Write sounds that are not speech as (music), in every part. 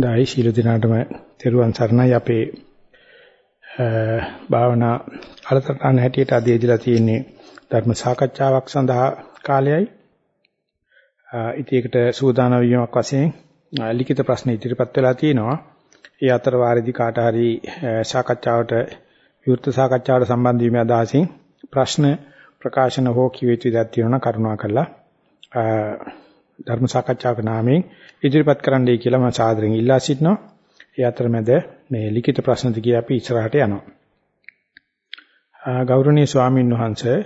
දායි ශීල දිනාටම තෙරුවන් සරණයි අපේ භාවනා අලතරණ හැටියට අද ඉදලා තියෙන්නේ ධර්ම සාකච්ඡාවක් සඳහා කාලයයි. ඉතින් ඒකට සූදානම් වීමක් වශයෙන් ලිඛිත ප්‍රශ්න ඉදිරිපත් වෙලා තියෙනවා. ඒ අතර වාරෙදි කාට හරි සාකච්ඡාවට විවෘත සාකච්ඡාවට සම්බන්ධ වීම අදහසින් ප්‍රශ්න ප්‍රකාශන හෝ කිව යුතු දෙයක් තියෙනවා කරුණා කරලා ධර්ම සාකච්ඡාවක නාමයෙන් ඉදිරිපත් කරන්නයි කියලා මම සාදරයෙන් ඉල්ලා සිටිනවා. ඒ අතරමැද මේ ලිඛිත ප්‍රශ්න දිගේ අපි ඉස්සරහට යනවා. ගෞරවනීය ස්වාමීන් වහන්සේ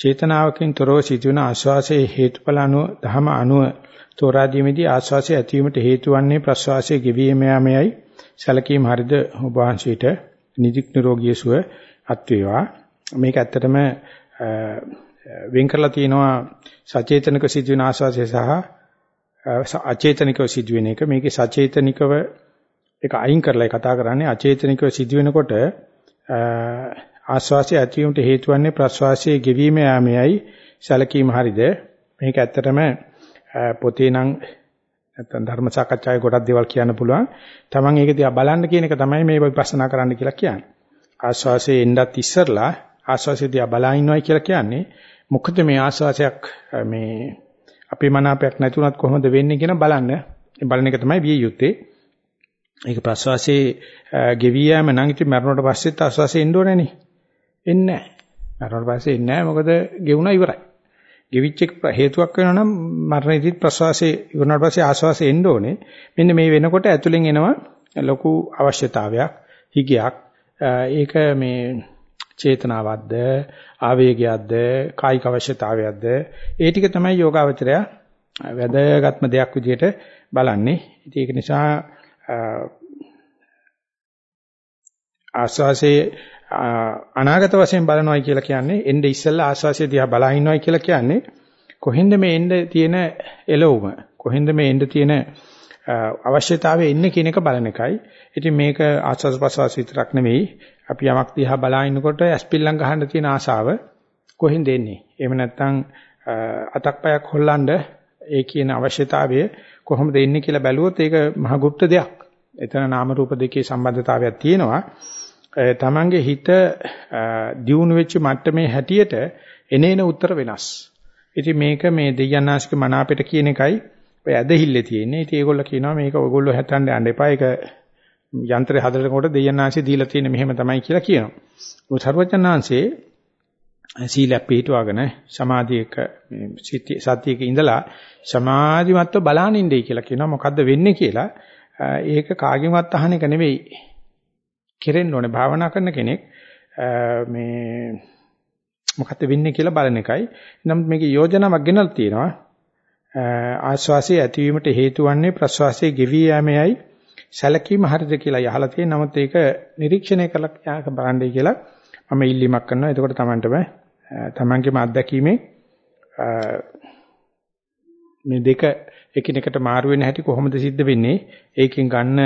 චේතනාවකින් තොරව සිදුවන ආස්වාසයේ හේතුඵල අනුව ධම අනුව තෝරාදීමේදී ආස්වාසය ඇතිවීමට හේතු වන්නේ ප්‍රස්වාසයේ ගෙවීම යාමයයි සැලකීම හරිද ඔබ වහන්සේට නිදික් නිරෝගී සුව අත් වේවා මේක ඇත්තටම වෙන් කරලා තියෙනවා සචේතනික සිදුවෙන ආස්වාසය සහ අචේතනිකව සිදුවෙන එක. මේකේ සචේතනිකව ඒක අයින් කරලා කතා කරන්නේ අචේතනිකව සිදුවෙනකොට ආස්වාසය ඇතිවීමට හේතු වන්නේ ප්‍රස්වාසයේ ගෙවීම යාමයයි සැලකීම හරිද? මේක ඇත්තටම පොතේ නම් නැත්තම් ධර්ම සාකච්ඡාවේ ගොඩක් දේවල් කියන්න පුළුවන්. Taman ඒක දිහා බලන්න කියන එක තමයි මේ විපස්සනා කරන්න කියලා කියන්නේ. ආස්වාසයේ එන්නත් ඉස්සරලා ආස්වාසය දිහා බලා ඉන්නවයි කියලා කියන්නේ මොකද මේ ආස්වාසයක් මේ අපේ මනාපයක් නැතුණත් කොහොමද වෙන්නේ කියන බලන්න. ඒ බලන එක තමයි විය යුත්තේ. ඒක ප්‍රස්වාසයේ ගෙවි යෑම නම් ඉතින් මරණයට පස්සෙත් ආස්වාසය එන්න ඕනේ නේ. එන්නේ නැහැ. මරණයට පස්සේ එන්නේ නැහැ මොකද ගෙවුණා ඉවරයි. ගෙවිච්ච හේතුවක් වෙනවා නම් මරණයේදී ප්‍රස්වාසයේ ඉවරනට පස්සේ ආස්වාසය එන්න ඕනේ. මෙන්න මේ වෙනකොට ඇතුලෙන් එනවා ලොකු අවශ්‍යතාවයක්, හිගයක්. ඒක මේ චේතනාවක්ද ආවේගයක්ද කායික අවශ්‍යතාවයක්ද ඒ ටික තමයි යෝගාවචරය වැදගත්ම දෙයක් විදිහට බලන්නේ. ඉතින් ඒක නිසා ආස්වාසේ අනාගත වශයෙන් බලනවායි කියලා කියන්නේ එnde ඉස්සෙල්ලා ආස්වාසිය දිහා බලා ඉන්නවායි කියලා කියන්නේ කොහෙන්ද මේ එnde තියෙන එළවුම? කොහෙන්ද මේ එnde තියෙන අවශ්‍යතාවය ඉන්නේ කියන එක බලන එකයි. ඉතින් මේක ආස්වාස් ප්‍රසවාස විතරක් නෙවෙයි අපි යමක් දිහා බලා ඉන්නකොට ඇස්පිල්ලම් ගහන්න තියෙන ආසාව කොහෙන්ද එන්නේ? එහෙම නැත්නම් අතක් පයක් හොල්ලන්න ඒ කියන අවශ්‍යතාවය කොහොමද එන්නේ කියලා බැලුවොත් ඒක මහගුප්ත දෙයක්. එතන නාම රූප දෙකේ සම්බන්ධතාවයක් තියෙනවා. තමන්ගේ හිත දියුණු වෙච්ච මට්ටමේ හැටියට එනේන උත්තර වෙනස්. ඉතින් මේක මේ දෙයන්නාසික මනාපයට කියන එකයි ඔය ඇදහිල්ලේ තියෙන්නේ. ඉතින් ඒගොල්ලෝ කියනවා මේක ඔයගොල්ලෝ හැතන්න යන්න එපා. ඒක යන්ත්‍රය හදනකොට දෙයයන්ාංශي දීලා තියෙන මෙහෙම තමයි කියලා කියනවා. මොකද සර්වඥාන්සේ සීලයක් පිටවගෙන සමාධියක සතියක ඉඳලා සමාධිමත්ව බලාන ඉඳී කියලා කියනවා. මොකද්ද වෙන්නේ කියලා. ඒක කාගෙන්වත් අහන එක නෙවෙයි. කෙරෙන්න ඕනේ භාවනා කරන කෙනෙක් මේ මොකද්ද වෙන්නේ කියලා බලන එකයි. නමුත් මේකේ යෝජනාවක් ගෙනල්ලා තියෙනවා. ආශ්වාසයේ ඇතිවීමට හේතු වන්නේ ප්‍රශ්වාසයේ ගෙවි යෑමයි සැලකීම හරිද කියලා යහලා තියෙන නමුත් ඒක නිරීක්ෂණය කරලා බලන්නයි කියලා මම ඉල්ලීමක් කරනවා. එතකොට Tamanටම Tamanගේම අත්දැකීමේ මේ දෙක එකිනෙකට මාරු වෙන හැටි කොහොමද සිද්ධ වෙන්නේ? ඒකෙන් ගන්න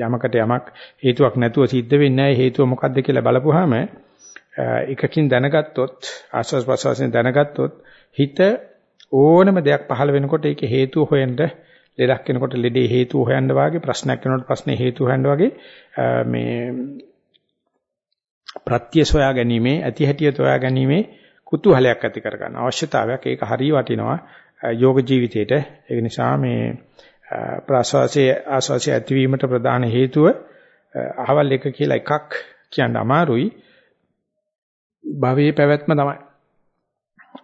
යමකට යමක් හේතුවක් නැතුව සිද්ධ වෙන්නේ නැහැ. හේතුව මොකක්ද කියලා බලපුවාම එකකින් දැනගත්තොත් ආස්වාස් ප්‍රසවාසයෙන් දැනගත්තොත් හිත ඕනම දෙයක් පහළ වෙනකොට ඒකේ හේතුව හොයන්න ලෙඩක් වෙනකොට ලෙඩේ හේතුව හොයන්න වාගේ ප්‍රශ්නයක් වෙනකොට ප්‍රශ්නේ හේතුව හොයන්න වාගේ මේ ප්‍රත්‍ය සොයා ගැනීමේ ඇති හැටිය සොයා ගැනීමේ කුතුහලයක් ඇති කර ගන්න අවශ්‍යතාවයක්. ඒක හරිය වටිනවා යෝග ජීවිතේට. ඒ නිසා මේ ප්‍රාශ්වාසයේ ආශ්වාසයේ ඇතිවීමට ප්‍රධාන හේතුව අහවල් එක කියලා එකක් කියන්න අමාරුයි. භවයේ පැවැත්ම තමයි.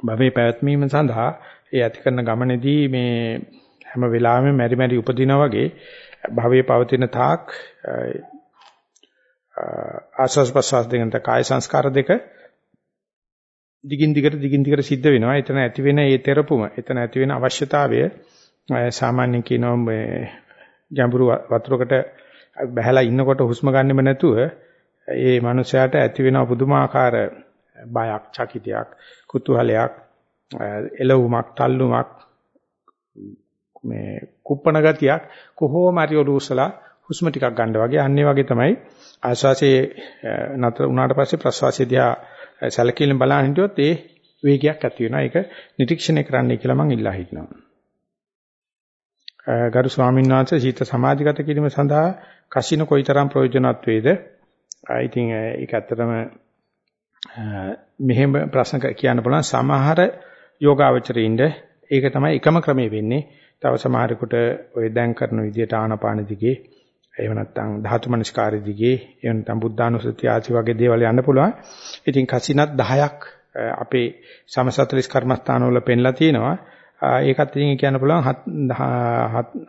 භවයේ පැවැත්මීම සඳහා ඒ ඇති කරන ගමනේදී මේ හැම වෙලාවෙම මෙරි මෙරි උපදිනා වගේ භවයේ පවතින තාක් ආස්වාස් ප්‍රසවාස දෙකෙන් කාය සංස්කාර දෙක දිගින් දිගට දිගින් දිගට සිද්ධ වෙනවා. එතන ඇති වෙන ඒ තෙරපුම, එතන ඇති වෙන අවශ්‍යතාවය සාමාන්‍යයෙන් කියනවා මේ ගැඹුරු වතුරකට බහැලා ඉන්නකොට හුස්ම ගන්නෙම නැතුව ඒ මනුස්සයාට ඇති වෙන පුදුමාකාර බයක්, චකිතයක්, කුතුහලයක්, එළවුමක්, තල්ලුමක් මේ කුප්පණ ගතියක් කොහොම හරි ඔලුස්සලා හුස්ම ටිකක් ගන්න වගේ අන්නේ වගේ තමයි ආශ්වාසයේ නතර වුණාට පස්සේ ප්‍රශ්වාසය දිහා සැලකිලිම බලන හිටියොත් ඒ වේගයක් ඇති වෙනවා ඒක නිරීක්ෂණය කරන්නයි කියලා මම ඉල්ලා හිටිනවා ගරු ස්වාමීන් වහන්සේ සීත සමාධිගත කිරීම සඳහා කසින කොයිතරම් ප්‍රයෝජනවත් වේද? ඉතින් ඒක ඇත්තටම මෙහෙම ප්‍රශ්න කියන්න පුළුවන් සමහර යෝගාවචරින්ද ඒක තමයි එකම ක්‍රමය වෙන්නේ. තව සමහරෙකුට ඔය දැන් කරන විදිහට ආනාපාන දිගේ එහෙම නැත්නම් ධාතු මනස්කාරය දිගේ එහෙම නැත්නම් බුද්ධානුස්සතිය ආදි වගේ දේවල් යන්න පුළුවන්. ඉතින් කසිනත් 10ක් අපේ සමසතලිස් කර්මස්ථානවල පෙන්ලා තියෙනවා. ඒකත් ඉතින් කියන්න පුළුවන්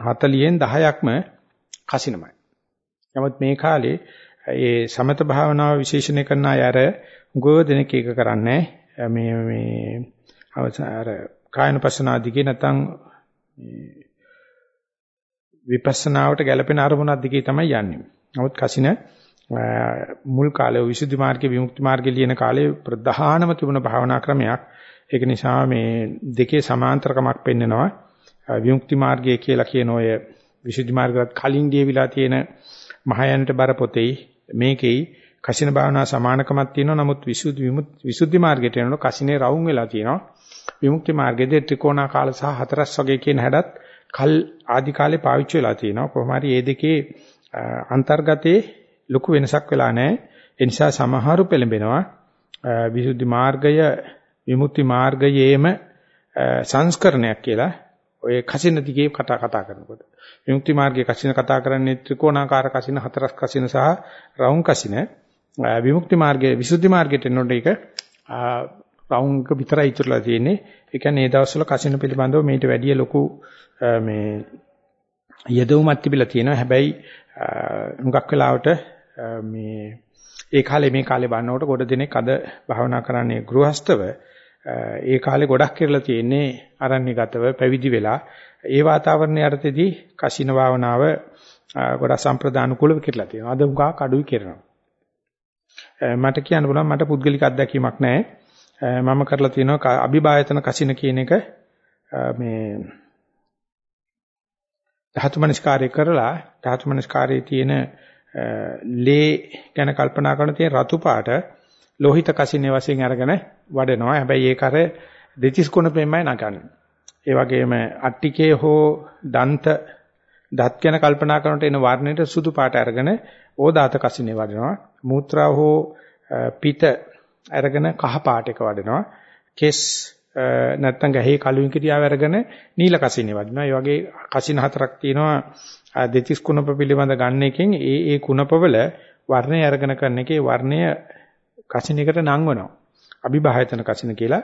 40න් 10ක්ම කසිනමයි. නමුත් මේ කාලේ ඒ සමත භාවනාව විශේෂණය කරන අය අර ගොඩ දෙනෙක් එක කරන්නේ මේ මේ අවසාර කායනුපස්සනා දිගේ නැත්නම් විපස්සනාවට ගැළපෙන අරමුණක් දිගේ තමයි යන්නේ. නමුත් කසින මුල් කාලේ විසුද්ධි මාර්ගයේ විමුක්ති මාර්ගයේ ලියන කාලේ ප්‍රධානම තිබුණ භාවනා ක්‍රමයක්. ඒක නිසා මේ දෙකේ සමාන්තරකමක් පෙන්නනවා. විමුක්ති මාර්ගය කියලා කියන ඔය විසුද්ධි මාර්ගයට කලින් දීවිලා තියෙන මහයන්ට බර පොතේ මේකෙයි කසින භාවනා සමානකමක් තියෙනවා. නමුත් විසුද්ධි විසුද්ධි මාර්ගයට යනකොට කසිනේ රවුම් වෙලා තියෙනවා. විමුක්ති මාර්ගයේදී ත්‍රිකෝණාකාර සහ හතරස් වගේ කියන හැඩත් කල් ආදි කාලේ පාවිච්චි වෙලා තියෙනවා. කොහොම හරි මේ දෙකේ අන්තර්ගතයේ ලොකු වෙනසක් වෙලා නැහැ. ඒ නිසා සමහරු පෙළඹෙනවා විසුද්ධි මාර්ගය විමුක්ති මාර්ගයේම සංස්කරණයක් කියලා ඔය කසින දිගේ කතා කතා කරනකොට විමුක්ති මාර්ගයේ කසින කතා කරන්නේ ත්‍රිකෝණාකාර කසින හතරස් කසින සහ රවුම් කසින විමුක්ති මාර්ගයේ විසුද්ධි මාර්ගයට එනකොට ඒක රවුම් එක විතරයි ඉතුරුලා තියෙන්නේ ඒ කියන්නේ මේ දවස්වල කසින පිළිබඳව මේට වැඩිය ලොකු මේ යදවුමක් තිබිලා තියෙනවා හැබැයි හුඟක් වෙලාවට මේ ඒ කාලේ මේ කාලේ බලනකොට ගොඩ දෙනෙක් අද භාවනා කරන්නේ ගෘහස්තව ඒ කාලේ ගොඩක් කරලා තියෙන්නේ අරණ්‍යගතව පැවිදි වෙලා ඒ වාතාවරණය යටතේදී කසින භාවනාව ගොඩක් සම්ප්‍රදාන කුලව කියලා තියෙනවා. අද උගා කඩුයි කරනවා. මට කියන්න පුළුවන් මට පුද්ගලික අත්දැකීමක් නැහැ. මම කරලා තියෙනවා අභිභායතන කසින කියන එක මේ ධාතු මනස්කාරය කරලා ධාතු මනස්කාරයේ තියෙන ලේ ගැන කල්පනා කරන තියෙන රතු පාට ලෝහිත කසිනේ වශයෙන් අරගෙන වඩනවා. හැබැයි ඒක අර දෙතිස් කුණපෙන්මයි නගන්නේ. ඒ වගේම අට්ටිකේ හෝ දන්ත දත් ගැන කල්පනා කරනට එන වර්ණයට සුදු පාට අරගෙන ඕදාත කසිනේ වඩනවා. මූත්‍රා හෝ පිත අරගෙන කහ පාට එක වඩනවා. කෙස් නැත්තම් ගහේ කලුයින් කිරියාව අරගෙන නිල කසිනේ වඩනවා. ඒ වගේ කසින හතරක් තියෙනවා දෙතිස් කුණප පිළිබඳ ගන්න එකෙන් ඒ ඒ කුණපවල වර්ණය අරගෙන කරන එකේ වර්ණය කසිනයකට නංවනවා. අභිභායතන කසින කියලා.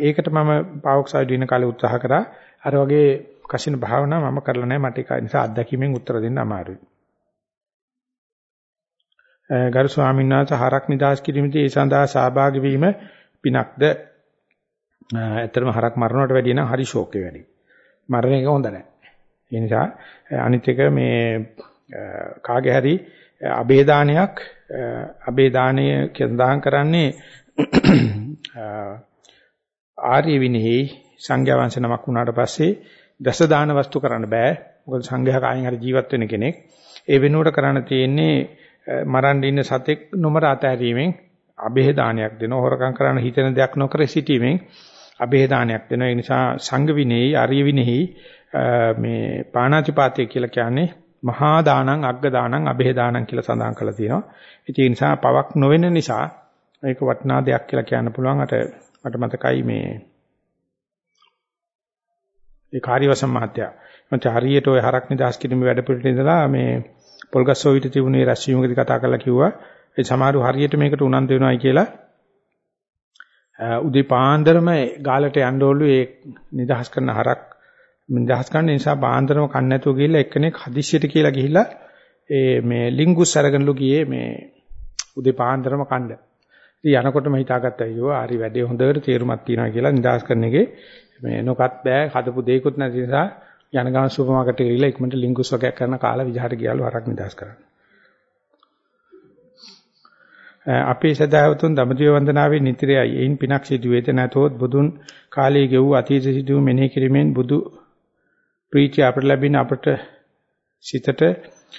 ඒකට මම පාවොක්සයිඩ් වෙන කාලේ උත්සාහ කරා. අර වගේ කසින භාවනා මම කරලා නැහැ. මට ඒක නිසා අත්දැකීමෙන් උත්තර දෙන්න අමාරුයි. ගරු ස්වාමීන් වහන්සේ හරක් නිදාස් කිරීමේදී ඒ සඳහා සහභාගී වීම පිනක්ද? ඇත්තටම හරක් මරනවට වැඩිය නම් හරි ෂෝක් එක වැඩි. මරණ එක හොඳ නැහැ. ඒ නිසා අනිත් එක මේ කාගේ හරි අබේදානයක් අබේදානය සඳහන් කරන්නේ ආර්ය විනෙහි සංඝයා වංශ නමක් වුණාට පස්සේ දස දාන වස්තු කරන්න බෑ. මොකද සංඝයා කායෙන් හරි ජීවත් වෙන කෙනෙක්. ඒ වෙනුවට කරන්න තියෙන්නේ මරන්න ඉන්න සතෙක් නොමර අතහැරීමෙන් අබේ දානයක් දෙනවා. හොරකම් කරන්න හිතෙන දෙයක් නොකර සිටීමෙන් අබේ දානයක් දෙනවා. ඒ නිසා සංඝ විනෙහි ආර්ය විනෙහි මේ පාණාතිපාතය කියලා කියන්නේ මහා දානං අග්ග දානං අබේ දානං කියලා සඳහන් කරලා තියෙනවා. ඒ නිසා පවක් නොවෙන නිසා ඒක වටිනා දෙයක් කියලා කියන්න පුළුවන්. අට මට මතකයි මේ ඒ කාර්යවසම් මහත්තයා. මම හරියට ওই හරක් නිදාස් කිරීම වැඩ පිළිවෙල ඉඳලා මේ පොල්ගස්සෝ විතර තිබුණේ රැස්වීමකදී කතා කරලා කිව්වා. ඒ සමහරු හරියට මේකට උනන්දු වෙනවායි කියලා උදේ පාන්දරම ගාලට යන්න ඕලු ඒ නිදහස් කරන හරක් නිදහස් කරන්න නිසා පාන්දරම කන්න නැතුව ගිහිල්ලා එක්කෙනෙක් හදිස්සියට කියලා ගිහිල්ලා ඒ මේ ලිංගුස් අරගෙනලු ගියේ මේ උදේ පාන්දරම කන්න. ඉතින් යනකොටම හිතාගත්තා අයියෝ හරි වැඩේ හොඳට තේරුමක් තියනවා කියලා නිදහස් කරන එකේ මේ නොකත් බෑ හදපු දෙයක්වත් නැති නිසා යන ගමන් සුපර් මාකට් එකට ගිහලා ඉක්මනට ලිංගුස් වගේක් කරන කාලා විජහට ගියාලු හරක් නිදහස් කරන්න. අපේ සදාවතුන් දමදිව වන්දනාවේ නිතරයි එයින් පිනක් සිදු වේත නැතොත් බුදුන් කාලයේ ගෙවූ අතීත සිදු මෙනෙහි කිරීමෙන් බුදු ප්‍රීතිය අපට ලැබෙන අපට සිතට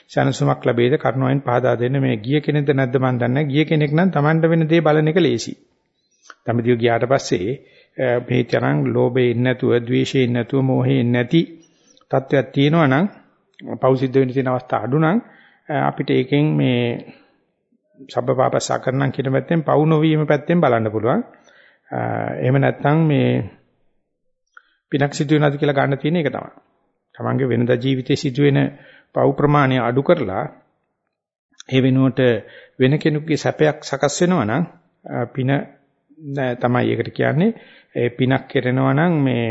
සනසුමක් ලැබෙයිද කරුණාවෙන් පහදා දෙන්න මේ ගිය කෙනෙක්ද නැද්ද මන් දන්නේ ගිය කෙනෙක් නම් Tamanට වෙන දේ බලන එක ලේසි. තමදිව ගියාට පස්සේ මේ තරම් ලෝභයෙන් නැතුව, ද්වේෂයෙන් නැතුව, මෝහයෙන් නැති තත්වයක් තියෙනවා නම් පෞ සිද්ධ වෙන්න තියෙන අවස්ථා අඩු නම් අපිට ඒකෙන් මේ සබ්බපාපසකරණම් කියන පැත්තෙන් පවු නොවීම පැත්තෙන් බලන්න පුළුවන්. එහෙම නැත්නම් මේ පිනක් සිදු වෙනවද කියලා ගන්න තියෙන එක තමයි. තමන්ගේ වෙනදා ජීවිතේ සිදුවෙන පව් ප්‍රමාණය අඩු කරලා ඒ වෙනුවට වෙන කෙනෙකුගේ සැපයක් සකස් වෙනවා නම් පින තමයි ඒකට කියන්නේ. ඒ පිනක් කරනවා නම් මේ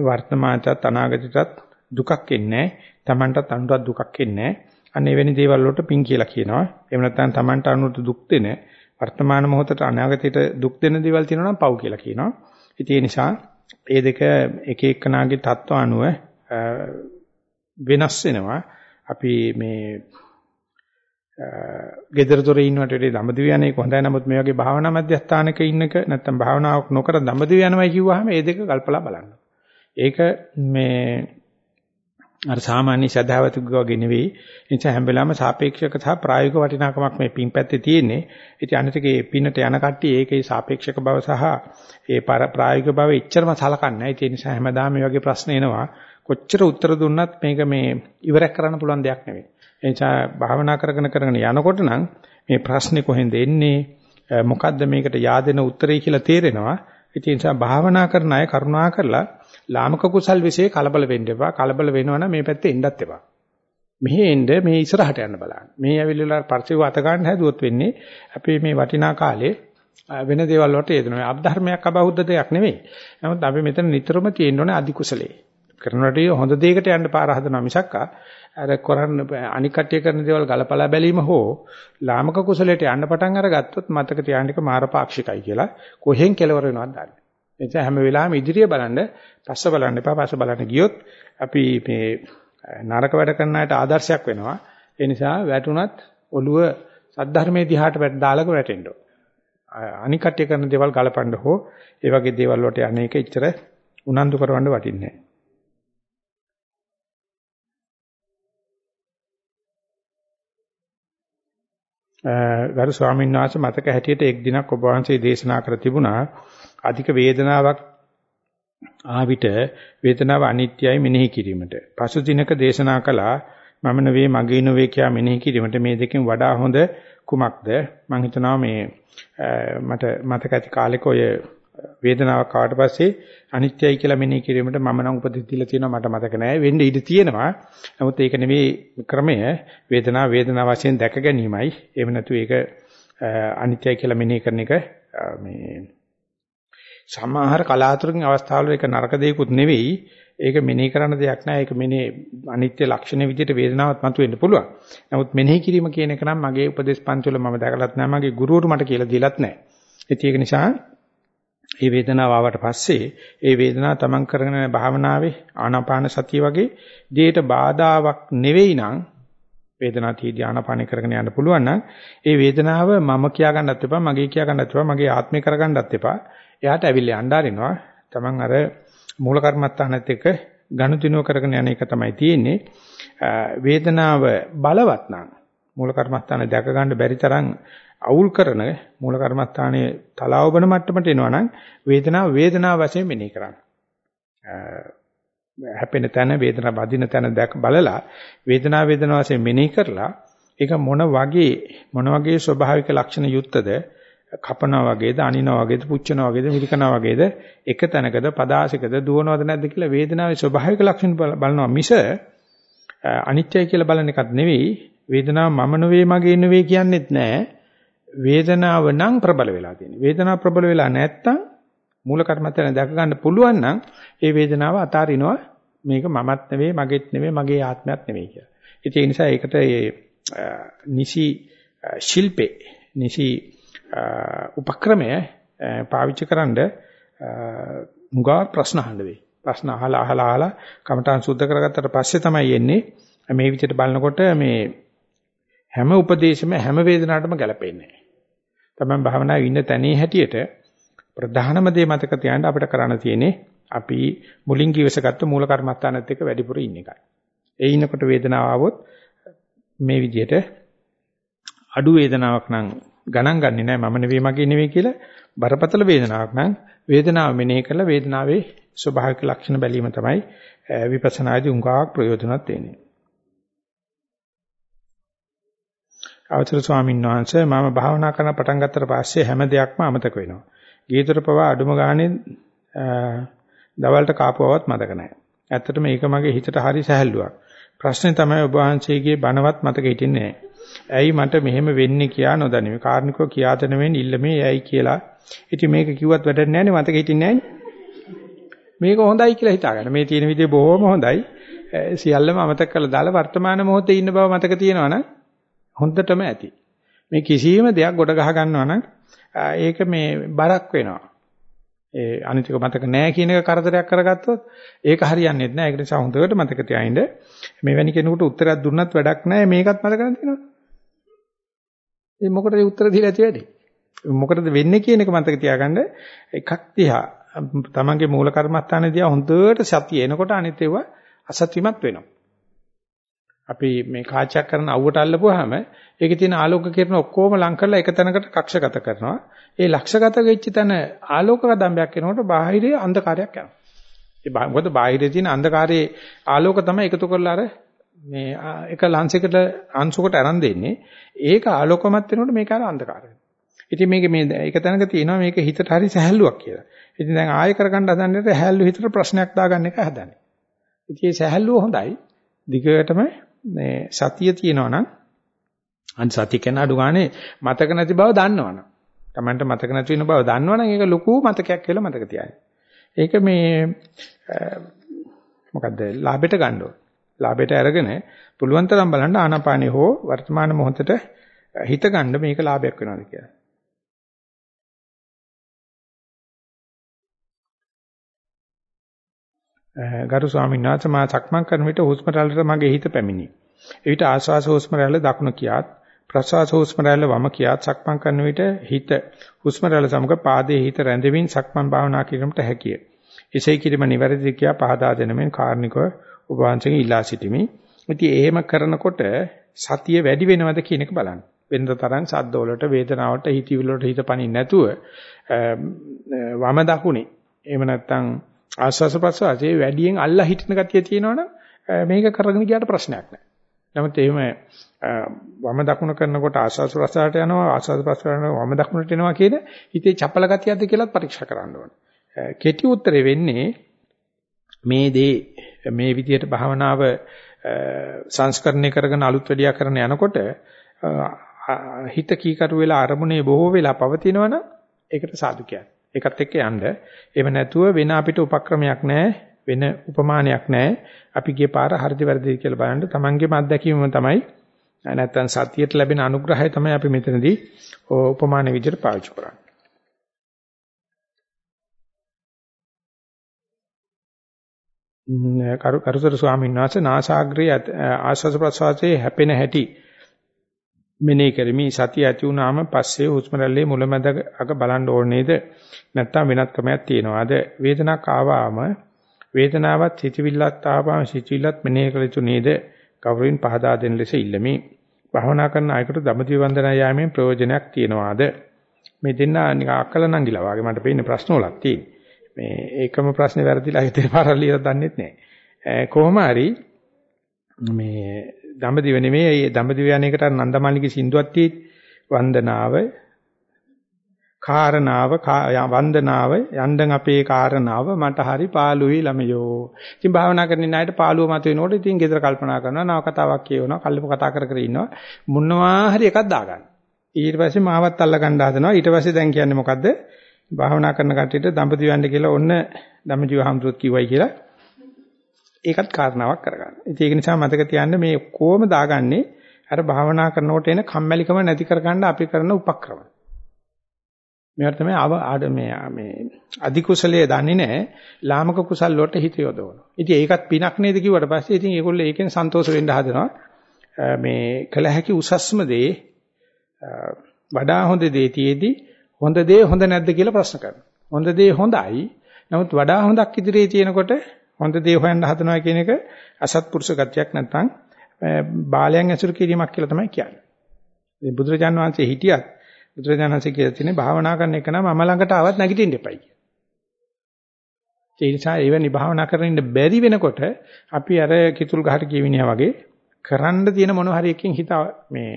වර්තමානටත් අනාගතයටත් දුකක් එන්නේ තමන්ටත් අනුටත් දුකක් එන්නේ අනේ වෙනි දේවල් වලට පිං කියලා කියනවා. එහෙම නැත්නම් තමන්ට අනුට දුක් දෙන වර්තමාන මොහොතට අනාගතයට දුක් දෙන දේවල් තියෙනවා නම් පව් කියලා කියනවා. ඉතින් ඒ නිසා ඒ දෙක එක එකනාගේ තත්ත්ව අනුව වෙනස් වෙනවා. අපි මේ ගෙදර දොරේ ඉන්නට වැඩිය දඹදිව යන එක හොඳයි. නමුත් මේ වගේ භාවනා මධ්‍යස්ථානක ඉන්නක නැත්නම් භාවනාවක් නොකර දඹදිව යනවා කියුවාම මේ දෙක කල්පලා බලන්න. ඒක මේ අර සාමාන්‍ය සදාවතුක වගේ නෙවෙයි. ඒ නිසා හැම වෙලාවෙම සාපේක්ෂක සහ ප්‍රායෝගික වටිනාකමක් මේ පින් පැත්තේ තියෙන්නේ. ඉතින් අනිතකේ පින්නට යන කට්ටිය ඒකේ සාපේක්ෂක බව සහ ඒ ප්‍රායෝගික බව එච්චරම සලකන්නේ නැහැ. ඒ නිසා හැමදාම මේ වගේ ප්‍රශ්න එනවා. කොච්චර උත්තර දුන්නත් මේක මේ ඉවරයක් කරන්න පුළුවන් දෙයක් නෙවෙයි. ඒ නිසා භාවනා කරගෙන කරගෙන යනකොට නම් මේ ප්‍රශ්නේ කොහෙන්ද එන්නේ? මොකද්ද මේකට yaadena උත්තරේ කියලා තේරෙනවා. ඒ නිසා භාවනා කරන අය කරුණා කරලා ලාමක කුසල් વિશે කලබල වෙන්න එපා. කලබල වෙනවනම් මේ පැත්තේ එන්නත් එපා. මෙහි එන්න මේ ඉස්සරහට යන්න බලන්න. මේ ඇවිල්ලා පරිසව අත ගන්න හැදුවොත් වෙන්නේ අපි මේ වටිනා කාලේ වෙන දේවල් වලට යෙදෙනවා. අබ්ධර්මයක් අබෞද්ධ දෙයක් නෙවෙයි. නමුත් අපි මෙතන නිතරම තියෙන්න ඕනේ අධි කුසලයේ. කරනකොට හොඳ දෙයකට යන්න පාර හදනවා මිසක් අර කරන්න අනික් කට්ටිය කරන දේවල් ගලපලා බැලීම හෝ ලාමක කුසලයට යන්න පටන් අරගත්තොත් මතක තියාගන්න එක මාරපාක්ෂිකයි කියලා කොහෙන් කෙලවර වෙනවද දන්නේ. එනිසා හැම වෙලාවෙම ඉදිරිය බලන්න, පස්ස බලන්න එපා. පස්ස බලන්න ගියොත් අපි මේ නරක වැඩ කරන අයට ආදර්ශයක් වෙනවා. ඒ නිසා වැටුණත් ඔළුව සද්ධර්මයේ දිහාට වැට දාලක වැටෙන්න ඕන. අනික් කට්ටිය කරන දේවල් ගලපන්න හෝ ඒ වගේ දේවල් වලට අනේක ඉච්චර උනන්දු කරවන්න වටින්නේ නැහැ. ගරු ස්වාමීන් වහන්සේ මතක හැටියට එක් දිනක් ඔබ වහන්සේ දේශනා කර තිබුණා අධික වේදනාවක් ආවිත වේදනාව අනිත්‍යයි මෙනෙහි කිරීමට. පසු දිනක දේශනා කළා මම නෙවෙයි මගේ නෙවෙයි කියා මෙනෙහි කිරීමට මේ දෙකෙන් වඩා හොඳ කුමක්ද? මම හිතනවා මේ මට මතක ඇති කාලෙක ඔය වේදනාවක් ආවට පස්සේ අනිත්‍යයි කියලා මෙනෙහි කිරීමට මම නම් උපදෙස් දීලා තියෙනවා මට මතක නෑ වෙන්න ඉඩ තියෙනවා නමුත් ඒක නෙවෙයි ක්‍රමය වේදනාව වේදනාව වශයෙන් දැක ගැනීමයි එහෙම නැතු ඒක අනිත්‍යයි කියලා මෙනෙහි කරන එක මේ සමහර කලාතුරකින් අවස්ථාවල ඒක නරක දෙයක්ුත් නෙවෙයි. ඒක මෙනෙහි කරන්න දෙයක් නෑ. ඒක මෙනෙහි අනිත්‍ය ලක්ෂණ විදිහට වේදනාවක් මතුවෙන්න පුළුවන්. නමුත් මෙනෙහි කිරීම කියන එක නම් මගේ උපදේශ පන්තිවල මම දැකලත් නෑ. මගේ ගුරුවරු මට කියලා දීලත් නෑ. ඒක නිසා මේ වේදනාව ආවට පස්සේ ඒ වේදනාව තමන් කරගෙන භාවනාවේ ආනාපාන සතිය වගේ දෙයට බාධාවක් නෙවෙයි නම් වේදනාව තියදී ආනාපාන කරගෙන යන්න පුළුවන් නම් ඒ වේදනාව මම කියා ගන්නත් එපා මගේ කියා ගන්නත් එපා මගේ ආත්මේ කරගන්නත් එපා එයාට ඇවිල්ලා යන්න ආරිනවා. Taman අර මූල කර්මත්තානත් එක්ක ගනුදෙනුව කරගෙන යන එක තමයි තියෙන්නේ. වේදනාව බලවත් නම් මූල කර්මස්ථාන දැක ගන්න බැරි තරම් අවුල් කරන මූල කර්මස්ථානයේ තලාවබන මට්ටමට එනවා නම් වේදනාව වේදනාව වශයෙන් මෙනෙහි කරන්න. හැපෙන තැන වේදනාව වදින තැන දැක බලලා වේදනාව වේදනාව වශයෙන් මෙනෙහි කරලා ඒක මොන වගේ මොන වගේ ස්වභාවික ලක්ෂණ යුක්තද කපනවා වගේද අනිනවා වගේද පුච්චනවා වගේද මිරිකනවා වගේද එක තැනකද පදාසිකද දුවනවද නැද්ද කියලා වේදනාවේ ස්වභාවික ලක්ෂණ බලනවා. මිස අනිත්‍යයි කියලා බලන එකක් නෙවෙයි. වේදනාව මම නෙවෙයි මගේ නෙවෙයි කියන්නෙත් නෑ. වේදනාව නම් ප්‍රබල වෙලා තියෙනවා. වේදනාව ප්‍රබල වෙලා නැත්තම් මූල කර්මත්තෙන් දැක ගන්න පුළුවන් නම් ඒ වේදනාව අතාරිනවා. මේක මමත් නෙවෙයි මගේත් නෙවෙයි මගේ ආත්මයක් නෙවෙයි කියලා. ඉතින් ඒ නිසා ඒකට ඒ නිසි ශිල්පේ නිසි උපක්‍රමය පාවිච්චි කරන්ඩ මුගා ප්‍රශ්න අහන්න වෙයි. ප්‍රශ්න අහලා අහලා අහලා කමඨාන් සුද්ධ කරගත්තට පස්සේ තමයි එන්නේ මේ විදිහට බලනකොට මේ හැම උපදේශෙම හැම වේදනාවටම ගැලපෙන්නේ නැහැ. තමයි භාවනාවේ ඉන්න තැනේ හැටියට ප්‍රධානම දේ මතක තියාගන්න අපිට කරන්න තියෙන්නේ අපි මුලින් කිවසගත්තු මූල කර්මස්ථානත් එක්ක වැඩිපුර ඉන්න එකයි. ඒ ඉන්නකොට වේදනාව આવොත් මේ විදිහට අඩු වේදනාවක් නම් ගණන් ගන්නේ නැහැ මම නෙවෙයි මගේ නෙවෙයි කියලා බරපතල වේදනාවක් නම් වේදනාව මෙනෙහි කරලා වේදනාවේ ස්වභාවික ලක්ෂණ බැලීම තමයි විපස්සනාදී උංගාවක් ප්‍රයෝජනවත් වෙන්නේ. අවතර ස්වාමීන් වහන්සේ මම භාවනා කරන පටන් ගත්තට පස්සේ හැම දෙයක්ම අමතක වෙනවා. ගීතර පවා අඩුම ගානේ දවල්ට කාපුවවත් මතක නැහැ. ඇත්තටම මේක මගේ හිතට හරි සැහැල්ලුවක්. ප්‍රශ්නේ තමයි ඔබ වහන්සේගේ බණවත් මතක හිටින්නේ නැහැ. ඇයි මට මෙහෙම වෙන්නේ කියා නොදැනෙමි. කාරණිකව කියා දෙන වෙන්නේ ඉල්ලමේ ඇයි කියලා. ඉතින් මේක කිව්වත් වැඩක් නැහැ නේ මතක හිටින්නේ මේක හොඳයි කියලා හිතාගන්න. මේ තියෙන විදිය බොහොම හොඳයි. සියල්ලම අමතක කරලා දාලා වර්තමාන මොහොතේ ඉන්න බව මතක තියෙනවනම් හොඳටම ඇති. මේ කිසියම් දෙයක් ගොඩ ගහ ගන්නවා නම් ඒක මේ බරක් වෙනවා. ඒ අනිතික මතක නැහැ කියන එක කරදරයක් කරගත්තොත් ඒක හරියන්නේ නැහැ. ඒක නිසා හොඳට මතක තියාගන්න. මෙවැනි කෙනෙකුට උත්තරයක් දුන්නත් වැඩක් නැහැ. මේකත් මතක නැතිනවා. ඒ මොකටද උත්තර දීලා ඇති වැඩි? මොකටද වෙන්නේ කියන එක මතක තියාගන්න එකක් දිහා තමන්ගේ මූල කර්මස්ථානේ දිහා හොඳට සතිය එනකොට අනිත් ඒවා අසත්‍යමත් වෙනවා. අපි මේ කාචයක් කරන අවුවට අල්ලපුවාම ඒකේ තියෙන ආලෝක කිරණ ඔක්කොම ලං කරලා එක තැනකට කක්ෂගත කරනවා. ඒ ලක්ෂගත වෙච්ච තැන ආලෝක කදම්බයක් එනකොට බාහිරේ අන්ධකාරයක් යනවා. ඒ මොකද බාහිරේ තියෙන අන්ධකාරයේ ආලෝක තමයි එකතු කරලා අර මේ එක ලංසයකට අංශුකට අරන් දෙන්නේ. ඒක ආලෝකමත් වෙනකොට මේක අර අන්ධකාරය. ඉතින් මේක මේ එක තැනක තියෙනවා මේක හිතට හරි සැහැල්ලුවක් කියලා. ඉතින් දැන් ආයෙ කරගන්න හදන්නේ සැහැල්ලු හිතට ප්‍රශ්නයක් දාගන්න එක හදන්නේ. ඉතින් මේ සැහැල්ලුව හොඳයි. දිගටම මේ සතිය තියෙනවා නම් අන් සතිය කියන අඩු ගානේ මතක නැති බව දන්නවනම් Tamanට මතක නැති වෙන බව දන්නවනම් ඒක ලොකු මතකයක් කියලා මතක තියාගන්න. ඒක මේ මොකද්ද ලාභයට ගන්න ඕන. ලාභයට අරගෙන පුළුවන් තරම් බලන්න ආනාපානිය හෝ වර්තමාන මොහොතට හිත ගන්න මේක ලාභයක් වෙනවද කියලා. ගරු ස්වාමීන් වහන්සේ මා සක්මන් කරන විට හුස්ම රැල්ලට මගේ හිත පැමිණි. එවිට ආශ්වාස හුස්ම රැල්ල දකුණ කියාත් ප්‍රශ්වාස හුස්ම රැල්ල වම කියාත් සක්මන් කරන විට හිත හුස්ම රැල්ල සමග පාදයේ හිත රැඳෙමින් සක්මන් භාවනා කිරීමට හැකිය. එසේ කිරීම නිවැරදි කියා පහදා දෙනමින් කාර්නිකව ඔබ වහන්සේගෙන් ඉල්ලා සිටිමි. ඉතින් එහෙම කරනකොට සතිය වැඩි වෙනවද කියන එක බලන්න. වෙනද තරම් සද්ද වලට වේදනාවට හිතවිලි වලට හිත පනින්න නැතුව වම දකුණේ එහෙම නැත්නම් ආස්වාස ප්‍රසවාසයේ වැඩියෙන් අල්ලා හිටින ගතිය තියෙනවනම් මේක කරගෙන ගියාට ප්‍රශ්නයක් නැහැ. නමුත් එහෙම වම දකුණ කරනකොට ආස්වාස ප්‍රසවාසයට යනවා ආස්වාස ප්‍රසවාසයට වම දකුණට එනවා කියන හිතේ චපල ගතියක්ද කියලාත් පරීක්ෂා කරන්න ඕනේ. කෙටි උත්තරේ වෙන්නේ මේ දේ මේ විදිහට භාවනාව සංස්කරණය කරගෙන අලුත් වැඩියා කරන යනකොට හිත කීකරු වෙලා අරමුණේ බොහෝ වෙලා පවතිනවනම් ඒකට සාදු කියන්නේ. ඒකත් එක්ක යන්න. එහෙම නැතුව වෙන අපිට උපක්‍රමයක් නැහැ, වෙන උපමානයක් නැහැ. අපි ගියේ පාර හරිද වැරදිද කියලා බලන්න තමන්ගේම අත්දැකීමම තමයි නැත්තම් සතියට ලැබෙන අනුග්‍රහය තමයි අපි මෙතනදී උපමාන විදිහට පාවිච්චි කරන්නේ. කරු කරුතර ස්වාමීන් වහන්සේ නාසාග්‍රයේ ආස්වාද ප්‍රසවාසයේ හැපෙන හැටි මෙනෙහි කරමි. සතිය ඇති වුණාම පස්සේ හුස්ම රැල්ලේ මුලමැද අග බලන්න ඕනේද නැත්නම් වෙනත් ක්‍රමයක් තියනවාද? වේදනාවක් ආවාම වේදනාවත් සිතවිල්ලත් ආවාම සිතවිල්ලත් මෙනෙහි කළ යුතු නේද? කවුරුන් පහදා දෙන ලෙස ඉල්ලමි. භවනා කරන අයෙකුට දඹදිව වන්දනා යාමෙන් ප්‍රයෝජනයක් තියනවාද? මේ දෙන්න නිකන් අක්කල නංගිලා වගේ මට පේන්නේ ප්‍රශ්න වලක් තියෙන්නේ මේ ඒකම ප්‍රශ්නේ වැරදිලා හිතේ පාරල් ලියලා දන්නෙත් නැහැ. කොහොම හරි මේ දඹදිව නෙමෙයි ඒ දඹදිව යන එකට නන්දමාලිගේ සින්දුවක් තියෙන්නේ වන්දනාව කාරණාව වන්දනාව යන්දන් අපේ කාරණාව මට හරි පාළුයි ළමයෝ. ඉතින් භාවනා කරන ඉන්න අයට පාළුව මත වෙනකොට ඉතින් ගෙදර කල්පනා කරනවා නව කතාවක් කියවනවා කල්ප කතා කර කර ඉන්නවා මොනවා හරි එකක් දාගන්න. ඊට පස්සේ මාවත් අල්ල ගන්න හදනවා ඊට පස්සේ දැන් කියන්නේ මොකද්ද? භාවනා කරන කට්ටියට දඹදිව යන්න කියලා ඔන්න දඹදිව හම්තුත් කිව්වයි කියලා ඒකත් කාරණාවක් කරගන්න. ඉතින් ඒක නිසා මතක තියාගන්න මේ කොහොම දාගන්නේ අර භාවනා කරනකොට එන කම්මැලිකම නැති කරගන්න අපි කරන උපක්‍රම. මේවට තමයි ආඩ මේ මේ අධි කුසලයේ දන්නේ නැහැ ලාමක කුසල් වලට හිත යොදවන. ඉතින් ඒකත් පිනක් නේද කිව්වට පස්සේ ඉතින් ඒගොල්ලෝ ඒකෙන් සන්තෝෂ වෙන්න හදනවා. මේ කළ හැකි උසස්ම දේ වඩා හොඳ දේ තියේදී හොඳ දේ හොඳ නැද්ද කියලා ප්‍රශ්න කරනවා. හොඳ දේ හොඳයි. නමුත් වඩා හොඳක් ඉදිරියේ තියෙනකොට හොඳ දේ හොයන්න හදනවා කියන එක අසත්පුරුෂ ගතියක් නැත්නම් බාලයන් ඇසුරු කිරීමක් කියලා තමයි කියන්නේ. මේ බුදුරජාන් වහන්සේ හිටියත් බුදුරජාණන් වහන්සේ කියලා තියෙන්නේ භාවනා කරන එක නම් මම ළඟට ආවත් නැගිටින්න එපයි. ඒ නිසා එවැනි භාවනා කරන ඉන්න බැරි වෙනකොට අපි අර කිතුල් ගහට කියවිනියා වගේ කරන්න තියෙන මොන හරි එකකින් හිත මේ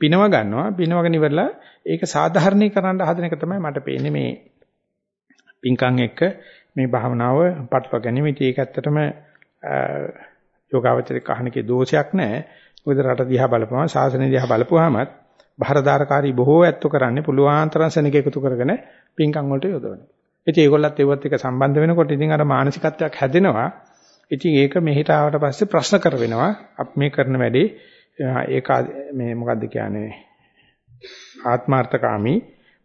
පිනව ගන්නවා පිනවගෙන ඉවරලා ඒක සාධාරණීකරන්න හදන එක තමයි මට පේන්නේ මේ පින්කම් එක්ක මේ භාවනාව පටලවා ගැනීම. ඉතින් ඒක ඇත්තටම යෝගාවචරේ කහනකේ දෝෂයක් නැහැ. මොකද රට දිහා බලපුවම ශාසනය දිහා බලපුවාමත් බහරදාරකාරී බොහෝ ඇත්තෝ කරන්නේ පුළුවන් තරම් සෙනග එකතු කරගෙන පින්කම් වලට යොදවනවා. ඉතින් ඒගොල්ලත් ඒවත් එක්ක සම්බන්ධ වෙනකොට ඉතින් අර මානසිකත්වයක් හැදෙනවා. ඉතින් ඒක මෙහෙට ආවට පස්සේ ප්‍රශ්න කර වෙනවා. අපි මේ කරන වැඩේ ඒක මේ මොකද්ද කියන්නේ ආත්මార్థකාමී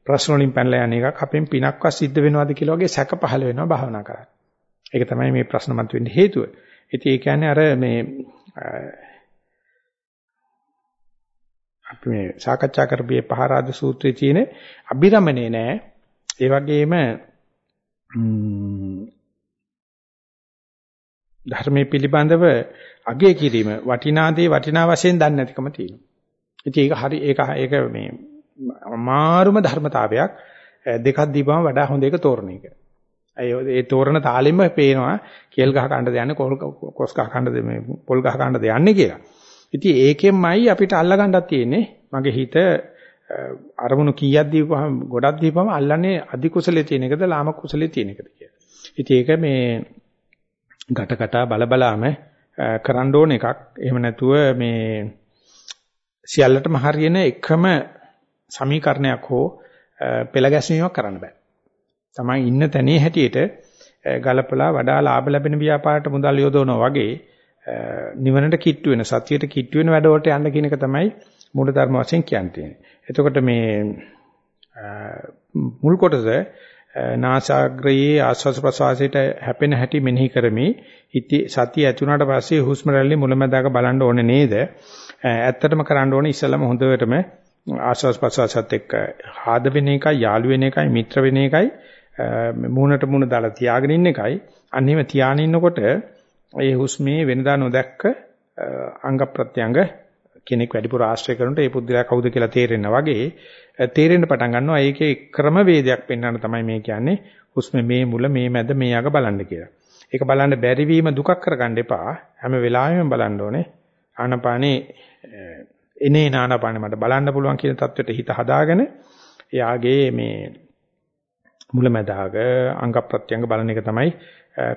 ප්‍රශ්න වලින් පැනලා යන එකක් අපෙන් පිනක්වත් සිද්ධ වෙනවද කියලා වගේ සැක පහළ වෙනවා භාවනා කරලා. ඒක තමයි මේ ප්‍රශ්න මතුවෙන්න හේතුව. ඉතින් ඒ කියන්නේ අර මේ අපි මේ සාකච්ඡා කරපියේ පහරාද සූත්‍රයේ තියෙන අභිරමණේ නෑ. ඒ වගේම ධර්මයේ පිළිබඳව අගය කිරීම වටිනා දේ වටිනා වශයෙන් දන්නේ නැතිකම තියෙනවා. ඉතින් ඒක හරි ඒක ඒක මේ අමාරුම ධර්මතාවයක් දෙකක් දීපම වඩා හොඳ එක තෝරන එක. ඒ තෝරන තාලෙම පේනවා කේල් ගහ කන්න දෙන්නේ කොස් ගහ කන්න මේ පොල් ගහ කන්න දෙන්නේ කියලා. ඉතින් ඒකෙන්මයි අපිට අල්ලගන්නක් තියෙන්නේ. මගේ හිත අරමුණු කීයක් දීපුවම ගොඩක් දීපුවම අල්ලන්නේ අධි කුසලයේ තියෙන එකද ලාම කුසලයේ තියෙන එකද කියලා. ඉතින් ඒක මේ ගැටකට බලබලාම කරන්න ඕන එකක්. එහෙම නැතුව මේ සියල්ලටම හරියන එකම සමීකරණයක් හෝ පෙළ ගැස්වීමක් කරන්න බෑ. තමයි ඉන්න තැනේ හැටියට ගලපලා වඩා ලාභ ලැබෙන ව්‍යාපාරයට මුදල් යොදවනවා වගේ නිවනට කිට්ටු වෙන සතියට කිට්ටු වෙන වැඩවලට යන්න කියන එක තමයි මූල ධර්ම වශයෙන් කියන්නේ. එතකොට මේ මුල් කොටස නාසාග්‍රයේ ආස්වාස ප්‍රසවාසයට හැපෙන හැටි මෙනෙහි කරමි. ඉති සතිය ඇති වුණාට පස්සේ හුස්ම රැල්ලේ මුලැමැදාක බලන්න ඕනේ නේද? ඇත්තටම කරන්න ඕනේ ඉස්සෙල්ලාම හොඳටම ආස්වාස් ප්‍රසවාසත් එක්ක ආද වෙන එකයි යාළු වෙන එකයි මිත්‍ර වෙන එකයි මූණට මූණ දාලා තියාගෙන ඉන්න එකයි අන්නේම තියාගෙන ඉන්නකොට ඒ හුස්මේ වෙනදා නොදැක්ක අංග ප්‍රත්‍යංග කෙනෙක් වැඩිපුර ආශ්‍රය කරනට ඒ පුද්ගලයා කවුද කියලා තේරෙන්න වගේ තේරෙන්න පටන් ගන්නවා. ඒකේ ක්‍රම වේදයක් පෙන්වන්න තමයි මේ කියන්නේ. හුස්ම මේ මුල මේ මැද මේ අග බලන්න කියලා. ඒක බලන්න බැරි වීම දුකක් කරගන්න එපා. හැම වෙලාවෙම බලන්න ඕනේ. ආනපානේ එනේ නානපානේ මට බලන්න පුළුවන් කියන தത്വෙට හිත හදාගෙන එයාගේ මේ මුලැමැදාග අංග ප්‍රත්‍යංග බලන එක තමයි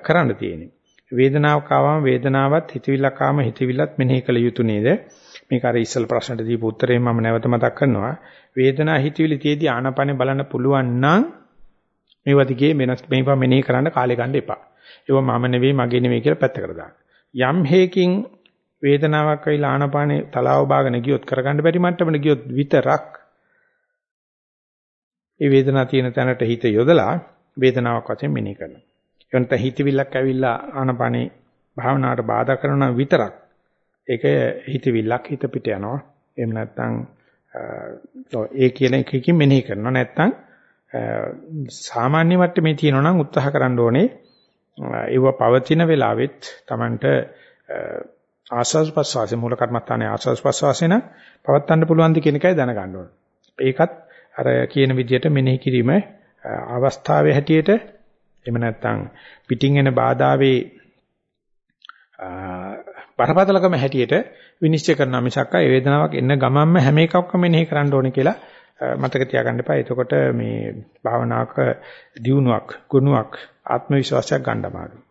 කරන්න තියෙන්නේ. වේදනාවක් ආවම වේදනාවත් හිතවිල්ලක් ආවම හිතවිල්ලත් මෙනෙහි කළ යුතු නේද? මේක අර ඉස්සල් ප්‍රශ්නට දීපු උත්තරේ මම නැවත මතක් කරනවා. වේදනා හිතවිලි තියේදී ආනාපානෙ බලන්න පුළුවන් නම් මේවා දිගේ වෙනස් මේවා මෙනෙහි කරන්න කාලය ගන්න එපා. ඒවා මම නෙවෙයි මගේ නෙවෙයි කියලා පැත්තකට දාන්න. යම් හේකින් වේදනාවක් වෙයිලා ආනාපානෙ තලාව බාගෙන ගියොත් කරගන්න බැරි මට්ටමට ගියොත් විතරක් ඒ වේදනාව තියෙන තැනට හිත යොදලා වේදනාවක් වශයෙන් මෙනෙහි කරනවා. එවනත හිතවිල්ලක් ඇවිල්ලා ආනාපානෙ භාවනාවට බාධා කරනවා විතරක් ඒක හිතවිල්ලක් හිත පිට යනවා. එහෙම නැත්නම් ඒ කියන එකකින් මෙනෙහි කරනවා. නැත්නම් සාමාන්‍ය මට්ටමේ තියෙනවා නම් උත්සාහ කරන්න ඕනේ ඒව පවතින වෙලාවෙත් Tamanට ආස්වාස් ප්‍රස්වාසයේ මූල කර්මත්තානේ ආස්වාස් ප්‍රස්වාසේන පවත්වන්න පුළුවන් ද කියන එකයි දැනගන්න ඕනේ. ඒකත් අර කියන විදිහට මෙනෙහි කිරීම අවස්ථාවේ හැටියට එහෙම නැත්නම් පිටින් එන බාධාවේ බරපතලකම හැටියට විනිශ්චය කරන මිසක් ඒ වේදනාවක් එන්න ගමන්ම හැම එකක්ම මෙනෙහි කරන්න ඕනේ කියලා මතක තියාගන්න එපා. එතකොට මේ භාවනාවක දියුණුවක්, ගුණයක්, ආත්ම විශ්වාසයක් ගන්න අමාරුයි.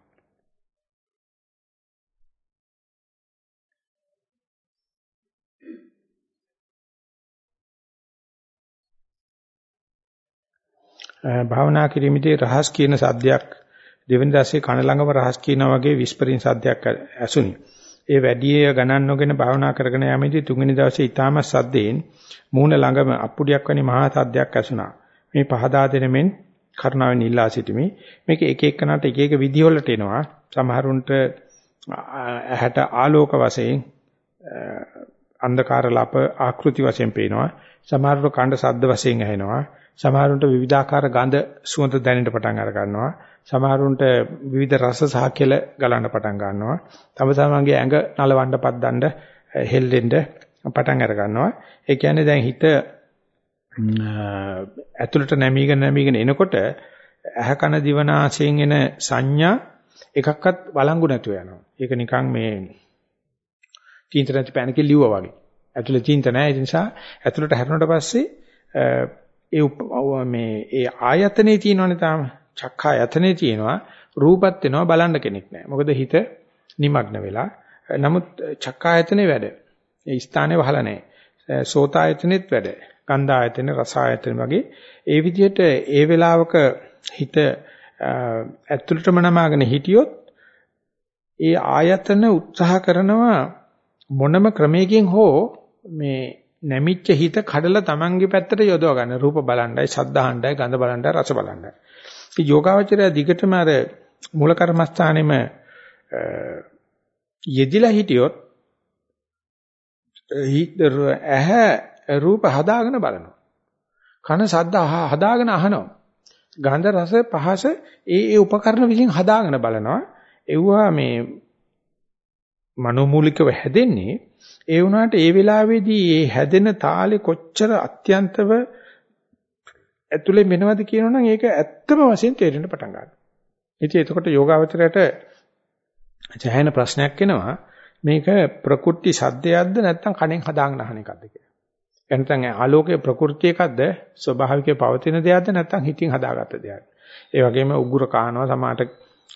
භාවනා කිරීමේදී රහස් කියන සද්දයක් දෙවෙනි දවසේ කන ළඟම රහස් කියනා වගේ විස්පරින් සද්දයක් ඇසුනි. ඒ වැඩිය ගණන් නොගෙන භාවනා කරගෙන යෑමේදී තුන්වෙනි දවසේ ඊටාම සද්දයෙන් මූණ ළඟම අප්පුඩියක් වැනි මහා සද්දයක් ඇසුණා. මේ පහදා දෙනෙමින් කරුණාවෙන් ඉල්ලා සිටිමි. මේක එක එකනට එක එක විදිහවලට එනවා. සමහරුන්ට ඇහැට ආලෝක වශයෙන් අන්ධකාර ලප ආකෘති වශයෙන් පේනවා. සමහරවිට කණ්ඩ සද්ද වශයෙන් ඇහෙනවා. සමහරුන්ට විවිධාකාර ගඳ සුවඳ දැනෙන්න පටන් අර ගන්නවා. සමහරුන්ට විවිධ රස සහ කෙල ගලන්න පටන් ගන්නවා. තම තමන්ගේ ඇඟ නලවන්න පද්දන්න හෙල්ලෙන්න පටන් අර ගන්නවා. ඒ කියන්නේ දැන් හිත ඇතුළට නැමීගෙන නැමීගෙන එනකොට ඇහ කන දිවනාසයෙන් එන සංඥා එකක්වත් වළංගු නැතුව යනවා. ඒක නිකන් මේ තීන්ත නැති පැනකෙ ලිව්වා වගේ. ඇතුලේ තීන්ත නැහැ. ඒ නිසා ඇතුලට හැරුණට පස්සේ ඒ මේ ඒ ආයතනේ තියෙනවනේ තාම. චක්ඛායතනේ තියෙනවා. රූපත් වෙනවා බලන්න කෙනෙක් නැහැ. මොකද හිත নিমগ্ন වෙලා. නමුත් චක්ඛායතනේ වැඩ. ඒ ස්ථානේ වහලා නැහැ. සෝතායතනෙත් වැඩ. ගන්ධායතන රසායතන වගේ ඒ විදිහට ඒ වෙලාවක හිත ඇතුළටම නමාගෙන හිටියොත් ඒ ආයතන උත්සාහ කරනවා මොනම ක්‍රමයකින් හෝ මේ නැමිච්ච හිත කඩලා Tamange පැත්තට යොදව ගන්න රූප බලණ්ඩයි ශබ්ද අහණ්ඩයි ගඳ බලණ්ඩයි රස බලණ්ඩයි. ඉතින් යෝගාවචරය දිගටම අර මූල කර්මස්ථානෙම යෙදිලා හිටියොත් ඇහැ රූප හදාගෙන බලනවා. කන ශබ්ද හදාගෙන අහනවා. ගන්ධ රස පහස ඒ ඒ උපකරණ විසින් හදාගෙන බලනවා. එවුවා මේ මනෝමූලිකව හැදෙන්නේ ඒ වුණාට ඒ වෙලාවේදී මේ හැදෙන තාලේ කොච්චර අත්‍යන්තව ඇතුලේ මෙනවද කියනවනම් ඒක ඇත්තම වශයෙන් තේරෙන්න පටන් ගන්නවා. ඉතින් එතකොට යෝගාවචරයට සෑහෙන ප්‍රශ්නයක් එනවා මේක ප්‍රකෘති සද්දයක්ද නැත්නම් කණෙන් හදාගෙන අහන එකක්ද කියලා. එනතන් ආලෝකයේ ප්‍රകൃති එකක්ද ස්වභාවිකව පවතින දෙයක්ද නැත්නම් හිතින් හදාගත්ත දෙයක්ද? ඒ වගේම උගුර කහනවා සමාට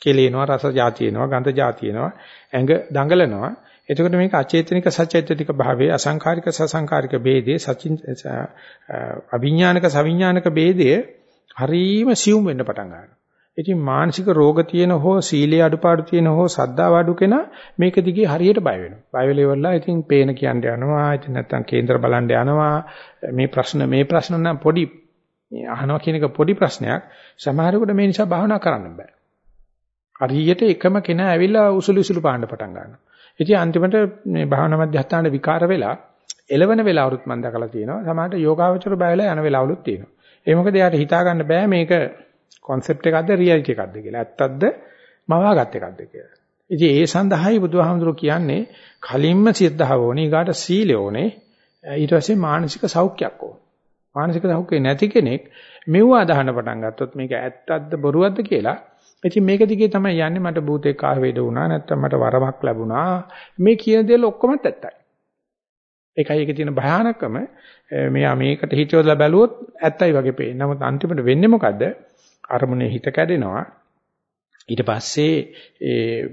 කෙලිනවා රස જાති එනවා ගඳ જાති එනවා ඇඟ දඟලනවා එතකොට මේක අචේතනික සචේතනික භාවයේ අසංඛාරික සසංඛාරික ભેදේ සචින් අවිඥානික සවිඥානික ભેදයේ හරීම සියුම් වෙන්න පටන් ගන්නවා ඉතින් මානසික රෝග තියෙන හෝ සීලයේ අඩුපාඩු තියෙන හෝ සද්දාව අඩු කෙනා මේක දිගේ හරියට බය වෙනවා. බය වෙලෙවලා ඉතින් පේන කියන්න යනවා. ඉතින් නැත්තම් කේන්දර බලන්න යනවා. මේ ප්‍රශ්න මේ ප්‍රශ්න නම් පොඩි මේ අහනවා කියන එක පොඩි ප්‍රශ්නයක්. සමහරෙකුට මේ නිසා භාවනා කරන්න බෑ. හරියට එකම කෙනා ඇවිල්ලා උසුළු උසුළු පාන්න පටන් ගන්නවා. ඉතින් අන්තිමට මේ භාවනා මධ්‍යස්ථානයේ විකාර වෙලා එළවෙන වෙලාවරුත් මම දැකලා තියෙනවා. සමහරට යෝගාවචර බයලා යන වෙලාවලුත් තියෙනවා. ඒ මොකද එයාට හිතා ගන්න බෑ මේක concept එකක්ද reality එකක්ද කියලා. ඇත්තක්ද මවාගත් එකක්ද කියලා. ඉතින් ඒ සඳහායි බුදුහාමුදුරුවෝ කියන්නේ කලින්ම සිද්ධාව ඕනේ, ඊගාට සීලය ඕනේ, ඊට පස්සේ මානසික සෞඛ්‍යයක් ඕනේ. මානසික සෞඛ්‍ය නැති කෙනෙක් මෙව අදහන පටන් ගත්තොත් මේක ඇත්තක්ද බොරුවක්ද කියලා ඉතින් මේක දිගේ තමයි යන්නේ මට භූතේ කාහ වේද වුණා නැත්නම් මට වරමක් ලැබුණා මේ කියන දේ ඔක්කොම ඇත්තයි. ඒකයි ඒකේ තියෙන භයානකම මෙයා මේකට හිතියොදලා බැලුවොත් ඇත්තයි වගේ පේන. නමුත් අන්තිමට වෙන්නේ මොකද්ද? අරමුණේ හිත කැඩෙනවා. ඊට පස්සේ ඒ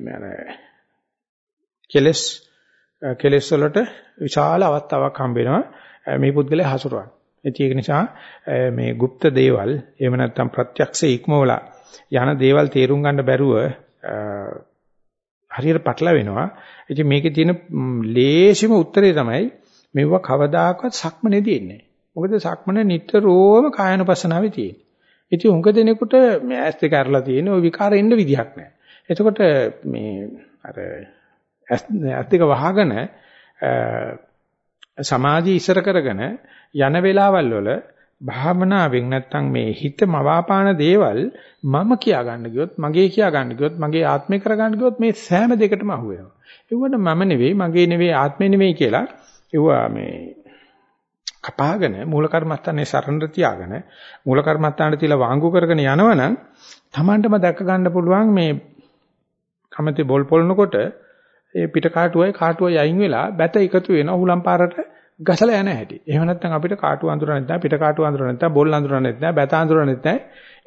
කෙලස් කෙලස් වලට විශාල අවස්ථාවක් හම්බ වෙනවා මේ පුද්ගලයා හසුරුවන්න. ඒක නිසා මේ গুপ্ত දේවල් එහෙම නැත්නම් ප්‍රත්‍යක්ෂ ඉක්මවලා යන දේවල් තේරුම් ගන්න බැරුව හරියට පටල වෙනවා. ඉතින් මේකේ තියෙන ලේසිම උත්තරේ තමයි මෙවුව කවදාකවත් සක්මනේදී එන්නේ. මොකද සක්මන නිතරම කායනුපස්සනාවේ තියෙන්නේ. ඉතින් උඟ දෙනෙකුට මේ ඇස් දෙක අරලා තියෙන ওই විකාර එන්න විදිහක් නැහැ. එතකොට මේ අර ඇස් දෙක වහගෙන සමාධිය ඉස්සර කරගෙන යන වෙලාවල් වල භාවනාවෙන් නැත්තම් මේ හිත මවාපාන දේවල් මම කියා ගන්න ගියොත් මගේ කියා ගන්න ගියොත් මගේ ආත්මේ කර ගන්න ගියොත් මේ සෑම දෙයකටම අහු වෙනවා. ඒවට මම නෙවෙයි මගේ නෙවෙයි ආත්මේ නෙවෙයි කියලා ඒවා මේ කපාගෙන මූල කර්මස්ථානේ සරණ තියාගෙන මූල කර්මස්ථානට තියලා වාංගු කරගෙන යනවනම් Tamanටම දැක ගන්න පුළුවන් මේ කමතේ බොල් පොළනකොට ඒ පිට කාටුවයි කාටුවයි අයින් වෙලා බැත එකතු වෙන උහුලම් පාරට ගසලා යන හැටි. එහෙම නැත්නම් අපිට කාටුව අඳුරන්නේ නැහැ, පිට කාටුව අඳුරන්නේ නැහැ, බොල් අඳුරන්නේ නැහැ, බැත අඳුරන්නේ නැහැ.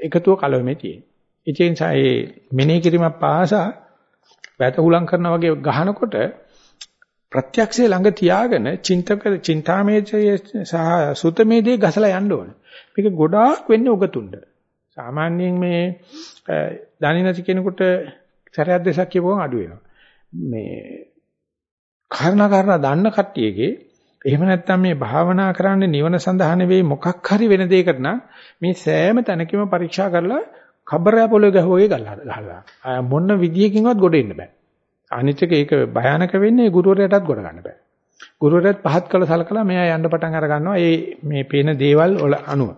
එකතුව කලවෙමේ තියෙන. ඉතින් ඒ නිසා මේ මෙනෙහි කිරීමක් පාසා බැත හුලම් කරනා වගේ ගහනකොට ප්‍රත්‍යක්ෂයේ ළඟ තියාගෙන චින්තක චින්තාමේචය සහ සුතමේදී ගසලා යන්න ඕනේ. මේක ගොඩාක් වෙන්නේ උගතුණ්ඩ. සාමාන්‍යයෙන් මේ දන්නේ නැති කෙනෙකුට සැරයක් දෙසක් කියපුවම අඩු වෙනවා. මේ කාරණා කාරණා දන්න කට්ටියගේ එහෙම නැත්නම් මේ භාවනා කරන්නේ නිවන සඳහා නෙවෙයි මොකක් හරි වෙන දෙයකට නම් මේ සෑම තැනකම පරීක්ෂා කරලා කබරය පොළොවේ ගහුවේ ගහලා. මොන විදියකින්වත් ගොඩ එන්න බෑ. අනිත් එක ඒක භයානක වෙන්නේ ගුරුවරයාටත් ගොඩ ගන්න බෑ. ගුරුවරයාත් පහත් කළ සලකලා මෙයා යන්න පටන් අර ගන්නවා. ඒ මේ පේන දේවල් වල අනුව.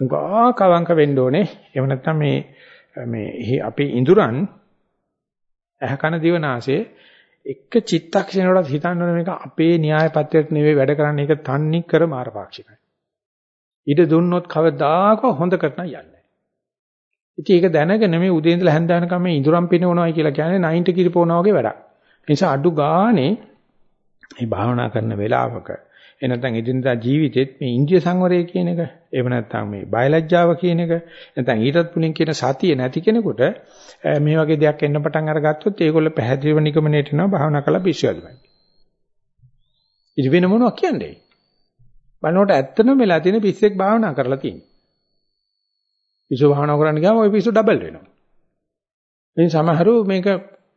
උගා කවංක වෙන්න ඕනේ. එහෙම නැත්නම් මේ මේ අපේ ඉඳුරන් ඇහ කන දිව නාසය එක චිත්තක්ෂණයකට හිතන්න ඕනේ මේක අපේ න්‍යාය පත්‍රයට නෙවෙයි වැඩ කරන්නේ ඒක තන්නේ කර මාරපාක්ෂිකයි. ඊට දුන්නොත් කවදාක හොඳ කරන යන්නේ. ඉතින් ඒක දැනගෙන මේ උදේ ඉඳලා හැන්ද වෙනකම් මේ ඉඳුරම් පිනවනවා කියලා කියන්නේ 90 කිරිපෝනවා වගේ වැඩක්. ඒ නිසා අඩු ගානේ මේ භාවනා කරන වෙලාවක එනතන් ඉදින්දා ජීවිතෙත් මේ ඉන්ද්‍රිය සංවරය කියන එක එහෙම නැත්නම් මේ බයලජ්ජාව කියන එක නැත්නම් ඊටත් පුලින් කියන සතිය නැති කෙනෙකුට මේ වගේ දෙයක් එන්න පටන් අරගත්තොත් ඒගොල්ල පැහැදිලිව නිගමනයට එනවා භාවනා කළා පිස්සුවල්මයි. ඉති වෙන මොනවක් කියන්නේ? බලනකොට ඇත්තම වෙලා තියෙන පිස්සෙක් භාවනා කරලා තියෙනවා. පිස්සු භාවනා කරන්න ගියාම ওই පිස්සු ඩබල් වෙනවා. ඉතින් සමහරව මේක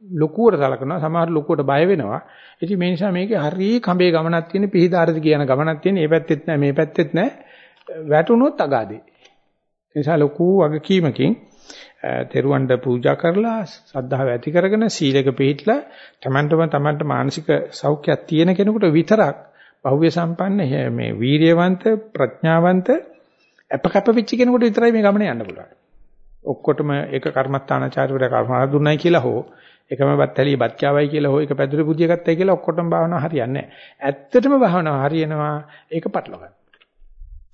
ලොකුවට සලකනවා සමහර ලොකුවට බය වෙනවා. ඉතින් මේ නිසා මේකේ හරිය කඹේ ගමනක් තියෙන පිහිදාරද කියන ගමනක් තියෙන. මේ පැත්තෙත් නැහැ මේ පැත්තෙත් නැහැ. වැටුනොත් අගාදේ. ඒ නිසා ලොකු වගකීමකින් තෙරුවන්ට පූජා කරලා සද්ධාව ඇති කරගෙන සීලක පිළිట్లా තමන්ටම තමන්ට මානසික සෞඛ්‍යයක් තියෙන කෙනෙකුට විතරක් බහුව්‍ය සම්පන්න මේ වීරියවන්ත ප්‍රඥාවන්ත අපකප වෙච්ච කෙනෙකුට විතරයි මේ ගමනේ යන්න පුළුවන්. ඔක්කොටම ඒක කර්මස්ථානාචාර්යවරයා කර්මහා දුන්නයි කියලා හෝ එකම බත් ඇලිය බත් කෑවයි කියලා හෝ එක පැදුරු පුදිය ගත්තයි කියලා ඔක්කොටම භාවනාව හරියන්නේ නැහැ. ඇත්තටම භාවනාව හරියනවා ඒක පටලවා ගන්න.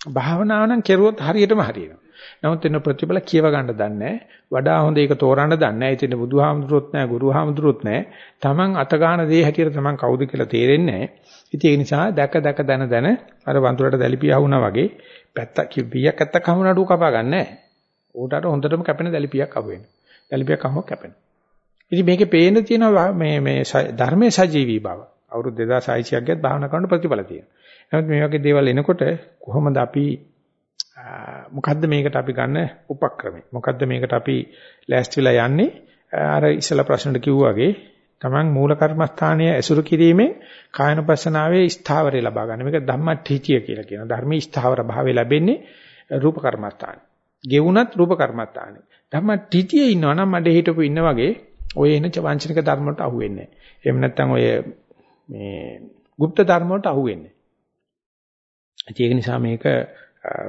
භාවනාව නම් කෙරුවොත් හරියටම හරියනවා. නමුත් එන ප්‍රතිඵල කියව ගන්න දන්නේ වඩා හොඳ ඒක තෝරන්න දන්නේ නැහැ. ඉතින් බුදුහාමුදුරුවොත් නැහැ, ගුරුහාමුදුරුවොත් නැහැ. Taman අත ගන්න දේ හැටියට Taman කවුද කියලා තේරෙන්නේ නැහැ. ඉතින් ඒ නිසා දැක දැක දන දන අර වඳුරට දැලිපියා වුණා වගේ පැත්ත කිවියක් ඇත්තක් හමු නඩුව කපා ගන්න නැහැ. ඌටට හොඳටම කැපෙන දැලිපියක් අහු වෙනවා. දැලිපියක් අහුව කැපෙනවා. ඉතින් මේකේ පේන තියෙනවා මේ මේ ධර්මයේ සජීවී බව. අවුරුදු 2600ක් ගියත් භාවනා කරන ප්‍රතිඵල තියෙනවා. නමුත් මේ වගේ දේවල් එනකොට කොහොමද අපි මොකද්ද මේකට අපි ගන්න උපක්‍රමය? මොකද්ද මේකට අපි ලෑස්තිලා යන්නේ? අර ඉස්සලා ප්‍රශ්නෙට කිව්වා වගේ තමන් මූල කර්මස්ථානයේ ඇසුරු කිරීමෙන් කායනපසනාවේ ස්ථාවරය ලබා ගන්න. මේක ධම්මටිචිය කියලා කියනවා. ධර්මී ස්ථාවර භාවය ලැබෙන්නේ රූප කර්මස්ථානේ. ගෙවුනත් රූප කර්මස්ථානේ. ධම්මටිචියේ ඉන්නවා නම් මඩේ හිටපු ඉන්න වගේ ඔය එන වංචනික ධර්ම වලට අහු වෙන්නේ නැහැ. එහෙම නැත්නම් ඔය මේ গুপ্ত ධර්ම වලට අහු වෙන්නේ. ඒක නිසා මේක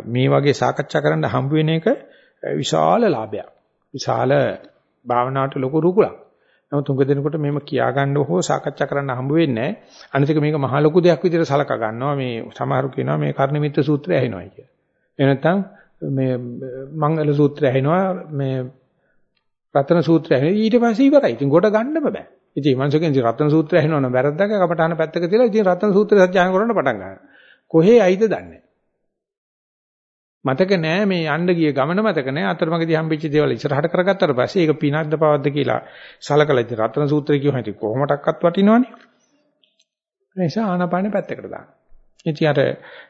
මේ වගේ සාකච්ඡා කරන්න හම්බ වෙන එක විශාල ලාභයක්. විශාල භාවනාවට ලොකු රුකුලක්. නමුත් තුඟ දෙනකොට මේව කියා ගන්න හෝ සාකච්ඡා කරන්න හම්බ වෙන්නේ නැහැ. අනිත් එක මේක මහ ලොකු දෙයක් විදිහට සලකා ගන්නවා. මේ සමහරු කියනවා මේ කර්ණමිත්‍ර සූත්‍රය ඇහෙනවායි කියලා. එහෙම නැත්නම් මේ මංගල සූත්‍රය ඇහෙනවා මේ රත්න සූත්‍රය ඇහෙනවා ඊට පස්සේ ඉවරයි. ඉතින් ගොඩ ගන්නම බෑ. ඉතින් මංසකෙන් ඉතින් රත්න සූත්‍රය ඇහෙනවනම් වැරද්දක කපටහන පැත්තක තියලා ඉතින් රත්න සූත්‍රය සත්‍යයන් කරන්න පටන් ගන්නවා. කොහේ ඇයිද දන්නේ මතක නෑ මේ යන්න ගිය ගමන මතක නෑ අතරමඟදී හම්බෙච්ච දේවල් ඉස්සරහට කරගත්තට පස්සේ ඒක පිනක්ද පවද්ද කියලා සලකලා ඉතින් රත්න සූත්‍රය කියවම ඉතින් කොහොමඩක්වත් වටිනවනේ ඒ නිසා ආනාපානෙ පැත්තකට දාන්න ඉතින් අර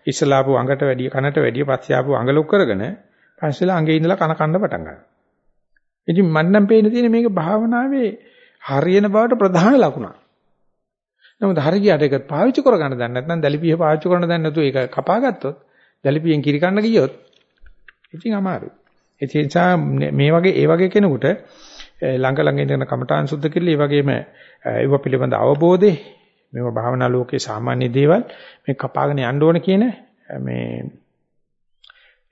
ඉස්සලාපු අඟට වැඩිය කනට වැඩිය පස්සේ ආපු අඟ ලොක් කරගෙන පස්සෙලා අඟේ ඉඳලා කන කන්න පටන් ගන්නවා ඉතින් මට නම් පේන තියෙන්නේ මේක භාවනාවේ හරියන බවට ප්‍රධාන ලකුණක් නමුත් හරියට ඒක පාවිච්චි කරගන්න දන්නේ නැත්නම් දැලිපිය පාවිච්චි කරන්න දන්නේ නැතුව ඒක කපාගත්තොත් දැලිපියෙන් කිරි කන්න ගියොත් ඉතින් අමාරුයි. ඒ නිසා මේ වගේ ඒ වගේ කෙනෙකුට ළඟ ළඟ ඉඳගෙන කමඨාන් සුද්ධ කිරලා ඒ වගේම ඒව පිළිබඳ අවබෝධේ මේව භාවනා ලෝකේ සාමාන්‍ය දේවල් මේ කපාගෙන යන්න ඕන කියන මේ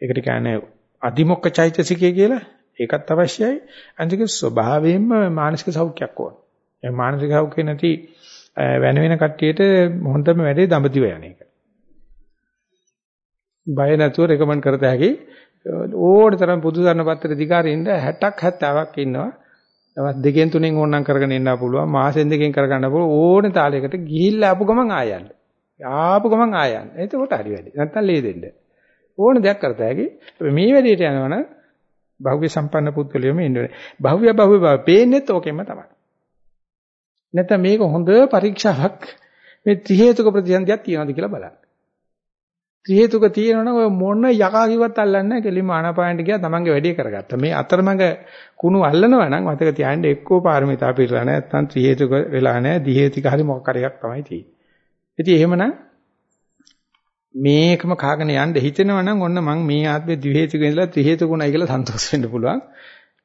ඒකට කියන්නේ අදිමොක්ක චෛතසිකය කියලා ඒකත් අවශ්‍යයි. අනිතික ස්වභාවයෙන්ම මානසික සෞඛ්‍යයක් ඕන. ඒ මානසික සෞඛ්‍ය නැති වෙන වෙන කට්ටියට හොඳම වැඩේ දඹදිව යන එක. බය නැතුව රෙකමන්ඩ් කරත හැකි ඕන තරම් පුදු සරණ පත්‍ර දිගාරින්න 60ක් 70ක් ඉන්නවා. දවස් දෙකෙන් තුනෙන් ඕනනම් කරගෙන ඉන්න පුළුවන්. මාසෙන් දෙකෙන් කරගන්න පුළුවන්. ඕනේ තාලයකට ගිහිල්ලා ආපු ගමන් ආයන්න. ආපු ගමන් ආයන්න. එතකොට හරි වැඩි. නැත්තම් ලේ දෙන්න. ඕන දෙයක් කරත හැකි. මේ වැඩේට යනවනම් භෞතික සම්පන්න පුද්ගලයෙම ඉන්නේ. භෞතික භෞතික බව පේන්නේත් ඕකෙම තමයි. නැත්නම් මේක හොඳ පරීක්ෂාවක් මේ ත්‍රි හේතුක ප්‍රතිසන්දියක් තියනවාද කියලා බලන්න. ත්‍රි හේතුක තියෙනවනම් ඔය මොන යකා කිව්වත් අල්ලන්නේ නැහැ. කෙලින්ම ආනාපානට ගියා තමන්ගේ වැඩේ කරගත්තා. මේ අතරමඟ කුණු අල්ලනවා නම් මතක තියාගන්න එක්කෝ පාරමිතා පිරලා නැහැ. නැත්නම් ත්‍රි හේතුක වෙලා නැහැ. දි හේතික හරි මොකක් හරි එකක් තමයි තියෙන්නේ. ඉතින් එහෙමනම් මේකම කාගෙන යන්න හිතෙනවා නම් ඔන්න මං මේ ආත්මේ ද්වි හේතුක ඉඳලා ත්‍රි හේතුකුණයි කියලා සන්තෝෂ වෙන්න පුළුවන්.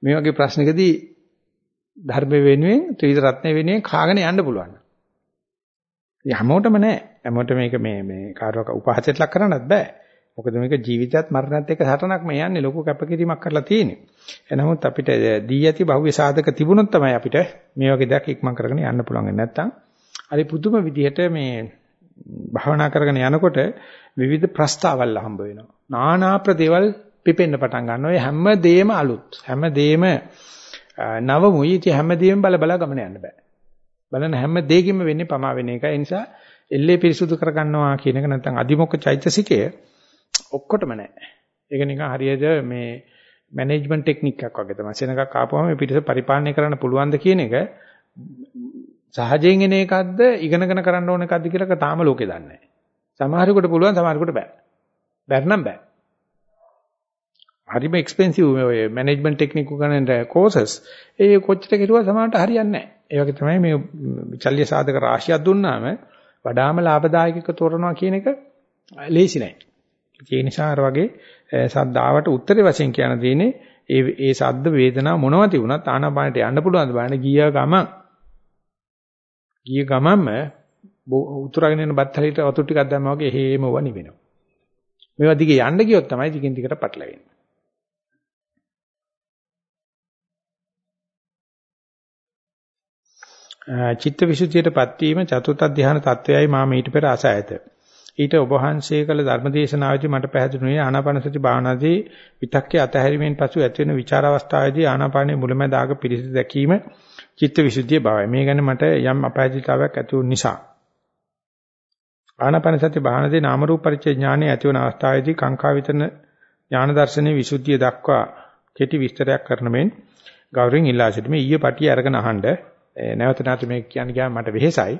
මේ වගේ ප්‍රශ්නකදී ධර්ම වෙනුවෙන් ත්‍රිවිධ රත්න වෙනුවෙන් කාගෙන යන්න පුළුවන්. හැමෝටම නෑ. හැමෝටම මේක මේ මේ කාර්යක උපහාසයට ලක් කරන්නත් බෑ. මොකද මේක ජීවිතයත් මරණයත් එක්ක සටනක් මේ යන්නේ ලොකු කැපකිරීමක් කරලා තියෙන්නේ. එනමුත් අපිට දී ඇති බහුවේ සාධක තිබුණොත් තමයි අපිට මේ වගේ දෙයක් ඉක්මන් කරගෙන යන්න පුළුවන් වෙන්නේ. නැත්තම් හරි පුදුම විදිහට මේ භාවනා කරගෙන යනකොට විවිධ ප්‍රස්තාවල් හම්බ වෙනවා. নানা ප්‍රදේවල් පිපෙන්න පටන් ගන්නවා. ඒ හැම දෙයක්ම අලුත්. හැම දෙයක්ම නවමුයි. ඉතින් හැම දෙයක්ම බල බල ගමන යන්න බෑ. බලන හැම දෙයකින්ම වෙන්නේ පමා වෙන එක. ඒ නිසා එල්ලේ පිරිසුදු කරගන්නවා කියන එක නැත්නම් අදිමොක්ක චෛතසිකය ඔක්කොටම නැහැ. ඒක නිකන් හරියට මේ මැනේජ්මන්ට් ටෙක්නික් එකක් වගේ තමයි. සෙනගක් ආපුවම මේ පිටස පරිපාලනය කරන්න පුළුවන්ද කියන එක සහජයෙන් එන එකක්ද ඉගෙනගෙන කරන්න ඕන එකක්ද කියලා තාම ලෝකේ දන්නේ නැහැ. සමහරෙකුට පුළුවන් සමහරෙකුට බෑ. බැරනම් බෑ. හරිම එක්ස්පෙන්සිව් ඔය මැනේජ්මන්ට් ටෙක්නික් උගන්නන කෝසස් ඒ කොච්චර කෙරුවා සමහරට හරියන්නේ නැහැ. ඒ වගේ තමයි මේ චල්්‍ය සාධක රාශියක් දුන්නාම වඩාම ලාභදායකක තෝරනවා කියන එක ලේසි නෑ. ඒ නිසා අර වගේ සද්දාවට උත්තරේ වශයෙන් කියන දේනේ ඒ ඒ සද්ද වේදනා මොනවා තිබුණත් ආනාපානට යන්න පුළුවන් බලන්න ගිය ගම ගිය ගමම උතුරගෙන යන බත්තලිට වතුර ටිකක් දැම්මා වගේ හේම වනි වෙනවා. මේවා දිගේ යන්න ගියොත් තමයි දිගින් දිගට පටලවෙන්නේ. චිත්ත විසුද්ධියටපත් වීම චතුත් ධානය තත්වයයි මා මීට පෙර අසයත. ඊට ඔබ වහන්සේ කළ ධර්මදේශනාවේදී මට පැහැදිලුනේ ආනාපාන සති භාවනාදී විතක්කේ අතහැරීමෙන් පසු ඇති වෙන විචාර අවස්ථාවේදී ආනාපානයේ මුලැමැදාග පිරිසිදු දැකීම චිත්ත විසුද්ධිය බවයි. මේ ගැන මට යම් අපහසුතාවයක් ඇති වුන නිසා ආනාපාන සති භාවනාවේ නාම රූප පරිච්ඡේ ඥානය ඇති වන අවස්ථාවේදී කාංකා විතන ඥාන දර්ශනයේ විසුද්ධිය දක්වා කෙටි විස්තරයක් කරන මෙන් ගෞරවයෙන් ඉල්ලා සිටිමේ ඊයේ පටිය අරගෙන අහන්න නැවත නැවත මේක කියන්න ගියාම මට වෙහෙසයි.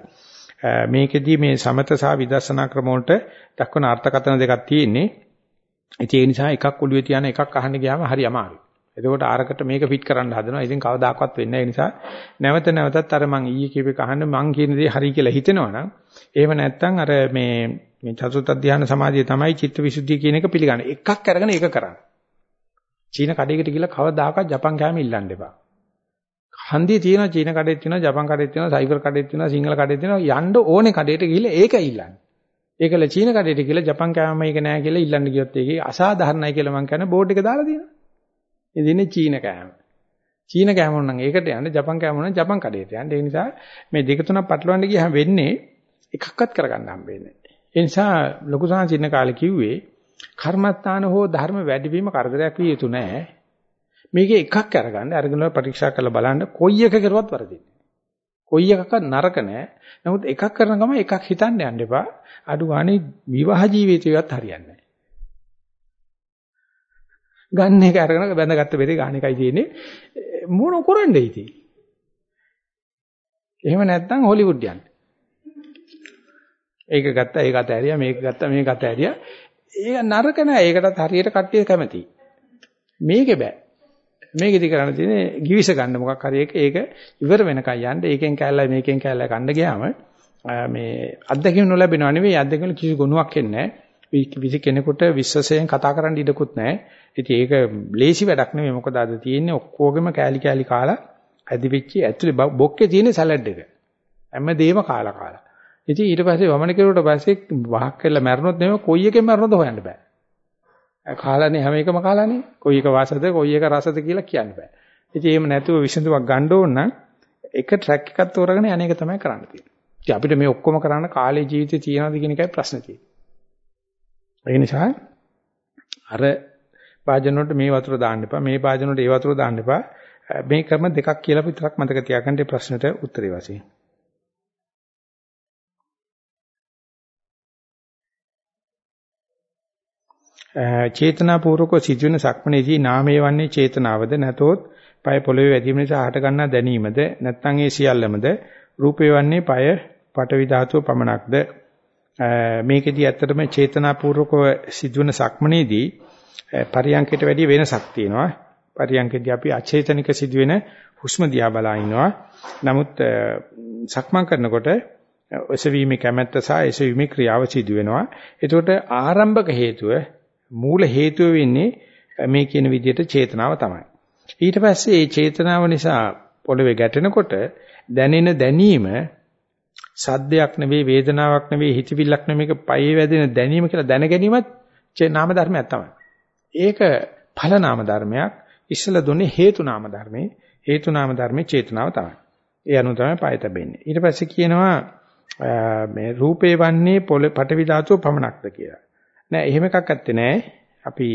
මේකෙදී මේ සමත සහ විදර්ශනා ක්‍රම වලට දක්වන අර්ථකථන දෙකක් තියෙන්නේ. ඒ නිසා එකක් ඔළුවේ තියන එකක් අහන්න ගියාම හරි අමාරුයි. එතකොට ආරකට මේක ෆිට කරන්න හදනවා. ඉතින් කවදාකවත් වෙන්නේ නැහැ. ඒ නිසා නැවත නැවතත් අර මං ඊයේ කියපේක අහන්න මං කියන දේ හරි කියලා හිතෙනවනම් එහෙම නැත්නම් අර මේ මේ චතුත් අධ්‍යාන සමාධිය තමයි චිත්තවිසුද්ධිය කියන එක පිළිගන්න. එකක් අරගෙන ඒක කරන්න. චීන කඩේකට ගිහලා කවදාකවත් ජපන් කෑම ඉල්ලන්න එපා. හන්දිය තියෙනවා චීන කඩේත් තියෙනවා ජපන් කඩේත් තියෙනවා සයිබර් කඩේත් තියෙනවා සිංහල කඩේත් තියෙනවා යන්න ඕනේ කඩේට ගිහලා ඒක ඉල්ලන්න. ඒකල චීන කඩේට ගිහලා ජපන් කෑම මේක නෑ කියලා ඉල්ලන්න ගියොත් ඒකේ අසාධාරණයි කියලා මම කියන්නේ බෝඩ් එක දාලා තියෙනවා. ඒ දෙන්නේ චීන කෑම. චීන කෑම නම් ඒකට යන්න ජපන් කෑම නම් ජපන් කඩේට යන්න. ඒ නිසා මේ දෙක තුනක් පටලවන්න ගියාම වෙන්නේ එකක්වත් කරගන්න හම්බෙන්නේ නැහැ. ඒ නිසා ලොකු සාංචින්න කාලේ කිව්වේ කර්මස්ථාන හෝ ධර්ම වැඩිවීම කරදරයක් විය යුතු නැහැ. මේකේ එකක් අරගන්න අරගෙන පරීක්ෂා කරලා බලන්න කොයි එක කරුවත් වරදින්නේ. කොයි එකක්වත් නරක නෑ. නමුත් එකක් කරන ගම එකක් හිතන්න යන්න එපා. අඩු ගානේ විවාහ ජීවිතේවත් හරියන්නේ නෑ. ගන්න එක අරගෙන බැඳගත්ත බෙරේ ගන්න එකයි තියෙන්නේ. මොන කරන්නේ ඉතින්? එහෙම නැත්නම් හොලිවුඩ් යන්න. ඒක ගත්තා ඒක අතෑරියා මේක ගත්තා මේක අතෑරියා. ඒක නරක නෑ. ඒකටත් හරියට කට්ටිය කැමතියි. මේකේ බෑ. මේකෙදි කරන්න තියෙන්නේ givis ගන්න. මොකක් හරි එක. ඒක ඉවර වෙනකන් යන්න. ඒකෙන් කැල්ලයි මේකෙන් කැල්ලයි කන්න ගියාම මේ අත්දැකීම් නොලැබෙනව නෙවෙයි. අත්දැකීම් කිසි ගුණයක් එන්නේ නැහැ කිසි කෙනෙකුට විශ්වාසයෙන් කතා කරන්න ඉඩකුත් නැහැ ඉතින් ඒක ලේසි වැඩක් නෙවෙයි. මොකද අද තියෙන්නේ ඔක්කොගෙම කෑලි කෑලි කාලා ඇදිවිච්චි ඇතුලේ බොක්කේ තියෙන සලාඩ් එක. හැමදේම කාලා කාලා. ඉතින් ඊට පස්සේ වමන කෙරුවට පස්සේ වහක් කරලා මැරුණොත් නෙවෙයි කොයි එකෙන් මැරුණොත් හොයන්න බෑ කාලානේ හැම එකම කාලානේ. කොයි එක වාසද කොයි එක රසද කියලා කියන්න බෑ. ඉතින් එහෙම නැතුව විසඳුමක් ගන්න ඕන නම් එක ට්‍රැක් එකක් තෝරගෙන අනේක තමයි කරන්න තියෙන්නේ. ඉතින් අපිට මේ ඔක්කොම කරන්න කාලේ ජීවිතේ තියනවාද කියන එකයි ප්‍රශ්නේ තියෙන්නේ. ඒ නිසා අර වාජන වලට මේ වතුර දාන්න එපා මේ වාජන වලට ඒ වතුර දාන්න එපා මේ ක්‍රම දෙකක් කියලා විතරක් මතක තියාගන්න ප්‍රශ්නෙට උත්තරේ වශයෙන්. චේතනාපූර්වක සිදුවෙන සක්මනේදී නාමයේ වන්නේ චේතනාවද නැතොත් පය පොළවේ වැදීම නිසා හට ගන්නා දැනීමද නැත්නම් ඒ සියල්ලමද රූපේ වන්නේ පය පටවි ධාතුව පමණක්ද? මේකෙදී ඇත්තටම චේතනාපූර්වකව සිදුවෙන සක්මනේදී පරියංකයට වැඩිය වෙනසක් තියෙනවා. පරියංකෙදී අපි අචේතනික සිදුවෙන හුස්ම දිහා බලා ඉන්නවා. නමුත් සක්මන් කරනකොට එසවීමේ කැමැත්ත සහ එසවීමේ ක්‍රියාව සිදු වෙනවා එතකොට ආරම්භක හේතුව මූල හේතුව වෙන්නේ මේ කියන විදිහට චේතනාව තමයි. ඊට පස්සේ මේ චේතනාව නිසා පොළවේ ගැටෙනකොට දැනෙන දැනීම සද්දයක් නෙවෙයි වේදනාවක් නෙවෙයි හිතවිල්ලක් නෙවෙයි පයේ වැදෙන දැනීම කියලා දැන ගැනීමත් නාම ධර්මයක් තමයි. ඒක ඵල නාම ධර්මයක්. ඉස්සලා දුන්නේ හේතු නාම ධර්මේ. හේතු නාම ධර්මේ චේතනාව තමයි. ඒ අනුව තමයි පය තැබෙන්නේ. ඊට පස්සේ කියනවා මේ රූපේ වන්නේ පොළ පටවි ධාතුව පමණක්ද කියලා. නෑ එහෙම එකක් ඇත්තේ නෑ. අපි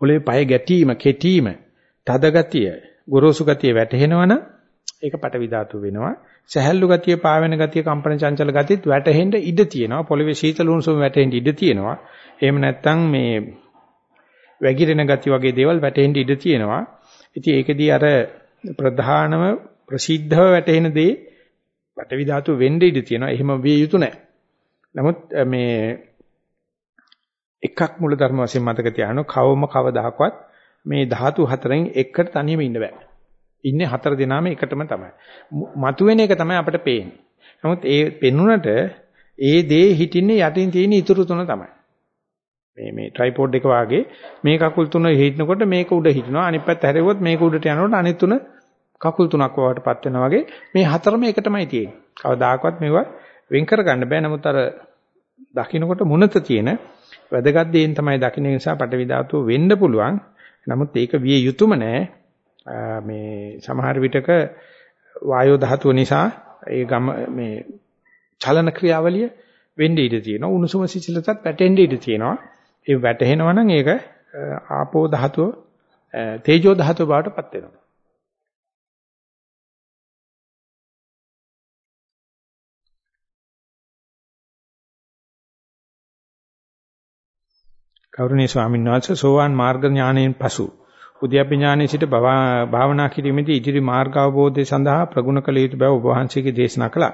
පොළවේ පය ගැටීම, කෙටීම, තද ගතිය, ගොරෝසු ගතිය වැටහෙනවනම් ඒක පටවි ධාතු වෙනවා. සහැල්ලු ගතිය, පාවෙන ගතිය, කම්පන චංචල ගතියත් වැටෙන්න ඉඩ තියෙනවා. පොළවේ සීතල උණුසුම වැටෙන්න ඉඩ තියෙනවා. එහෙම නැත්නම් මේ වැగిරෙන ගති වගේ දේවල් වැටෙන්න ඉඩ තියෙනවා. ඉතින් ඒකෙදී අර ප්‍රධානම ප්‍රසිද්ධව වැටෙන දේ පටවි ධාතු වෙන්න ඉඩ තියෙනවා. එහෙම විය යුතු නැහැ. නමුත් මේ එකක් මූල ධර්ම වශයෙන් මතක තියාගන්න කවම කවදාකවත් මේ ධාතු හතරෙන් එකට තනියම ඉන්න බෑ. ඉන්නේ හතර දෙනාම එකටම තමයි. මතුවෙන එක තමයි අපිට පේන්නේ. නමුත් ඒ පෙන්නුනට ඒ දේ හිටින්නේ යටින් තියෙන ඉතුරු තුන තමයි. මේ මේ ට්‍රයිපෝඩ් එක වාගේ මේ කකුල් තුන හිටිනකොට මේක උඩ හිටිනවා අනිත් පැත්ත හැරෙවොත් මේක උඩට යනකොට අනිත් තුන කකුල් තුනක් වටපත් වෙනවා වගේ මේ හතරම එක තමයි තියෙන්නේ. කවදාකවත් මේවා වෙන් කර ගන්න බෑ. නමුත් අර දකින්නකොට මුනත තියෙන වැදගත් දේන් තමයි දකින්න නිසා පටවි ධාතුව වෙන්න පුළුවන්. නමුත් ඒක විය යුතුයම නෑ. මේ සමහර විටක වායෝ ධාතුව නිසා ඒ ගම මේ චලන ක්‍රියාවලිය වෙන්න ඉඩ තියෙනවා. උණුසුම සිසිලසත් වැටෙන්න ඉඩ තියෙනවා. ඒ වැටෙනවා නම් ඒක ආපෝ ධාතුව තේජෝ ධාතුව බවට පත් වෙනවා. ගෞරවනීය ස්වාමීන් වහන්සේ සෝවාන් මාර්ග ඥානයෙන් පසු උද්‍යප්ප ඥානයේ සිට භාවනා කිරීමේදී ඉදිරි මාර්ග අවබෝධය සඳහා ප්‍රගුණ කළ යුතු බව ඔබ වහන්සේගේ දේශනා කළා.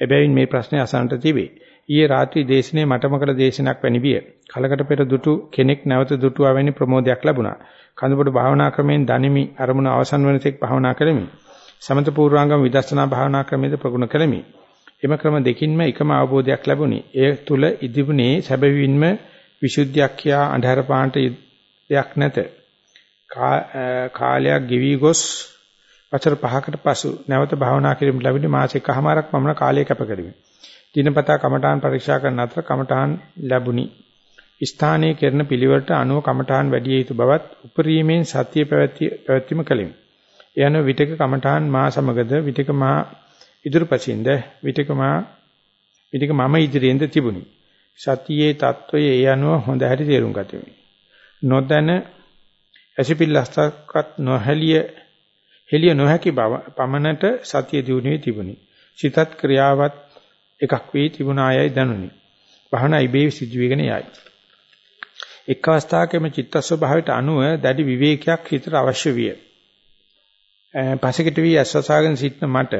එබැවින් මේ ප්‍රශ්නේ අසන්නට තිබේ. ඊයේ රාත්‍රී දේශනේ මටම කළ දේශනක් වැනි විය. කලකට පෙර දුටු කෙනෙක් නැවත දුටුවා වැනි ප්‍රමෝදයක් ලැබුණා. කඳුබඩ භාවනා ක්‍රමයෙන් දනිමි අරමුණ අවසන් වන තෙක් භාවනා කරමි. සමත පූර්වාංගම විදර්ශනා භාවනා ක්‍රමයේද ප්‍රගුණ කරමි. එම ක්‍රම දෙකින්ම එකම අවබෝධයක් ලැබුණි. එය තුල ඉදිබුනේ සැබවින්ම විසුද්ධියක් කියා අන්ධහර පාන්ට දෙයක් නැත. කාලයක් ගෙවි ගොස් වසර 5කට පසු නැවත භාවනා කිරීමට ලැබෙන මාස එකමාරක් පමණ කාලය කැප කරමි. දිනපතා කමඨාන් පරීක්ෂා කරන අතර කමඨාන් ලැබුණි. ස්ථානයේ කරන පිළිවෙලට අනුව කමඨාන් වැඩි යුතු බවත් උපරිමයෙන් සතිය පැවැත්වීම කලෙමි. යන විතක කමඨාන් මා සමගද විතක මා ඉදිරිපසින්ද විතක මා විතක මම ඉදිරියෙන්ද තිබුණි. සතියේ తত্ত্বයේ ඒ අනුව හොඳ හැටි තේරුම් ගත යුතුයි. නොදැන ඇසිපිල්ලස්සක්වත් නොහැලිය හෙලිය නොහැකි බව පමණට සතිය දිනුවේ තිබුණි. සිතත් ක්‍රියාවත් එකක් වී තිබුණායයි දැනුනි. භවනා ඉබේ සිදුවේගෙන යයි. එක් අවස්ථාවකම චිත්ත ස්වභාවයට අනුව දැඩි විවේකයක් හිතට අවශ්‍ය විය. පසෙකට වී අස්වසාගෙන සිටන මට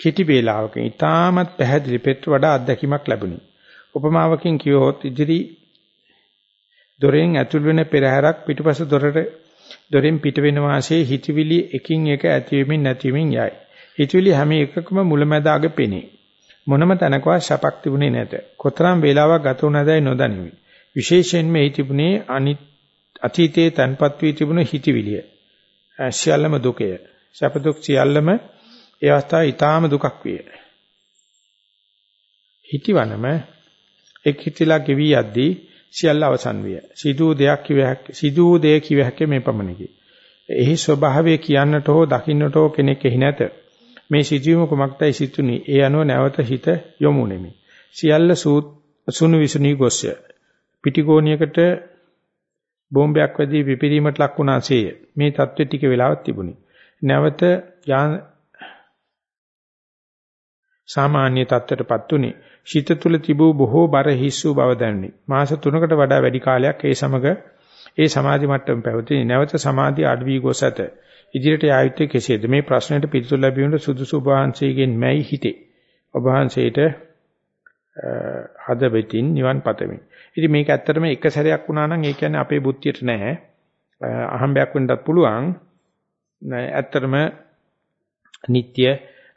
කිටි වේලාවක ඊටමත් පැහැදිලි පෙත් වඩා අත්දැකීමක් ලැබුණා. උපමාවකින් කිව්වොත් ඉදිරි දොරෙන් ඇතුල් වෙන පෙරහැරක් පිටුපස දොරට දොරෙන් පිට වෙන වාසේ හිතවිලි එකින් එක ඇතිවෙමින් නැතිවෙමින් යයි. හිතවිලි හැම එකකම මුලැමැදාග පෙනේ. මොනම තැනකවත් සපක් තිබුණේ නැත. කොතරම් වේලාවක් ගත වුණාදයි නොදනිමි. විශේෂයෙන්ම මේ තිබුණේ අතීතයේ තන්පත් වී තිබුණ හිතවිලිය. සියල්ලම දුකය. සැප දුක් සියල්ලම ඒ අවස්ථාවේ ඊටාම දුකක් විය. හිතවනම එක් හිතලා ගෙවි යද්දී සියල්ල අවසන් විය. සිදු දෙයක් කිව හැකි සිදු දෙය කිව හැකි මේ පමණකි. එහි ස්වභාවය කියන්නට හෝ දකින්නට හෝ කෙනෙක් එහි නැත. මේ සිදුවීම කුමක්දයි සිතුනි. ඒ අනුව නැවත හිත යොමු නෙමි. සියල්ල සුණු විසුණී ගොස්ය. පිටිගෝණියකට බෝම්බයක් වැදී විපිරීමට ලක් වුණාසේය. මේ தත්ත්වෙ ටික වෙලාවක් තිබුණි. නැවත සාමාන්‍ය තත්ත්වයටපත් උනේ. ශීත තුල තිබූ බොහෝ බර හිස්සු බව දැනුනි. මාස 3කට වඩා වැඩි කාලයක් ඒ සමග ඒ සමාධි මට්ටම පැවතිනි. නැවත සමාධිය අඩු වී ගොස් ඇත. ඉදිරියට යා යුත්තේ කෙසේද? මේ ප්‍රශ්නයට පිළිතුරු ලැබීමට සුදුසු වහන්සේගෙන් මැයි හිතේ. ඔබ වහන්සේට හදවෙතින් නිවන් පතමි. ඉතින් මේක ඇත්තටම එක සැරයක් වුණා නම් ඒ කියන්නේ අපේ බුද්ධියට නෑ. අහම්බයක් වෙන්නත් පුළුවන්. ඇත්තටම නিত্য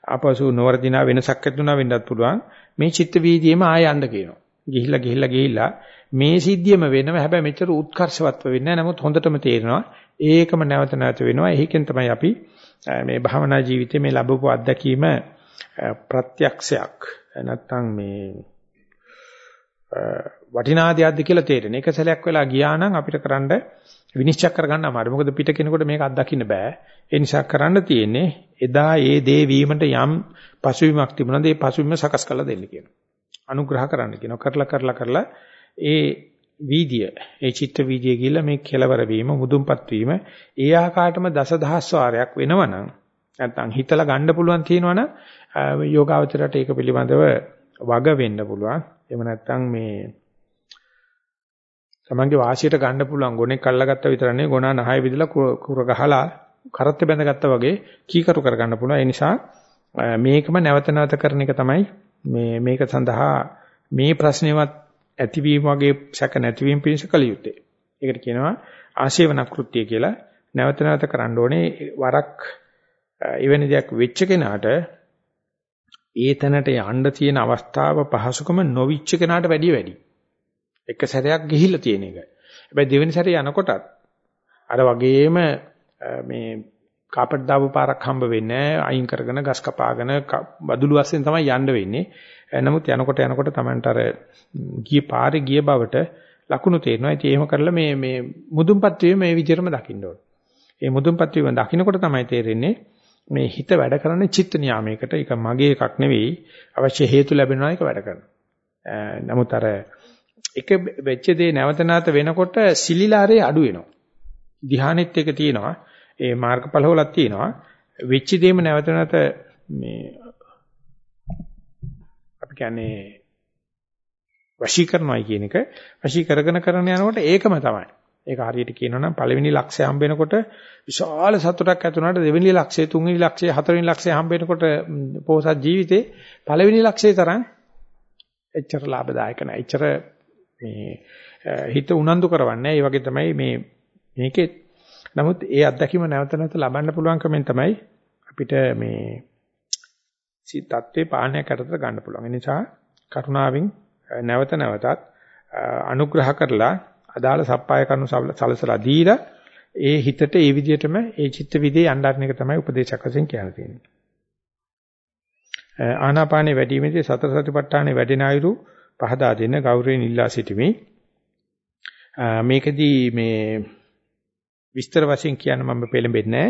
අපසු නොවර්දිනා වෙනසක් ඇති වුණා වෙන්නත් පුළුවන්. මේ චිත්ත වීදියේම ආය යන්න කියනවා. ගිහිල්ලා ගිහිල්ලා ගිහිල්ලා මේ සිද්ධියම වෙනව හැබැයි මෙච්චර උත්කර්ෂවත්ව වෙන්නේ නැහැ. නමුත් හොඳටම තේරෙනවා. ඒකම නැවත නැවත වෙනවා. ඒකෙන් තමයි අපි මේ භවනා ජීවිතේ මේ ලැබපු අත්දැකීම ප්‍රත්‍යක්ෂයක්. නැත්තම් මේ වටිනා දෙයක්ද කියලා තේරෙන. එක සැලයක් වෙලා ගියා නම් අපිට කරන්න විනිශ්චය කරගන්න අමාරුයි. මොකද පිට කෙනෙකුට මේක අත්දකින්න බෑ. ඒ නිසා කරන්න තියෙන්නේ එදා ඒ දේ වීමට යම් පසුබිමක් තිබුණාද ඒ පසුබිම සකස් කරලා දෙන්න කියනවා. අනුග්‍රහ කරන්න කියනවා. කරලා කරලා කරලා ඒ වීදිය ඒ චිත්ත වීදිය කියලා මේ කෙලවර වීම මුදුන්පත් වීම ඒ ආකාරයටම දසදහස් වාරයක් වෙනවනම් නැත්නම් හිතලා ගන්න පුළුවන් තියෙනවනම් යෝගාවචරයට ඒක පිළිබඳව වග වෙන්න පුළුවන් එහෙම නැත්නම් මේ තමන්ගේ වාසියට ගන්න පුළුවන් ගොනෙක් අල්ලගත්ත විතර නෙවෙයි ගොනා නහය විදලා කුර ගහලා කරත් බැඳගත්තා වගේ කීකරු කරගන්න පුළුවන් ඒ නිසා මේකම නැවත නැවත කරන එක තමයි මේ මේක සඳහා මේ ප්‍රශ්නේවත් ඇතිවීම වගේ සැක නැතිවීම පිණිස කළ යුත්තේ. ඒකට කියනවා ආශේවන කෘත්‍ය කියලා. නැවත නැවත කරන්න ඕනේ වරක් එවැනි දෙයක් වෙච්ච කෙනාට ඒ තැනට යන්න තියෙන අවස්ථාව පහසුකම නොවිච්ච කෙනාට වැඩිය වැඩි. එක සැරයක් ගිහිල්ලා තියෙන එක. හැබැයි දෙවෙනි සැරේ යනකොටත් අර වගේම මේ කාපට් දාපු පාරක් හම්බ වෙන්නේ අයින් කරගෙන ගස් කපාගෙන බදුළු වශයෙන් තමයි යන්න වෙන්නේ. නමුත් යනකොට යනකොට Tamanට අර ගිය පාරේ ගිය බවට ලකුණු තේරෙනවා. ඉතින් එහෙම කරලා මේ මේ මුදුන්පත් වීම මේ විදිහටම දකින්න ඕනේ. මේ මුදුන්පත් වීම දකින්නකොට තමයි තේරෙන්නේ මේ හිත වැඩ කරන්නේ චිත්ත නියාමයකට. ඒක මගේ එකක් නෙවෙයි. අවශ්‍ය හේතු ලැබෙනවා ඒක වැඩ කරනවා. නමුත් අර එක වෙච්ච දේ නැවත නැවත වෙනකොට සිලිලාරේ අඩු වෙනවා. ධ්‍යානෙත් එක තියෙනවා. ඒ මාර්ගඵලවලක් තියෙනවා. වෙච්ච දේම නැවත නැවත මේ අපි කියන්නේ වශී කරනවායි කියන එක වශී කරගෙන කරන යනකොට ඒකම තමයි. ඒක හරියට කියනවා නම් පළවෙනි ලක්ෂය හම්බ වෙනකොට විශාල සතුටක් ඇති වුණාට දෙවෙනි ලක්ෂය, තුන්වෙනි ලක්ෂය, හතරවෙනි ලක්ෂය හම්බ වෙනකොට පොහොසත් ජීවිතේ පළවෙනි ලක්ෂය තරම් එච්චර ලාභදායක නැහැ. එච්චර මේ හිත උනන්දු කරවන්නේ. ඒ වගේ තමයි මේ මේකේ නමුත් ඒ අත්දැකීම නැවත නැවත ලබන්න පුළුවන් කමෙන් තමයි අපිට මේ සිතත්වේ පාණයක් යටතට ගන්න පුළුවන්. ඒ නිසා කරුණාවෙන් නැවත නැවතත් අනුග්‍රහ කරලා අදාළ සප්පාය කරුණු සලසලා දීලා ඒ හිතට ඒ විදිහටම ඒ චිත්ත විදේ යන්නන එක තමයි උපදේශක වශයෙන් කියන්න තියෙන්නේ. ආනාපානේ වැඩිමේදී සතර සතිපට්ඨානේ වැඩෙන අයුරු පහදා දෙන්න ගෞරවයෙන් ඉල්ලා සිටිමි. මේකදී මේ විස්තර වශයෙන් කියන්න මම පෙළඹෙන්නේ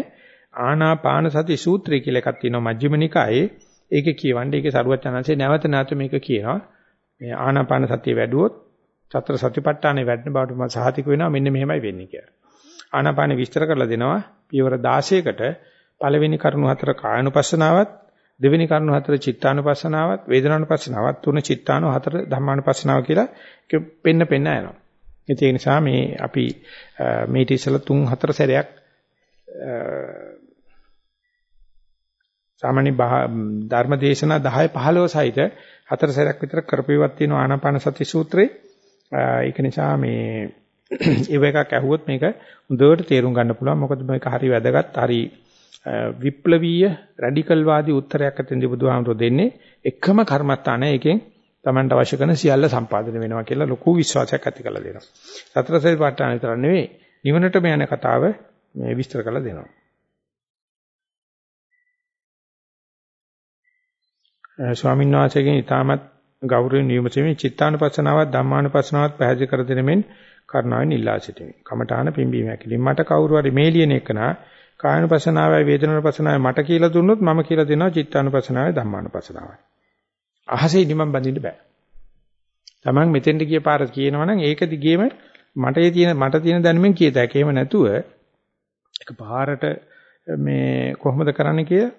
ආනාපාන සති සූත්‍රය කියලා එකක් තියෙනවා මජ්ක්‍ධිම නිකායේ. ඒකේ කියවන්නේ ඒකේ සරුවත් අනන්සේ නැවත නැවත මේක කියනවා. මේ ආනාපාන සතිය වැඩුවොත් සතර සතිපට්ඨානේ වැඩන බවට මම සහතික වෙනවා මෙන්න මෙහෙමයි වෙන්නේ කියලා. ආනාපාන විස්තර කරලා දෙනවා පියවර 16කට පළවෙනි කරුණු හතර කායනුපස්සනාවත් දෙවෙනි කරුණු හතර චිත්තානුපස්සනාවත් වේදනානුපස්සනාවත් තුන චිත්තානු හතර ධම්මානුපස්සනාව කියලා ඒක පෙන්න පෙන්න යනවා. ඒ නිසා මේ අපි මේ ඉතිසල 3 4 සැරයක් සාමාන්‍ය ධර්ම දේශනා 10 15 සහිත හතර සැරයක් විතර කරපේවත් තියෙන ආනාපාන සති සූත්‍රේ ඒක නිසා මේ (clears throat) ඒව එකක් ඇහුවොත් මේක හොඳට තේරුම් ගන්න පුළුවන් මොකද මේක හරි වැදගත් හරි විප්ලවීය රැඩිකල් වාදී උත්තරයක් අතෙන්දී බුදුහාමුදුරෝ දෙන්නේ එකම කර්මස්ථානය එකෙන් Tamanට අවශ්‍ය කරන සියල්ල සම්පාදනය වෙනවා කියලා ලොකු විශ්වාසයක් ඇති කරලා දෙනවා. සතර සතිපට්ඨාන විතර නෙවෙයි නිවනටම යන කතාව මේ විස්තර කරලා දෙනවා. ස්වාමීන් වහන්සේගෙන් ඊටමත් ගෞරවයෙන් නියමසෙමින් චිත්තානුපස්සනාවත් ධම්මානුපස්සනාවත් පැහැදිලි කර දෙනෙමින් කරුණාවෙන් ඉල්ලා සිටිමි. කමඨාන පිම්බීම හැකිලින් මට කවුරු හරි මේ ලියන එකනා කායනුපස්සනාවයි වේදනානුපස්සනාවයි මට කියලා දුන්නොත් මම කියලා දෙනවා චිත්තානුපස්සනාවයි ධම්මානුපස්සනාවයි. අහසේ නිමන් බඳින්න බෑ. Taman මෙතෙන්ට ගිය පාර කියනවනම් ඒක දිගේම මට තියෙන මට තියෙන දැනුමෙන් කියත හැකි. එහෙම නැතුව එක පාරට මේ කොහොමද කරන්න කියලා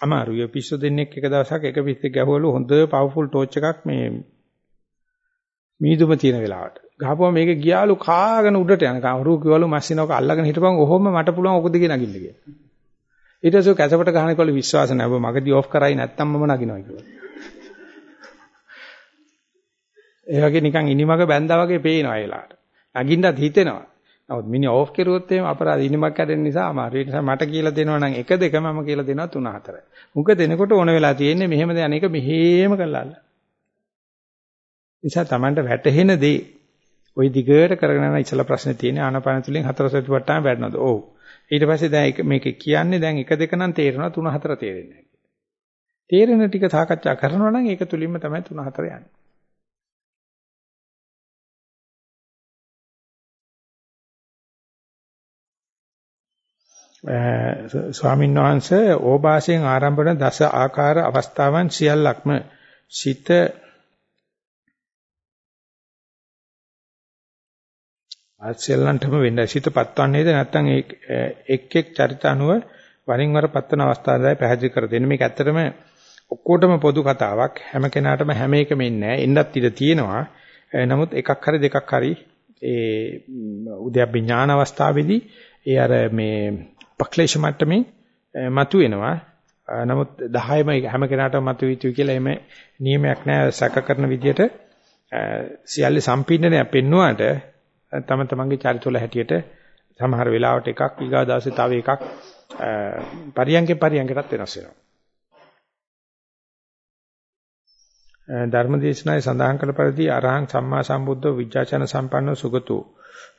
අමාරුයි. පිස්සු දෙන්නෙක් එක දවසක් එක පිස්සෙක් ගැහුවලු හොඳ පවර්ෆුල් ටෝච් එකක් මේ මීදුම තියෙන වෙලාවට. ගහපුවම මේක ගියාලු කාගෙන උඩට යනකම් රු කිවලු මැස්සිනවක අල්ලගෙන හිටපන් ඔහොම මට පුළුවන් ඔක දිගේ නගින්න කියලා. ඊට පස්සේ කැසපට ගහන කවලු විශ්වාස නැහැ. ඔබ මගදී ඔෆ් කරයි නැත්තම් මම නගිනවා කියලා. ඒ වගේ නිකන් ඉනිමග බැඳා වගේ පේනවා ඒ වෙලාවට. නගින්නත් හිතෙනවා. නමුත් මිනිහ ඕෆ් කරුවොත් එහෙම අපරාධ ඉනිමක් කැඩෙන නිසා අමාරු. ඒ නිසා මට කියලා දෙනවා නම් එක දෙක මම කියලා දෙනවා තුන හතර. මුක දෙනකොට ඕන වෙලා තියෙන්නේ මෙහෙම දැන එක මෙහෙම කළා. නිසා Tamanට වැටහෙන දේ ওই දිගට කරගෙන යන ඉස්සලා ප්‍රශ්නේ තියෙන්නේ ආනාපාන තුලින් හතර සතිපට්ඨාන වැඩනවද? ඔව්. ඊට පස්සේ දැන් මේක කියන්නේ දැන් එක දෙක නම් තේරෙනවා තුන හතර තේරෙන්නේ නැහැ. තේරෙන ටික සාකච්ඡා කරනවා නම් ඒක තුලින්ම තමයි තුන හතර යන්නේ. ස්වාමීන් වහන්සේ ඕභාසයෙන් ආරම්භ වන දස ආකාර අවස්ථාවන් සියල්ලක්ම සිත ආසෙල්ලන්ටම වෙන්නේ. සිතපත් වන්නේද නැත්නම් එක් එක් චරිත අනුව වරින් වර පත්වන අවස්ථාවලදී පැහැදිලි කර දෙන්න. මේක ඇත්තටම ඔක්කොටම පොදු කතාවක්. හැම කෙනාටම හැම එකම ඉන්නේ නැහැ. එන්නත් ඉඩ තියෙනවා. නමුත් එකක් හරි දෙකක් හරි ඒ උද්‍යප්ප ඥාන අවස්ථාවේදී ඒ අර මේ පක්ලේශ මට්ටමින් මතුවෙනවා. නමුත් 10ම හැම කෙනාටම මතුවිය යුතු කියලා එමේ නියමයක් නැහැ. සැක කරන විදිහට සියල්ල සම්පීඩනයක් පෙන්වුවාට තම තමන්ගේ චරිතවල හැටියට සමහර වෙලාවට එකක් ඊගා දවසේ තව එකක් පරියන්කේ පරියන්කටත් වෙනස් වෙනවා. ධර්මදේශනාවේ සඳහන් කළ පරිදි අරහං සම්මා සම්බුද්ධ විජ්ජාචන සම්පන්න සුගතෝ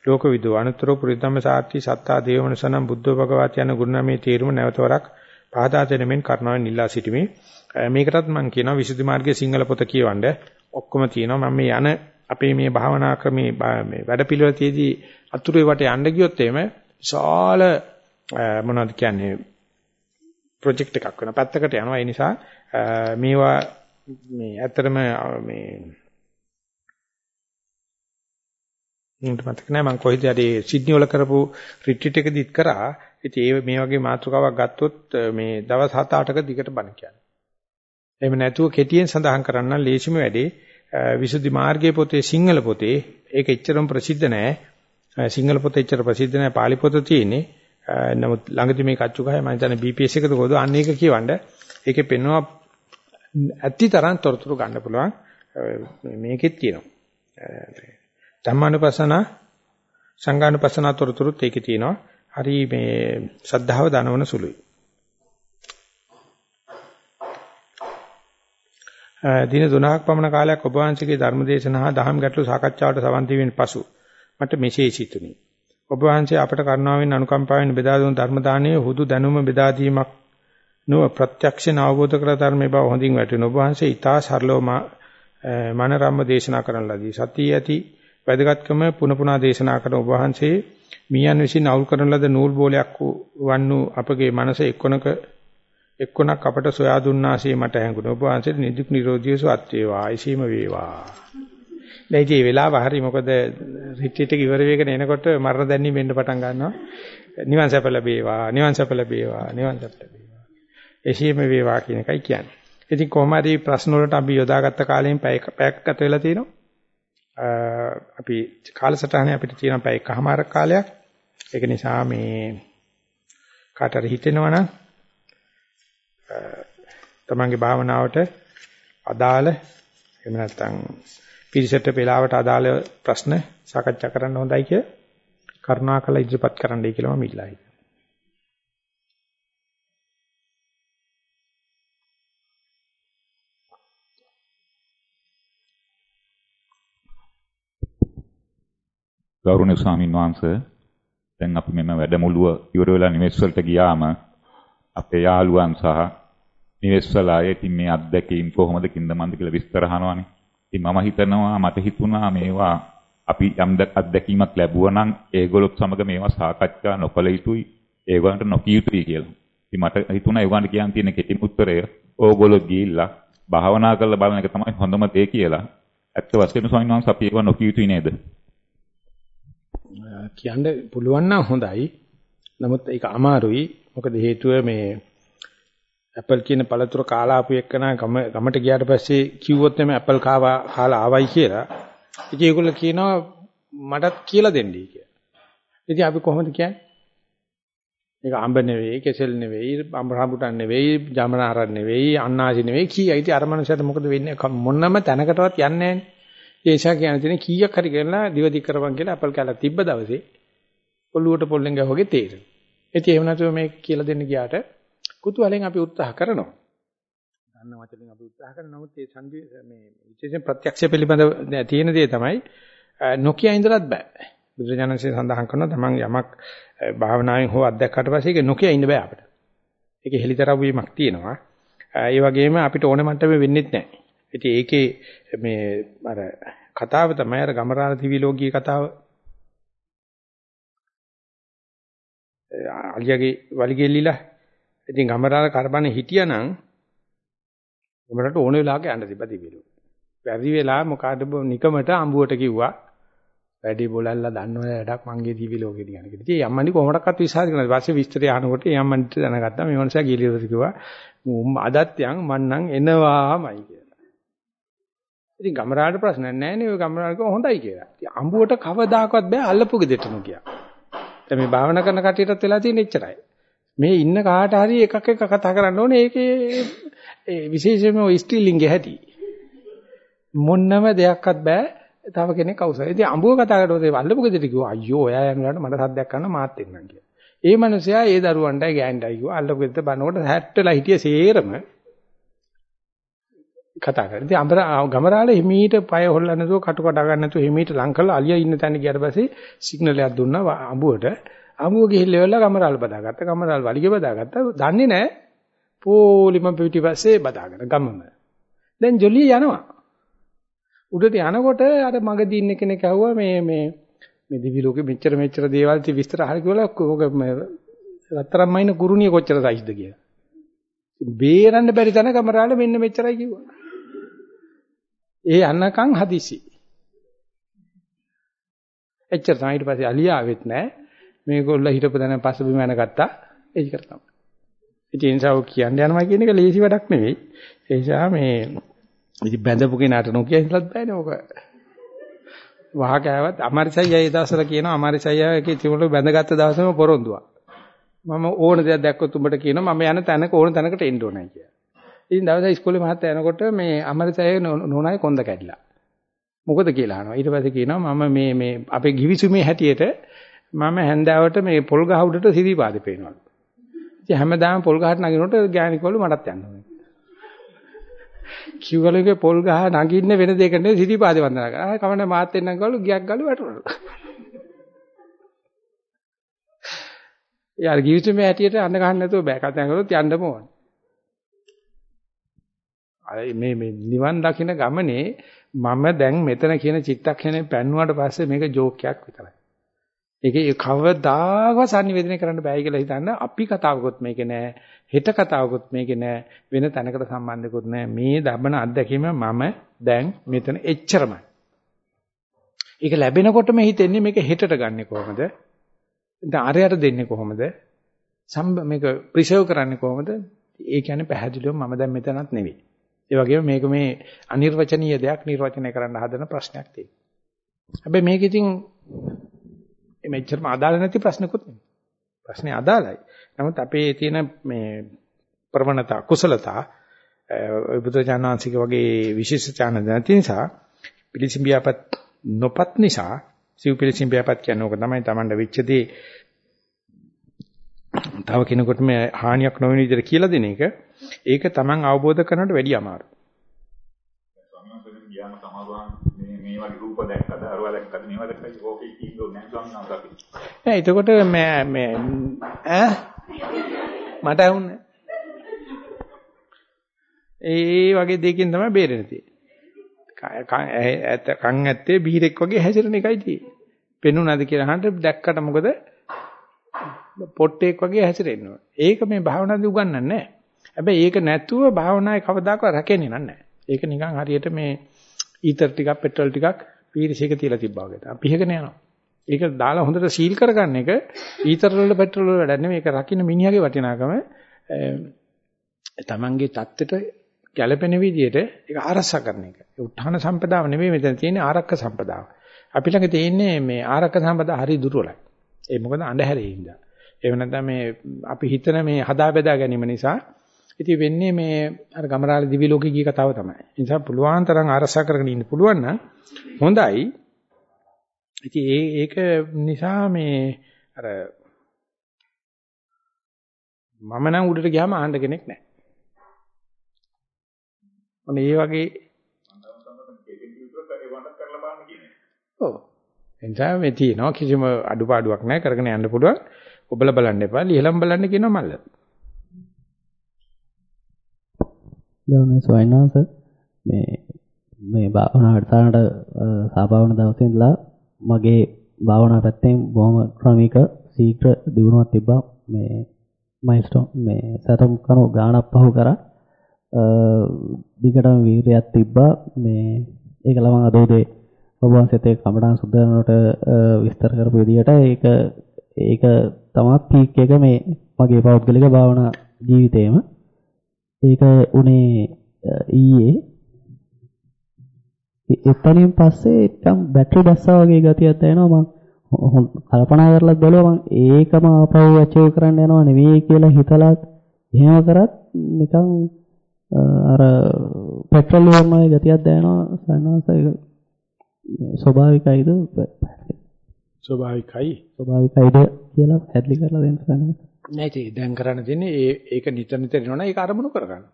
ලෝකවිදු අනුත්තර පුරිතම්ම සාර්ථි සත්තා දේවමනසනම් බුද්ධ භගවත් යන ගුණනාමේ තීරුම නැවතවරක් පහදා දෙනෙමින් කරුණාවෙන් ඉල්ලා සිටිමි. මේකටත් මම කියනවා විසුද්ධි මාර්ගයේ සිංහල පොත කියවන්න ඔක්කොම තියෙනවා මම මේ යන අපේ මේ භාවනා ක්‍රමේ මේ වැඩපිළිවෙලතියේදී අතුරුේ වට යන්න ගියොත් එහෙම විශාල මොනවද කියන්නේ ප්‍රොජෙක්ට් එකක් වෙන පැත්තකට යනවා. ඒ නිසා මේවා මේ ඇත්තටම මේ මට මතක නැහැ මම කොයිද හරි සිඩ්නි වල කරපු රිට්‍රීට් එකදීත් කරා. ඉතින් ඒ මේ වගේ මාතෘකාවක් ගත්තොත් මේ දවස් 7-8ක දිගට බණ කියන්නේ. එහෙම නැතුව කෙටියෙන් සඳහන් කරන්න ලේසිම වැඩේ. විසුද්ධි මාර්ගයේ පොතේ සිංහල පොතේ ඒක එච්චරම ප්‍රසිද්ධ නැහැ. සිංහල පොත එච්චර ප්‍රසිද්ධ නැහැ. පාලි පොත තියෙන්නේ. නමුත් ළඟදී මේක අච්චු ගහයි මම හිතන්නේ BPS එකද කොහොද අන්න ඒක කියවන්න. ඒකේ පෙන්වනවා ඇත්ති තරම් තොරතුරු ගන්න පුළුවන්. මේකෙත් තියෙනවා. ධම්මානුපස්සන සංඝානුපස්සන තොරතුරුත් ඒකේ තියෙනවා. හරි මේ ශද්ධාව දනවන සුළුයි. දින 3ක් පමණ කාලයක් ඔබ වහන්සේගේ ධර්මදේශන හා දහම් ගැටළු සාකච්ඡාවට සවන් දීමෙන් පසු මට මෙසේ සිතුනි. ඔබ වහන්සේ අපට කරුණාවෙන් අනුකම්පාවෙන් බෙදා දුන් ධර්ම දානයේ හුදු දැනුම බෙදා දීමක් නොව ප්‍රත්‍යක්ෂ අවබෝධ කර ධර්මයේ බව හොඳින් වැටෙන ඔබ වහන්සේ ඊටා සරලව මනරම්ම දේශනා කරන ලදී. සතිය ඇති වැදගත්කම පුන පුනා දේශනා කරන ඔබ වහන්සේ මීයන් විසින් අවුල් කරන ලද නූල් බෝලයක් වන්නු අපගේ මනස එක්කොනක එක්කොනක් අපට සොයා දුන්නාසේ මට හැඟුණා. ඔබ වහන්සේට නිදුක් නිරෝධී සුවත් වේවා. ආයිසීම වේවා. දැන් මේ වෙලාව හරි මොකද රිට්‍රීට් එක ඉවර වෙගෙන එනකොට මරණ දැනීම වෙන්න පටන් ගන්නවා. නිවන් සැප ලැබේවා. නිවන් සැප ලැබේවා. නිවන් සැප ලැබේවා. එසේම වේවා කියන එකයි කියන්නේ. ඉතින් කොහොම හරි ප්‍රශ්න වලට අපි යොදාගත්ත කාලයෙන් පැයක් ගත වෙලා තියෙනවා. අපි කාලසටහනේ අපිට තියෙන පැය එකමාරක් කාලයක්. ඒක නිසා මේ කාටර හිතෙනවා නම් තමන්ගේ භාවනාවට අදාළ එහෙම නැත්නම් පිරිසට වේලාවට අදාළ ප්‍රශ්න සාකච්ඡා කරන්න හොඳයි කිය කරුණාකර ඉදිරිපත් කරන්නයි කියලා මම ඉල්ලා හිටියා. ගෞරවනීය ස්වාමීන් වහන්සේ දැන් අපි මෙම වැඩමුළුව ඉවර වෙලා නිවෙස් වලට ගියාම අපේ යාළුවන් සහ නිවෙස් වල අය ඉතින් මේ අත්දැකීම් කොහොමද කින්දමන්ද කියලා විස්තර අහනවානේ. ඉතින් මම හිතනවා මට හිතුණා මේවා අපි යම් අත්දැකීමක් ලැබුවා නම් ඒගොල්ලොත් සමග මේවා සාකච්ඡා නොකළ යුතුයි ඒගොල්ලන්ට නොකිය යුතුයි කියලා. ඉතින් මට හිතුණා ඒගොල්ලන්ට කියන්න තියෙන කෙටිම උත්තරය ඕගොල්ලෝ ගිහිල්ලා භාවනා කරලා බලන එක තමයි හොඳම දේ කියලා. ඇත්ත වශයෙන්ම ස්වාමීන් වහන්සේ අපි ඒවා නොකිය යුතුයි නේද? කියන්න පුළුවන් නම් හොඳයි. නමුත් ඒක අමාරුයි. මොකද හේතුව මේ ඇපල් කියන පළතුර කාලා ආපු එක්කන ගම ගමට ගියාට පස්සේ කිව්වොත් එමේ ඇපල් කාවා කාලා ආවයි කියලා. ඉතින් ඒගොල්ලෝ කියනවා මටත් කියලා දෙන්නයි කියලා. ඉතින් අපි කොහොමද කියන්නේ? මේක අඹ නෙවෙයි, කෙසෙල් නෙවෙයි, අඹ රඹුටන් නෙවෙයි, ජමනාරන් නෙවෙයි, අන්නාසි නෙවෙයි කීයයි. ඉතින් අර මනුස්සයාට මොකද වෙන්නේ? මොනම තැනකටවත් යන්නේ නැහැ. ඒ නිසා කියන තියෙන කීයක් හරි කරලා දිවදි කරපන් කියලා අපල් කැලක් තිබ්බ දවසේ ඔළුවට පොල්ලෙන් ගහුවගේ තේරෙනවා. ඉතින් එහෙම නැතුව මේක කියලා දෙන්න ගියාට කුතුහලෙන් අපි උත්සාහ කරනවා. දන්න වචනෙන් අපි උත්සාහ කරනවා. නමුත් මේ සංදි මේ විශේෂයෙන් ප්‍රත්‍යක්ෂ පිළිබඳ තියෙන දේ තමයි නොකිය ඉඳලත් බෑ. බුදුරජාණන්සේ සඳහන් කරනවා තමන් යමක් භාවනාවෙන් හෝ අත්දැක්කට පස්සේ ඒක නොකිය ඉන්න බෑ අපිට. ඒකේ හෙලිතරව් වීමක් තියෙනවා. ඒ වගේම අපිට ඕන මට්ටමේ වෙන්නේ නැහැ. ඉතින් ඒකේ මේ අර කතාව තමයි අර ගමරාල දිවි ලෝකී කතාව. අලියගේ වලිගෙල්ලිලා. ඉතින් ගමරාල කරබනේ හිටියානම් උඹලට ඕන වෙලාවක යන්න තිබ්බ දිවි ලෝකේ. බැරි වෙලා මොකද නිකමට අඹුවට කිව්වා වැඩි බොලල්ලා දන්නව වැඩක් මංගේ දිවි ලෝකේ කියන එක. ඉතින් යම්මනි කොහොමඩක්වත් විශ්වාස කරන්නේ. ඊපස්සේ විස්තරය අහනකොට යම්මනිට දැනගත්තා මේ මනුස්සයා ගිලියදට කිව්වා අදත් යන් මන්නම් එනවාමයි කියලා. ඉතින් ගමරාට ප්‍රශ්න නැහැ නේ ඔය ගමරාට හොඳයි කියලා. ඉතින් අඹුවට කවදාකවත් බෑ අල්ලපු ගෙදරට නොකිය. දැන් මේ භාවනා කරන කටියටත් වෙලා තියෙන එච්චරයි. මේ ඉන්න කාට හරි එකක් එක කතා කරන්න ඕනේ ඒකේ ඒ විශේෂයෙන්ම ඔය ස්ත්‍රීලිංගේ හැටි. මොන්නම දෙයක්වත් බෑ තව කෙනෙක් අවසරයි. ඉතින් අඹුව කතා කරද්දී වල්ලපු ගෙදරට කිව්වා අයියෝ ඔයා යනකොට මට සද්දයක් කරන්න මාත් එන්නම් කියලා. ඒ මනුස්සයා ඒ දරුවන්ටයි ගෑන්ටයි කිව්වා අල්ලපු ගෙදරට බනකොට හැට්ටලා හිටිය සේරම කතා කරා. ඉතින් අඹර ගමරාලේ හිමීට පය හොල්ලන්න නැතුව කටු කඩා ගන්න නැතුව හිමීට ලං කරලා අලියා ඉන්න තැන ගියාට පස්සේ සිග්නල් එකක් දුන්නා අඹුවට. අඹුව ගිහිල්ලා වෙලා ගමරාල් බදාගත්තා. ගමරාල් වලිගෙ බදාගත්තා. දන්නේ නැහැ. පොලිම පිටිපස්සේ බදාගෙන ගමම. දැන් ජොලිය යනවා. උඩට යනකොට අර මගදී ඉන්න කෙනෙක් ඇහුවා මේ මේ මේ දිවි ලෝකෙ මෙච්චර මෙච්චර දේවල් ති විස්තර අහලා කියලා ඔක රත්තරන් මයින් කුරුණිය කොච්චර සයිස්ද කියලා. බේරන්න බැරි තැන කමරාලේ මෙන්න මෙච්චරයි කිව්වා. ඒ යන්නකම් හදිසි. එච්චර තමයි ඊට පස්සේ අලියා ආවෙත් නැහැ. මේගොල්ල හිටපු දැන පස්ස බිම යනගත්තා. ඒක කර තමයි. ඉතින් ඒ නිසා ඔය කියන්න යනවා කියන එක ලේසි වැඩක් නෙවෙයි. ඒ නිසා මේ ඉතින් බැඳපු කෙනාට නොකිය හිටලත් බෑනේ ඔක. වහ කෑවත් අමාරිසයි ඒ දවස්වල කියනවා අමාරිසයියගේ තිබුණු බැඳගත්ත දවසම පොරොන්දුවක්. මම ඕන දෙයක් දැක්කොත් උඹට කියනවා මම යන තැනක ඕන තැනකට එන්න ඕනයි කියලා. ඉතින් දවසේ ඉස්කෝලේ මහත්තයා යනකොට මේ අමාරිසයි නෝනායි කොන්ද කැඩිලා. මොකද කියලා අහනවා. ඊට පස්සේ කියනවා මම මේ මේ අපේ givisumේ හැටියට මම හැන්දාවට මේ පොල් ගහ උඩට සිරිපාදේ පේනවා. ඉතින් හැමදාම පොල් ගහට නගිනකොට ගෑණිකවලු මටත් යන්න ඕනේ. කිව්වලුගේ පොල් ගහ නගින්න වෙන දෙයක නෙවෙයි සිරිපාදේ වන්දනා කරා. ආ කමන්න මාත් එන්නම් ගවලු ගියක් ගලු වැටුණා. යාර givisumේ හැටියට අන්න ගන්න නැතුව බෑ. කතා කරොත් යන්නම ඕනේ. අය මේ මේ නිවන් දකින්න ගමනේ මම දැන් මෙතන කියන චිත්තක්ෂණය පැන්නුවාට පස්සේ මේක ජෝක්යක් විතරයි. ඒකේ කවදාකවත් sannivedana කරන්න බෑ කියලා හිතන්න අපි කතාවකුත් මේකේ නෑ හෙට කතාවකුත් මේකේ නෑ වෙන තැනකට සම්බන්ධකුත් නෑ මේ දබන අත්දැකීම මම දැන් මෙතන එච්චරමයි. ඒක ලැබෙනකොටම හිතෙන්නේ මේක හෙටට ගන්නෙ කොහොමද? දැන් අරයට දෙන්නේ කොහොමද? සම්බ මේක ප්‍රිසර්ව් කරන්නේ කොහොමද? ඒ කියන්නේ පැහැදිලිවම මම දැන් මෙතනත් නෙවෙයි. ඒ වගේම මේක මේ අනිර්වචනීය දෙයක් නිර්වචනය කරන්න හදන ප්‍රශ්නයක් තියෙනවා. හැබැයි මේක ඉතින් මෙච්චරම අදාළ නැති ප්‍රශ්නකුත් නෙවෙයි. ප්‍රශ්නේ අදාළයි. නමුත් අපේ තියෙන මේ ප්‍රවණතා කුසලතා බුදුජානනාංශික වගේ විශේෂ ඥාන නැති නිසා පිළිසිඹියාපත් නොපත් නිසා සිව් පිළිසිඹියාපත් කියන්නේ ඕක තමයි Tamanda වෙච්චදී තව කෙනෙකුට මේ හානියක් නොවන විදිහට කියලා දෙන එක ඒක Taman අවබෝධ කරනට වැඩිය අමාරුයි. ස්වාමීන් වහන්සේ ගියාම සමාගම් මේ මේ වගේ රූප දැක්කද අරවා දැක්කද මේවා දැක්කද ඕකේ කීකෝ නැහැ ස්වාමීන් වහන්සේ. නෑ එතකොට මේ මේ ඈ මට ඇහුන්නේ. ඒ වගේ දෙයකින් තමයි බේරෙන්නේ තියෙන්නේ. කන් ඇත්තේ බීරෙක් වගේ හැසිරෙන එකයි තියෙන්නේ. පෙනුනද කියලා අහන්න දැක්කට මොකද පොට්ටෙක් වගේ හැසිරෙන්න ඕනේ. ඒක මේ භාවනාවේ උගන්වන්නේ නැහැ. හැබැයි ඒක නැතුව භාවනාවේ කවදාකවත් රැකෙන්නේ නැහැ. ඒක නිකන් හරියට මේ ඊතර ටිකක් පෙට්‍රල් ටිකක් පීරිසයක තියලා තිබ්බා වගේ තමයි. පිහගෙන යනවා. ඒක දාලා හොඳට සීල් කරගන්න එක ඊතර වල පෙට්‍රල් වල වැඩක් නෙමෙයි. ඒක රකින්න මිනිහාගේ වටිනාකම තමන්ගේ தත්තෙට ගැළපෙන විදිහට ඒක ආරක්ෂා කරන එක. ඒ උත්හාන සම්පදාව නෙමෙයි මෙතන තියෙන්නේ ආරක්ක සම්පදාව. අපි ළඟ තියෙන්නේ මේ ආරක්ක සම්පදාව හරි දුර්වලයි. ඒ මොකද අඳුරේ ඉඳලා. එහෙම නැත්නම් මේ අපි හිතන මේ හදා බෙදා ගැනීම නිසා ඉතින් වෙන්නේ මේ අර ගමරාල දිවි ලෝකේ ගිය කතාව තමයි. ඒ නිසා පුළුවන් තරම් ආරසා කරගෙන ඉන්න පුළුවන් නම් හොඳයි. ඉතින් ඒ ඒක නිසා මේ අර මම නම් උඩට ගියාම ආන්න කෙනෙක් නැහැ. මොන ඒ වගේ ඔව් එනිසා මේ තියෙනවා කිසිම අඩුපාඩුවක් නැහැ කරගෙන යන්න පුළුවන්. ඔබලා බලන්න එපා. ලියලම් බලන්න කියනවා මල්ල. ගෞරවනීය ස්වාමීන් මේ මේ භාවනා වැඩසටහනට සහභාගී වුණ දවසේ ඉඳලා මගේ භාවනා පැත්තෙන් බොහොම ක්‍රමික ශීඝ්‍ර දියුණුවක් තිබ්බා. මේ මයිල්ස්ටෝන් මේ සතම් කණු ගාණක් පහු කරා. දිගටම වීරයක් තිබ්බා. මේ ඒක ළමං අද උදේ ඔබ වහන්සේත් ඒ කමඩාන් සුද්ධනට විස්තර කරපු විදිහට ඒක ඒක තමයි පීක් එක මේ මගේ පෞද්ගලික භාවනා ජීවිතේම. ඒක උනේ ඊයේ. එතනින් පස්සේ එකම් බැටරි බැස්සා වගේ ගතියක් දැනෙනවා. මම කල්පනා කරලා බලුවා. මම ඒකම ආපහු අචීව් කරන්න යනවා නෙවෙයි කියලා හිතලා එහෙම කරත් නිකන් අර පෙට්‍රල් වර්ණයේ ගතියක් දැනෙනවා. සන්නස ඒක ස්වභාවිකයිද? ස්වභාවිකයි. ස්වභාවිකයිද කියලා හැදලි කරලා දෙන්න සන්නස නැති දැන් කරන්න තියෙන්නේ ඒ ඒක නිතර නිතර එනවනේ ඒක අරමුණු කරගන්න.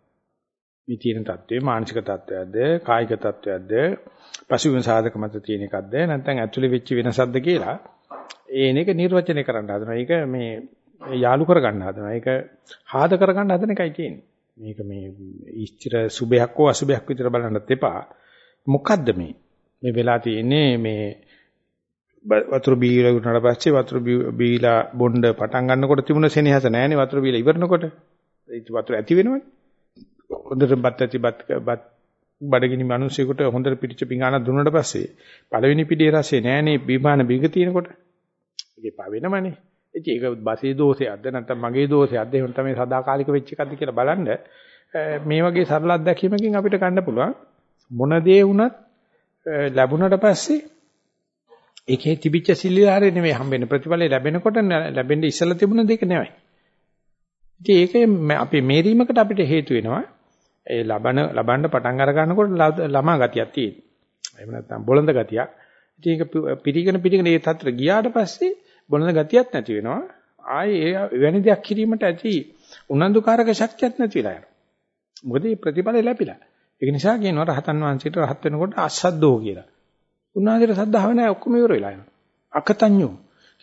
මේ තියෙන தત્ත්වය මානසික தત્ත්වයක්ද කායික தત્ත්වයක්ද පසුබිම් සාධක මත තියෙන එකක්ද නැත්නම් ඇතුලේ වෙච්ච වෙනසක්ද කියලා ඒන එක නිර්වචනය කරන්න හදනවා. ඒක මේ යාලු කරගන්න හදනවා. ඒක හාද කරගන්න හදන එකයි තියෙන්නේ. මේක මේ ඉස්තර සුභයක් හෝ අසුභයක් විතර බලන්නත් එපා. මොකද්ද මේ? මේ වෙලා තියෙන්නේ මේ වතුර බීලා උනාට පස්සේ වතුර බීලා බොණ්ඩ පටන් ගන්නකොට තිබුණ සෙනෙහස නැහැනේ වතුර බීලා ඉවරනකොට. ඒ වතුර ඇති වෙනවනේ. හොඳට බත් ඇති බත් බත් බඩගිනි මිනිස්සුෙකුට හොඳට පිටිච්ච පිඟාන දුන්නාට පස්සේ පළවෙනි පිටියේ රසේ නැහැනේ බීමාන බිග තියෙනකොට. ඒකේ පා වෙනවනේ. ඉතින් ඒක බසේ දෝෂයක්ද නැත්නම් මගේ දෝෂයක්ද එහෙම තමයි සදාකාලික වෙච්ච එකක්ද කියලා බලන්න මේ වගේ සරල අත්දැකීමකින් අපිට ගන්න පුළුවන් මොන දේ වුණත් ලැබුණට පස්සේ ඒකේ තිබිච්ච සිල්ලාරේ නෙමෙයි හම්බෙන්නේ ප්‍රතිඵලය ලැබෙනකොට ලැබෙන්නේ ඉස්සලා තිබුණ දෙක නෙමෙයි. ඉතින් ඒක අපේ මේරීමකට අපිට හේතු වෙනවා. ඒ ලබන ලබන්න පටන් අර ගන්නකොට ළමා ගතියක් තියෙනවා. එහෙම නැත්නම් බොළඳ ගතියක්. ඉතින් ඒක පිටිගෙන පිටිගෙන ඒ තත්ත්වයට ගියාට පස්සේ බොළඳ ගතියක් නැති වෙනවා. ආයේ එවැනි දෙයක් කිරීමට ඇති උනන්දුකාරක ශක්තියක් නැති වෙලා යනවා. මොකද මේ ප්‍රතිඵලය ලැබිලා. ඒක නිසා කියනවා රහතන් වහන්සේට රහත් වෙනකොට අසද්දෝ කියලා. උන්වහන්සේට සද්ධාව නැහැ ඔක්කොම ඉවර වෙලා යනවා. අකතඤ්ඤෝ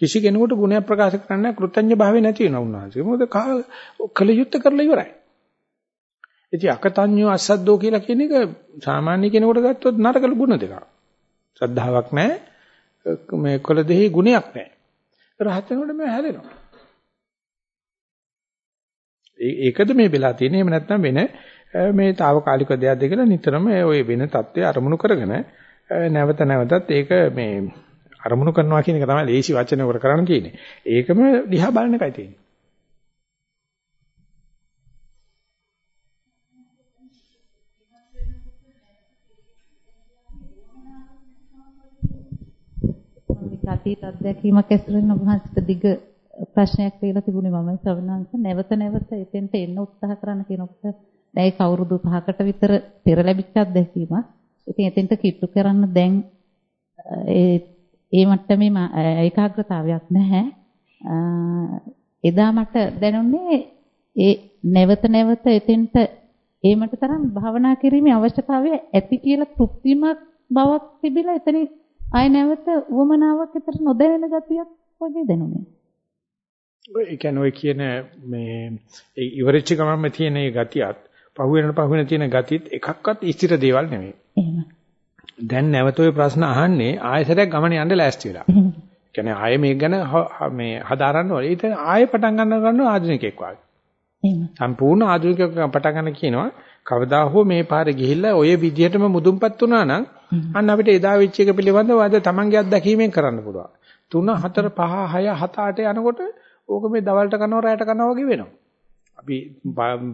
කිසි කෙනෙකුට ගුණයක් ප්‍රකාශ කරන්න නැහැ කෘතඥ භාවය නැති වෙනවා උන්වහන්සේ. මොකද කල යුත්තේ කරලා ඉවරයි. ඉතින් අකතඤ්ඤෝ අසද්දෝ කියලා කියන එක සාමාන්‍ය කෙනෙකුට ගත්තොත් නරක ගුණ දෙකක්. සද්ධාාවක් නැහැ. මේ කළ දෙහි ගුණයක් නැහැ. රහත් වෙනකොට මේ හැලෙනවා. ඒකද මේ වෙලා තියෙන්නේ එහෙම නැත්නම් වෙන මේ తాවකාලික දෙයක් දෙකලා නිතරම ওই වෙන தත්ත්වය අරමුණු කරගෙන නැවත නැවතත් ඒක මේ අරමුණු කරනවා කියන එක තමයි ලේසි වචන වල කරන්න තියෙන්නේ. ඒකම දිහා බලන එකයි තියෙන්නේ. අතීත අත්දැකීමක් ඇසුරෙන් ඔබ වහන්සේට දිග ප්‍රශ්නයක් කියලා තිබුණේ මම ශ්‍රවණාංශ නැවත නැවත එතෙන්ට එන්න උත්සාහ කරන කෙනෙකුට දැන් ඒක අවුරුදු 5කට විතර පෙර ලැබිච්ච අත්දැකීමක්. ඉතින් එතෙන්ට කිට්ටු කරන්න දැන් ඒ ඒ මට්ටමේ ඒකාග්‍රතාවයක් නැහැ. එදා මට දැනුනේ ඒ නැවත නැවත එතෙන්ට ඒමට තරම් භාවනා කිරීමේ අවශ්‍යතාවය ඇති කියලා තෘප්තිමත් බවක් තිබිලා එතනින් ආය නැවත උවමනාවක් විතර නොදැනෙන ගතියක් වගේ දැනුනේ. ඒ කියන්නේ ඔය කියන මේ ඒ ඉවරෙච්ච ගමන්ම තියෙන මේ ගතියත් පහුවෙන පහුවෙන තියෙන ගතියත් එකක්වත් ස්ථිර දේවල් නෙමෙයි. එහෙම. දැන් නැවත ඔය ප්‍රශ්න අහන්නේ ආයෙසරයක් ගමන යන්න ලෑස්ති වෙලා. කියන්නේ ආයෙ මේක ගැන මේ හදාරන්න ඕනේ. ඒක ආයෙ පටන් ගන්න ගන්නවා ආධුනිකෙක් වගේ. එහෙම. සම්පූර්ණ ආධුනිකයෙක් පටන් ගන්න කියනවා කවදා හෝ මේ පාරේ ගිහිල්ලා ඔය විදිහටම මුදුන්පත් වුණා නම් අන්න අපිට එදා වෙච්ච එක පිළිබඳව අද තමන්ගේ අත්දැකීමෙන් කරන්න පුළුවන්. 3 4 5 6 7 8 යනකොට ඕක මේ දවල්ට කරනවා රැයට කරනවා වගේ වෙනවා. අපි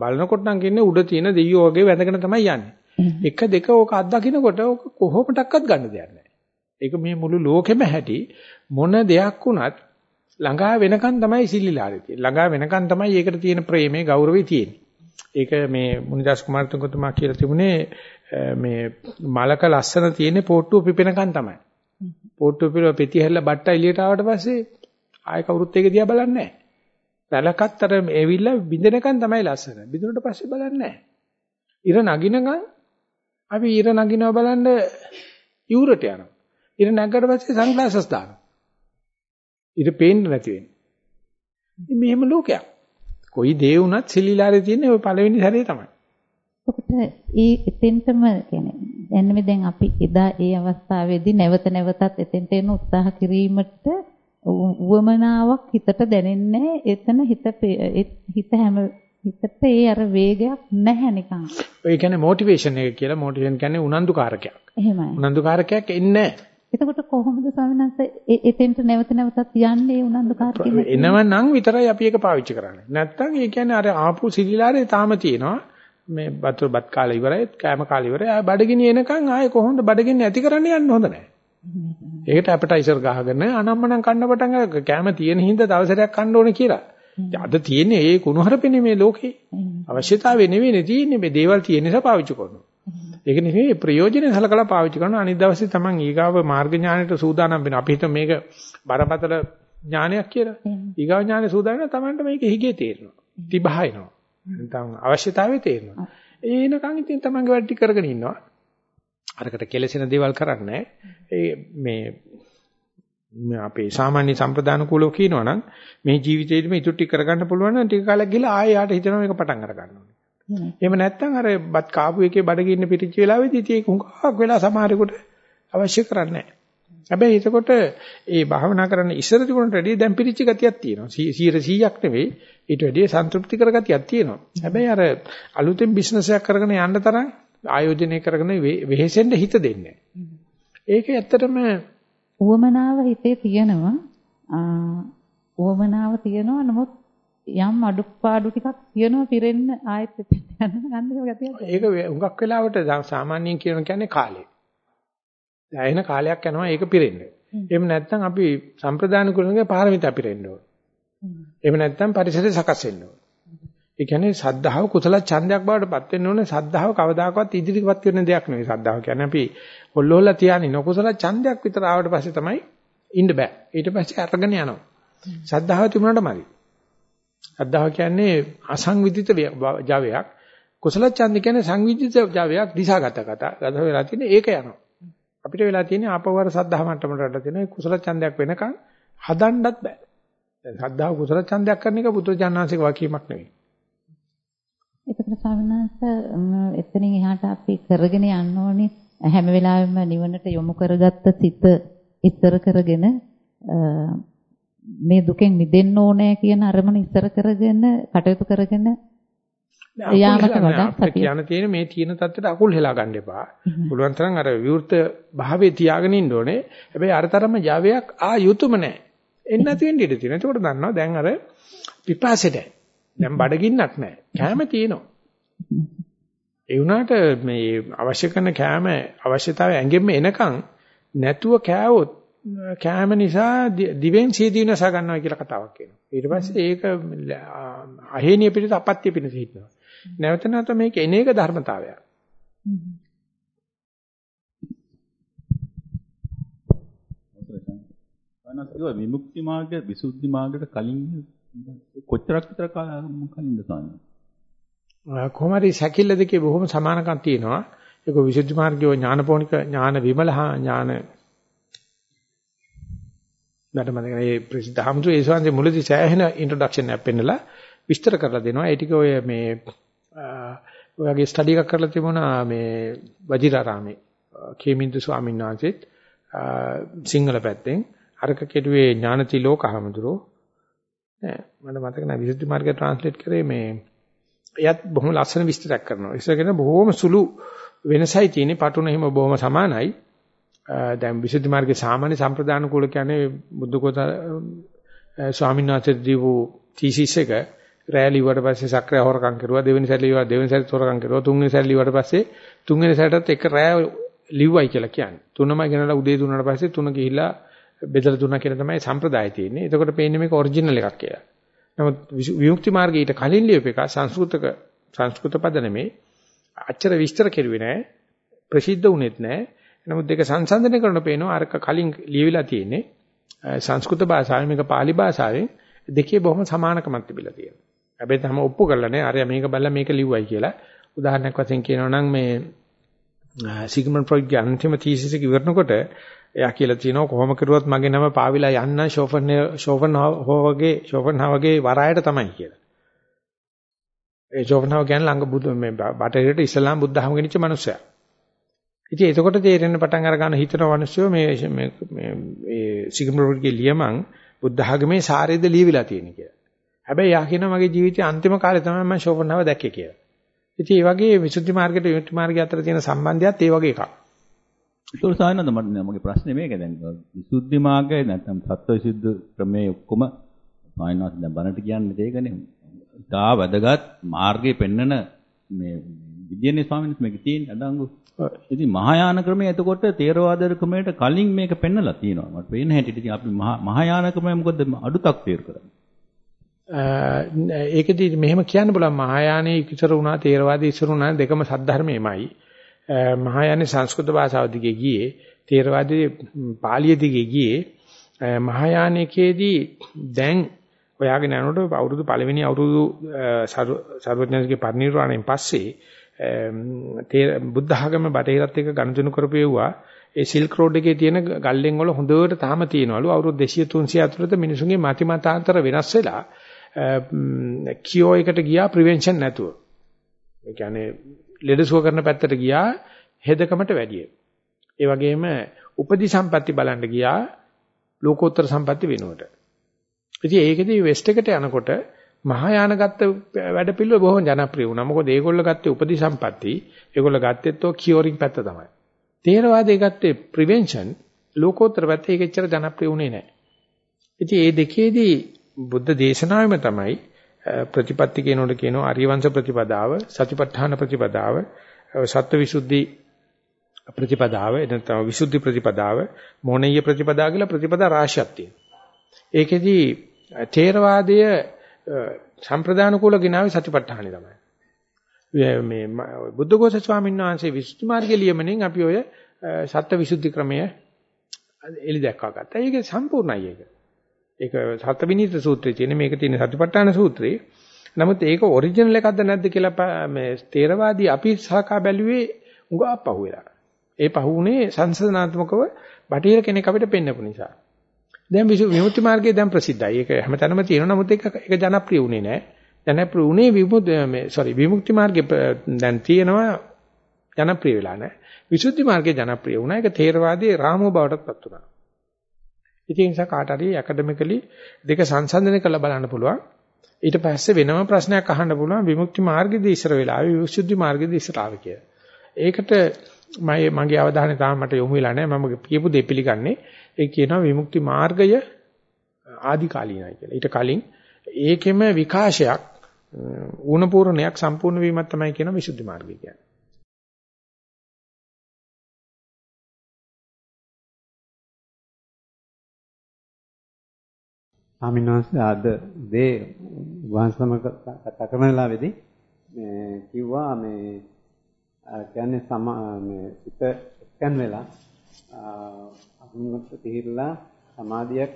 බලනකොට නම් කියන්නේ උඩ තියෙන දෙයියෝ වගේ වැඳගෙන තමයි යන්නේ. එක දෙක ඕක අත්දකින්නකොට ඕක කොහොමඩක්වත් ගන්න දෙයක් නැහැ. ඒක මේ මුළු ලෝකෙම හැටි මොන දෙයක් වුණත් ළඟා වෙනකන් තමයි සිල්ලිලාරේ තියෙන්නේ. ළඟා වෙනකන් තමයි ඒකට තියෙන ප්‍රේමේ ගෞරවේ තියෙන්නේ. ඒක මේ මුනිදාස් කුමාරතුංගතුමා කියලා තිබුණේ මේ මලක ලස්සන තියෙන්නේ පොට්ටුව පිපෙනකන් තමයි. පොට්ටුව පිපෙලා පෙති හැල්ලා බට්ට එළියට ආවට පස්සේ ආයෙ කවුරුත් ඒක දිහා බලන්නේ නැහැ. පැලකත් අර ඇවිල්ලා බින්දෙනකන් තමයි ලස්සන. බින්දුනට පස්සේ බලන්නේ නැහැ. ඉර නගිනකන් අපි ඉර නගිනවා බලන්න යූරට යනවා. ඉර නැගගට පස්සේ සන්ග්ලාසස් දානවා. ඉර පේන්නේ නැති වෙන්නේ. ඉතින් මෙහෙම ලෝකයක්. කොයි දේ වුණත් සිලිලාරේ තියෙන්නේ ওই පළවෙනි සැරේ තමයි. ඔකට ඒ එතෙන්ටම කියන්නේ එන්නේ දැන් අපි එදා ඒ අවස්ථාවේදී නැවත නැවතත් එතෙන්ට එන උත්සාහ කිරීමට උවමනාවක් හිතට දැනෙන්නේ එතන හිත හිත හැම හිතට ඒ අර වේගයක් නැහැ නිකන්. ඒ කියන්නේ මොටිවේෂන් එක කියලා මොටිවේෂන් කියන්නේ උනන්දුකාරකයක්. එහෙමයි. උනන්දුකාරකයක් එන්නේ එතකොට කොහොමද ස්වාමීන් වහන්සේ එතෙන්ට නැවත නැවතත් යන්නේ උනන්දුකාරකෙ එනව නම් විතරයි අපි ඒක පාවිච්චි කරන්නේ. නැත්තම් ඒ කියන්නේ අර ආපු සිලිලාරේ තාම තියෙනවා. මේ බත් බත් කාලේ ඉවරයි, කෑම කාලේ ඉවරයි. ආය බඩගිනි එනකන් ආයේ කොහොමද බඩගිනි ඇති කරන්න යන්න හොඳ නැහැ. ඒකට ඇපටයිසර් ගහගෙන අනම්මනම් කන්න පටන් ගන්න කෑම තියෙන හින්දා දවසටයක් කන්න ඕනේ කියලා. අද තියෙන්නේ ඒ කුණුහරුපෙනේ මේ ලෝකේ. අවශ්‍යතාවය නෙවෙයිනේ තියෙන්නේ මේ දේවල් තියෙන නිසා පාවිච්චි කරනවා. ඒක නෙවෙයි ප්‍රයෝජනෙ සලකලා පාවිච්චි කරනවා. අනිත් දවසේ Taman ඊගාව මාර්ග ඥානෙට සූදානම් වෙනවා. අපි හිතමු මේක බරපතල ඥානයක් කියලා. ඊගාව ඥානෙ සූදානම් Tamanට මේක හිගේ තේරෙනවා. තිබහ එනවා. නැත්නම් අවශ්‍යතාවය තේරෙනවා. ඒනකන් ඉතින් Tamanගේ වැඩ ටික කරගෙන ඉන්නවා. අරකට කෙලසෙන දේවල් කරන්නේ ඒ මේ අපේ සාමාන්‍ය සම්ප්‍රදාන කුලෝ කියනවනම් මේ ජීවිතේදිම ඉතුරු ටික කරගන්න පුළුවන් නම් ටික කාලයක් ගිහලා ආයෙ යාට හිතනවා මේක පටන් අර ගන්න ඕනේ. එහෙම නැත්නම් අර බත් කාපු එකේ බඩගින්න පිටිච්ච වෙලාවෙදී ඉතින් ඒක හුඟක් වෙලා සමහරෙකුට අවශ්‍ය කරන්නේ නැහැ. හැබැයි එතකොට ඒ භාවනා කරන්න ඉස්සර තිබුණට වැඩිය දැන් පිටිච්ච ගතියක් තියෙනවා. 100ක් නෙවෙයි ඊට වැඩිය සන්තුෂ්ටි කර ගතියක් තියෙනවා. හැබැයි අර අලුතෙන් බිස්නස් එකක් කරගෙන යන්න තරම් ආයෝජනය කරගෙන වෙහෙසෙන්න හිත දෙන්නේ ඒක ඇත්තටම උවමනාව හිතේ තියෙනවා. උවමනාව තියෙනවා. නමුත් යම් අඩුපාඩු ටිකක් තියෙනවා පිරෙන්න ආයෙත් යන්න ගන්න ගතියක් ඒක හුඟක් වෙලාවට සාමාන්‍යයෙන් කියන කියන්නේ කාලේ දැයෙන කාලයක් යනවා ඒක පිරෙන්න. එහෙම නැත්නම් අපි සම්ප්‍රදාන කුලගේ පාරමිතා පිරෙන්න ඕන. එහෙම නැත්නම් පරිසරය සකස් වෙන්න ඕන ඒ කියන්නේ සද්ධාව කුසල ඡන්දයක් බවට පත් වෙන්න ඕනේ. සද්ධාව කවදාකවත් ඉදිරිපත් කරන දෙයක් නෙවෙයි සද්ධාව කියන්නේ. අපි හොල්ලෝලා තියන්නේ නොකුසල ඡන්දයක් විතර ආවට පස්සේ තමයි ඉන්න බෑ. ඊට පස්සේ අරගෙන යනවා. සද්ධාව තිබුණාට මදි. සද්ධාව කියන්නේ අසංවිධිත ජවයක්. කුසල ඡන්ද කියන්නේ සංවිධිත ජවයක් දිශාගත කතා. ගත වෙලා තියෙන්නේ ඒක යනවා. අපිට වෙලා තියෙන්නේ ආපවර සද්ධා මට්ටමට තියෙන කුසල ඡන්දයක් වෙනකන් හදන්නත් බෑ. දැන් සද්ධාව කුසල ඡන්දයක් කරන එක බුදුජානනාංශික වාක්‍යයක් නෙවෙයි. එතකොට ස්වාමීනාංශ එතනින් එහාට අපි කරගෙන යන්න ඕනේ හැම වෙලාවෙම නිවනට යොමු කරගත්ත සිත ඉස්සර කරගෙන මේ දුකෙන් මිදෙන්න ඕනේ කියන අරමුණ ඉස්සර කරගෙන කටයුතු කරගෙන යාමට වඩා සතිය කියන තියෙන මේ තියෙන தත්තට අකුල් හෙලා ගන්න එපා. පුළුවන් තරම් අර විවෘත භාවයේ තියාගෙන ඉන්න ඕනේ. හැබැයි අර තරම ජවයක් ආ යුතුයම නැහැ. එන්න නැති වෙන්න ඉඩ තියෙනවා. එතකොට දන්නවා දැන් අර පිපාසෙට දැන් බඩගින්නක් නැහැ. කැම තියෙනවා. ඒ වුණාට මේ අවශ්‍ය කරන කැම අවශ්‍යතාවය ඇඟෙන්න එනකන් නැතුව කෑවොත් කැම නිසා දිවෙන් සීදී වෙනස ගන්නවා කියලා කතාවක් කියනවා. ඊට පස්සේ ඒක අහේනිය පිළිස අපත්‍ය පිණිස හිටනවා. නැවත නැවත මේක එන එක ධර්මතාවයක්. අනස් කිව්වා විමුක්ති මාර්ගය විසුද්ධි මාර්ගයට කලින් කොච්චරක් විතර කලින්ද සාන්නේ? කොහොම හරි සැකිල්ල දෙකේ බොහොම සමානකම් තියෙනවා. ඒක විසුද්ධි මාර්ගයේ ඥානපෝනික ඥාන විමලහා ඥාන මට මතකයි මේ ප්‍රසිද්ධ හම්තු ඒ සංසේ මුලදී සෑහෙන ඉන්ට්‍රොඩක්ෂන් එකක් පෙන්නලා විස්තර කරලා දෙනවා. ඒ ටික ඔය මේ ඔයගේ ස්ටඩි එකක් කරලා තිබුණා මේ වජිරාරාමේ කේමින්දු ස්වාමීන් වහන්සේත් සිංහල පැත්තෙන් අරක කෙරුවේ ඥානති ලෝකහමඳුරෝ නෑ මට මතක නෑ විසුද්ධි මාර්ගය ට්‍රාන්ස්ලේට් කරේ මේ එයත් බොහොම ලස්සන විස්තරයක් කරනවා. ඉස්සරගෙන බොහොම සුළු වෙනසයි තියෙන්නේ. පටුන හිම බොහොම සමානයි. දැන් විසුද්ධි මාර්ගයේ සාමාන්‍ය සම්ප්‍රදාන කුල කියන්නේ බුද්ධකෝත ස්වාමීන් වහන්සේ දීපු තීසිස් එක රැලි වට පස්සේ සක්‍රිය හොරකම් කරුවා දෙවෙනි සැරේ ලිව්වා දෙවෙනි සැරේ හොරකම් කරුවා තුන්වෙනි සැරේ ලිව්වට පස්සේ තුන්වෙනි සැරේටත් එක රැය ලිව්වයි කියලා කියන්නේ. තුනම ගෙනලා උදේ දුන්නාට පස්සේ තුන ගිහිල්ලා බෙදලා දුන්නා කියලා තමයි සම්ප්‍රදාය තියෙන්නේ. එතකොට පේන්නේ මේක ඔරිජිනල් එකක් කියලා. නමුත් විමුක්ති මාර්ගයේ ඊට කලින් ලියපු එක සංස්කෘතක සංස්කෘත පදනමේ අච්චර විස්තර කෙරුවේ නැහැ. ප්‍රසිද්ධ වුණෙත් නැහැ. නමුත් දෙක සංසන්දනය කරන පේනවා අරක කලින් ලියවිලා තියෙන්නේ සංස්කෘත භාෂාවෙන් මේක pāli භාෂාවෙන් දෙකේ බොහොම සමානකමක් තිබිලා තියෙනවා. හැබැයි තම ඔප්පු කරලා නැහැ. අරයා මේක බලලා මේක ලිව්වයි කියලා. උදාහරණයක් වශයෙන් කියනවා නම් මේ සිග්මන්ඩ් ෆ්‍රොයිඩ්ගේ අන්තිම තීසිස් එක ඉවරනකොට එයා කියලා තියෙනවා කොහොම කරුවත් මගේ නම පාවිලා යන්න ෂෝෆන් ෂෝෆන් හෝවගේ ෂෝෆන් හවගේ වරායට තමයි කියලා. ඒ ෂෝෆන් හව කියන්නේ ළඟ බුදු මේ බටහිරට ඉස්ලාම් බුද්ධ ධර්ම ගෙනිච්ච මිනිස්සයා. ඉතින් එතකොට තේරෙන්න පටන් අර ගන්න හිතන මිනිස්සු මේ මේ මේ සිග්මන්ඩ්ගේ ලියමන් බුද්ධ ධර්මයේ සාරේද ලියවිලා තියෙන කියලා. හැබැයි යා කියනවා මගේ ජීවිතයේ අන්තිම කාලේ තමයි මම ෂෝෆන් හව දැක්කේ කියලා. ඉතින් මේ වගේ විසුද්ධි මාර්ගයට විමුක්ති මාර්ගය අතර තියෙන සම්බන්ධයත් ඒ වගේ එකක්. ඒතකොට සායනද මට මගේ ප්‍රශ්නේ මේක දැන් විසුද්ධි මාර්ගය නැත්නම් සත්ව විසුද්ධි ක්‍රමයේ ඔක්කොම සායනවාස දැන් බණට කියන්නේ ඒකනේ. තා වැදගත් මාර්ගයේ පෙන්වන මේ විද්‍යනේ ස්වාමීන් වහන්සේ මේක තියෙන අඩංගු. ඉතින් මහායාන ක්‍රමය එතකොට තේරවාද ක්‍රමයට කලින් මේක පෙන්වලා තියෙනවා. මට පේන හැටියට ඉතින් අපි මහායාන ක්‍රමය මොකද අඩුතක් තේර කරන්නේ. ඒකෙදි මෙහෙම කියන්න බලන්න මහායානයේ ඉස්සර වුණා තේරවාදී ඉස්සර වුණා දෙකම සද්ධර්මයමයි. මහායානයේ සංස්කෘත භාෂාව දිගේ ගියේ තේරවාදී පාලිය දිගේ ගියේ මහායානයේදී දැන් ඔයාගෙන යනකොට අවුරුදු පළවෙනි අවුරුදු සර්වඥාන්ගේ පරිනිර්වාණයෙන් පස්සේ බුද්ධ ආගම බටහිරත් එක්ක ගනුදෙනු කරපෙව්වා ඒ සිල්ක් රෝඩ් එකේ තියෙන ගල්ලෙන් වල හොඳට තාම තියෙනවලු අවුරුදු 200 300 අතරත මිනිසුන්ගේ මති මතාන්තර වෙනස් වෙලා කියෝ එකට ගියා ප්‍රිවෙන්ෂන් නැතුව. ඒ කියන්නේ ලෙඩ සුව කරන පැත්තට ගියා හෙදකමට වැඩිය. ඒ වගේම උපදි සම්පatti බලන්න ගියා ලෝකෝත්තර සම්පatti වෙනුවට. ඉතින් ඒකෙදී වෙස්ට් එකට යනකොට මහායාන ගත්ත වැඩපිළිවෙල බොහොම ජනප්‍රිය වුණා. මොකද ඒගොල්ලෝ ගත්තේ උපදි සම්පatti, ඒගොල්ලෝ ගත්තෙත් ඔය කියෝරින් පැත්ත තමයි. තේරවාදයේ ගත්තේ ප්‍රිවෙන්ෂන්, ලෝකෝත්තර පැත්ත ඒක එච්චර ජනප්‍රිය වුණේ නැහැ. ඉතින් මේ දෙකේදී බුද්ධ දේශනාවෙම තමයි ප්‍රතිපත්ති කියනකොට කියනවා ආර්යවංශ ප්‍රතිපදාව, සතිපට්ඨාන ප්‍රතිපදාව, සත්ත්වවිසුද්ධි ප්‍රතිපදාව, එතන විසුද්ධි ප්‍රතිපදාව, මොණීය ප්‍රතිපදාව කියලා ප්‍රතිපදා රාශියක් තියෙනවා. ඒකෙදි ථේරවාදය සම්ප්‍රදාන කුල ගිනාවේ සතිපට්ඨානෙ තමයි. මේ බුද්ධඝෝෂ ස්වාමීන් වහන්සේ විසුද්ධි මාර්ගය ලියමනින් අපි ඔය සත්ත්ව විසුද්ධි ක්‍රමය එලි දැක්වා ගත්තා. ඒක සම්පූර්ණයි ඒක. ඒක සත්විනීත සූත්‍රයේ තියෙන මේක තියෙන සතිපට්ඨාන සූත්‍රයේ. නමුත් ඒක ඔරිජිනල් එකක්ද නැද්ද කියලා මේ තේරවාදී අපි සහකා බැලුවේ උගා පහුවෙලා. ඒ පහුුනේ සංසදනාත්මකව බටහිර කෙනෙක් අපිට පෙන්වපු නිසා. දැන් විමුක්ති මාර්ගය දැන් ප්‍රසිද්ධයි. ඒක හැමතැනම තියෙනවා. නමුත් ඒක ඒක ජනප්‍රිය වුණේ නැහැ. ජනප්‍රිය වුණේ විමුක්ති මේ sorry විමුක්ති මාර්ගය දැන් තියෙනවා ජනප්‍රිය වෙලා නැහැ. විසුද්ධි මාර්ගය ජනප්‍රිය වුණා. ඒක තේරවාදී රාමෝ බවටත් පත් වුණා. ඉතින් ඒ නිසා කාට හරි ඇකඩමිකලි දෙක සංසන්දනය කරලා බලන්න පුළුවන්. ඊට පස්සේ වෙනම ප්‍රශ්නයක් අහන්න පුළුවන් විමුක්ති මාර්ගයේදී ඉස්සර වෙලා ආවේ විසුද්ධි මාර්ගයේදී ඉස්සර ආවේ කියලා. ඒකට මම මගේ අවධානය තාම මට යොමු වෙලා නැහැ. මම කියපු දේ පිළිගන්නේ. ඒ කියනවා විමුක්ති මාර්ගය ආදි කාලීනයි කියලා. ඊට කලින් ඒකෙම විකාශයක් ඌනපූර්ණයක් සම්පූර්ණ වීමක් තමයි කියන විසුද්ධි මාර්ගය කියන්නේ. ස්වාමීන් වහන්සේ අද දේ වහන්සම කතා කරන වෙලාවේදී මේ කිව්වා මේ කියන්නේ සම මේ සිත ස්කැන් වෙලා අනුමත තීරලා සමාධියක්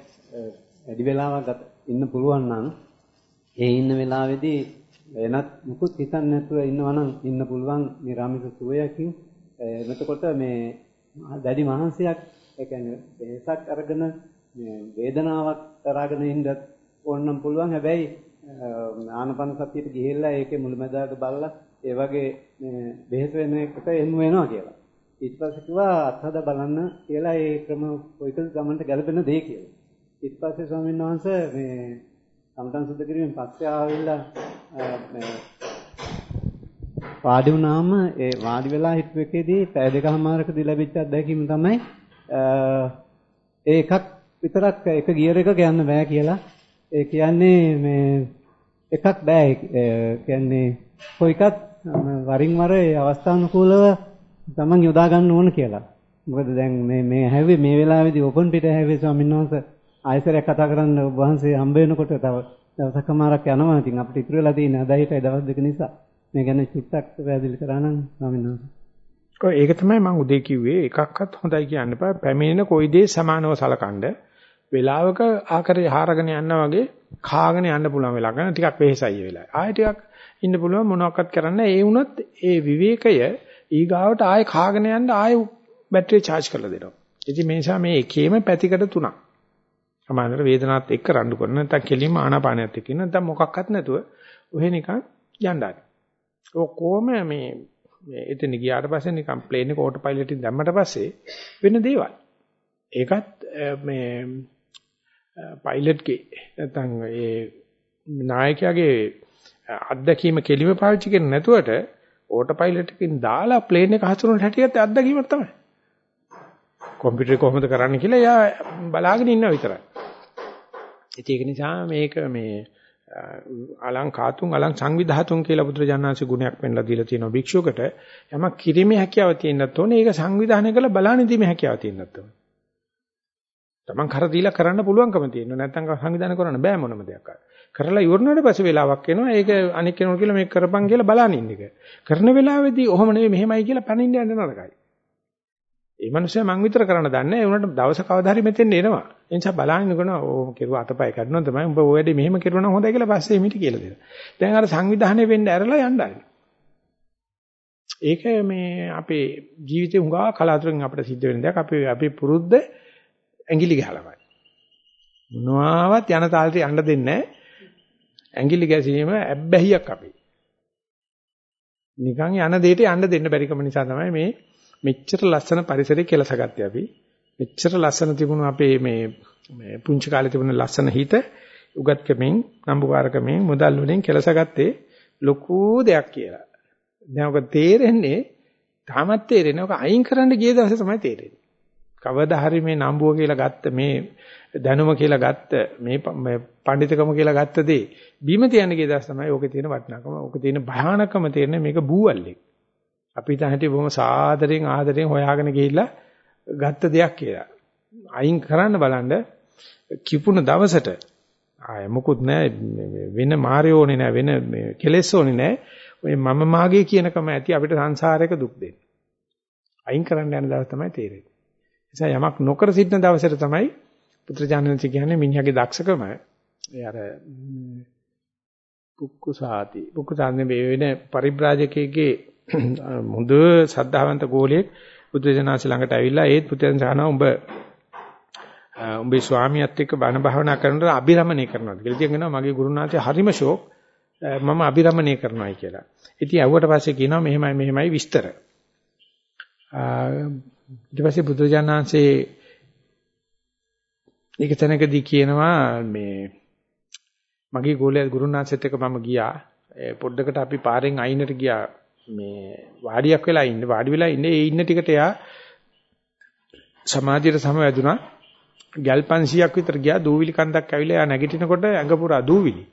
වැඩි වෙලාවක් ඉන්න පුළුවන් නම් ඒ ඉන්න වෙලාවේදී වෙනත් මුකුත් හිතන්නේ නැතුව ඉන්නවා නම් ඉන්න පුළුවන් නිර්ාමිත සුවයකින් එතකොට මේ දැඩි මහන්සියක් ඒ කියන්නේ වෙහසක් අරගෙන මේ වේදනාවක් තරගෙන ඉන්නත් ඕනනම් පුළුවන් හැබැයි ආනපන සතියට ගිහිල්ලා ඒකේ මුලැමැදාක බලලා ඒ වගේ මේ බෙහෙත් වෙන එකට එමු වෙනවා කියලා. ඊට පස්සේ කිව්වා අත්හදා බලන්න කියලා ඒ ක්‍රම කොයිකද ගමන්ට ගැලපෙන දේ කියලා. ඊට පස්සේ ස්වාමීන් වහන්සේ මේ සම්තන් සුද්ධ කිරීමෙන් පස්සේ ආවිල්ලා මේ වාඩි වුණාම ඒ වාඩි වෙලා හිටපු එකේදී පැය දෙකමාරකදී ලැබිච්ච අත්දැකීම තමයි ඒ එකක් විතරක් එක ගියර් එකක යන්න බෑ කියලා. ඒ කියන්නේ මේ එකක් බෑ කියන්නේ කොයිකත් වරින් වර ඒ අවස්ථානුකූලව තමන් යොදා ගන්න ඕන කියලා. මොකද දැන් මේ මේ හැවි මේ වෙලාවේදී ඕපන් පිට හැවි ස්වාමීන් වහන්සේ ආයතරයක් කතා කරන්න ඔබ වහන්සේ හම්බ වෙනකොට තව දවසකමාරක් යනවා. ඉතින් අපිට ඉතුරු වෙලා තියෙන අදහිටයි දවස් දෙක නිසා. මේ ගැන චුට්ටක් පැහැදිලි කරා නම් ස්වාමීන් වහන්සේ. ඔය ඒක තමයි මම උදේ කිව්වේ එකක්වත් හොඳයි කියන්න බෑ. පැමිණෙන කොයි දේ සමානව සලකන්නේ වෙලාවක ආකාරය හාරගෙන යනවා වගේ කාගෙන යන්න පුළුවන් වෙලා ගන්න ටිකක් වෙහෙසයි වෙලාවයි. ආයෙ ටිකක් ඉන්න පුළුවන් මොනවාක්වත් කරන්න. ඒ වුණත් ඒ විවේකය ඊගාවට ආයෙ කාගෙන යන්න ආයෙ බැටරිය charge කරලා දෙනවා. ඉතින් මේ නිසා මේ එකේම පැතිකඩ තුනක්. සමානතර වේදනාවත් එක්ක රණ්ඩු කරන නැත්නම් කෙලින්ම ආනාපානයත් එක්ක ඉන්න නැත්නම් මොකක්වත් නැතුව ඔහෙ නිකන් යන්නයි. ඔක්කොම මේ මේ එතන ගියාට පස්සේ නිකන් ප්ලේන් එක ඕටෝ පයිලට් එකෙන් දැම්මට පස්සේ වෙන දේවල්. ඒකත් මේ පයිලට්ගේ නැත්නම් ඒ නායකයාගේ අත්දැකීම කෙලිම පාවිච්චි කරන්නේ නැතුවට ඕටෝ පයිලට් එකකින් දාලා ප්ලේන් එක හසුරුවන හැටියට අත්දැකීමක් තමයි. කම්පියුටරේ කොහොමද කරන්න කියලා එයා බලාගෙන ඉන්නවා විතරයි. ඒක නිසා මේක මේ අලං කාතුන් අලං සංවිධාතුන් කියලා බුදුරජාණන්සේ ගුණයක් පෙන්ලා දීලා තියෙනවා භික්ෂුවකට යමක් කිරීමේ හැකියාව තියෙන්නත් ඕනේ ඒක සංවිධානය කළ බලන්නදීමේ හැකියාව තියෙන්නත් ඕනේ Taman කර දීලා කරන්න පුළුවන්කම තියෙනවා නැත්නම් සංවිධානය කරන්න බෑ මොනම දෙයක් කරලා ඉවරනට පස්සේ වෙලාවක් එනවා ඒක අනික් කෙනෙකුට කියලා මේක කරපන් කියලා බලන්න ඉන්න එක කරන වෙලාවේදී ඔහොම නෙවෙයි මෙහෙමයි කියලා පණින්න යන්න නරකයි ඒ මනුස්සයා මං විතර කරන්න දන්නේ ඒ උනට දවස කවදා හරි මෙතෙන් එනවා. ඒ නිසා බලන්න කරන ඕ කෙරුවා අතපය කඩනවා තමයි. උඹ ඔය වැඩේ මෙහෙම කෙරුවා නම් හොඳයි කියලා පස්සේ මිටි කියලා දෙනවා. දැන් අර සංවිධානය වෙන්න ඇරලා යන්න ඒක මේ අපේ ජීවිතේ හුඟා කලාතුරකින් අපිට සිද්ධ වෙන දෙයක්. අපි අපි පුරුද්ද ඇඟිලි ගහලමයි. මොනවාවත් යන තාලෙට යන්න දෙන්නේ ඇඟිලි ගැසීම ඇබ්බැහියක් අපි. නිකන් යන දෙයට යන්න දෙන්න බැරිකම නිසා තමයි මේ මෙච්චර ලස්සන පරිසරය කෙලසගත්තේ අපි. මෙච්චර ලස්සන තිබුණු අපේ මේ මේ පුංචි කාලේ තිබුණ ලස්සන හිත උගත්කමින් නම්බුකාරකමින් මුදල් වලින් කෙලසගත්තේ ලොකු දෙයක් කියලා. දැන් ඔක තේරෙන්නේ තාමත් තේරෙන්නේ ඔක අයින් කරන්න ගිය දවසේ තමයි තේරෙන්නේ. කවදා හරි මේ නම්බුව කියලා ගත්ත මේ දැනුම කියලා ගත්ත මේ පඬිතකම කියලා ගත්ත දේ බීම තියන්න ගිය දවස් තමයි ඕකේ තියෙන වටිනාකම ඕකේ තියෙන භයානකම තේරෙන්නේ මේක බූවල්ලෙක්. අපි හිතන්නේ බොහොම සාදරෙන් ආදරෙන් හොයාගෙන ගිහිල්ලා ගත්ත දෙයක් කියලා. අයින් කරන්න බලන්න කිපුණ දවසට ආය මොකුත් නැහැ වෙන මායෝනේ නැහැ වෙන කෙලෙස් ඕනේ නැහැ. ඔය මම මාගේ කියනකම ඇති අපිට සංසාරයක දුක් දෙන්නේ. අයින් කරන්න යන දවස් තමයි තේරෙන්නේ. නිසා යමක් නොකර සිටින දවසට තමයි පුත්‍රජානනති කියන්නේ මිනිහාගේ දක්ෂකම ඒ අර පුක්කුසාති පුක්කුසාන්නේ වෙන පරිබ්‍රාජකයේ හොඳ සද්ධාවන්ත ගෝලියෙක් බුදුජානක ළඟට ඇවිල්ලා ඒත් පුතෙන් සහනවා උඹ උඹේ ස්වාමියාත් එක්ක බණ භාවනා කරනකොට අභිරමණය කරනවාද කියලා. ඉතින් කියනවා මගේ ගුරුනාථේ හරිම ෂෝක් මම අභිරමණය කරනවායි කියලා. ඉතින් ඇහුවට පස්සේ කියනවා මෙහෙමයි මෙහෙමයි විස්තර. ඊට පස්සේ බුදුජානනාංශේ ඒක තැනකදී කියනවා මේ මගේ ගෝලයා ගුරුනාථෙත් එක්ක මම ගියා. පොඩ්ඩකට අපි පාරෙන් අයිනට ගියා මේ වාඩියක් වෙලා ඉන්න වාඩි වෙලා ඉන්නේ ඒ ඉන්න ටිකට එයා සමාධියට සමවැදුනා ගල් 500ක් විතර ගියා දූවිලි කන්දක් ඇවිල්ලා එයා නැගිටිනකොට ඇඟ පුරා දූවිලි.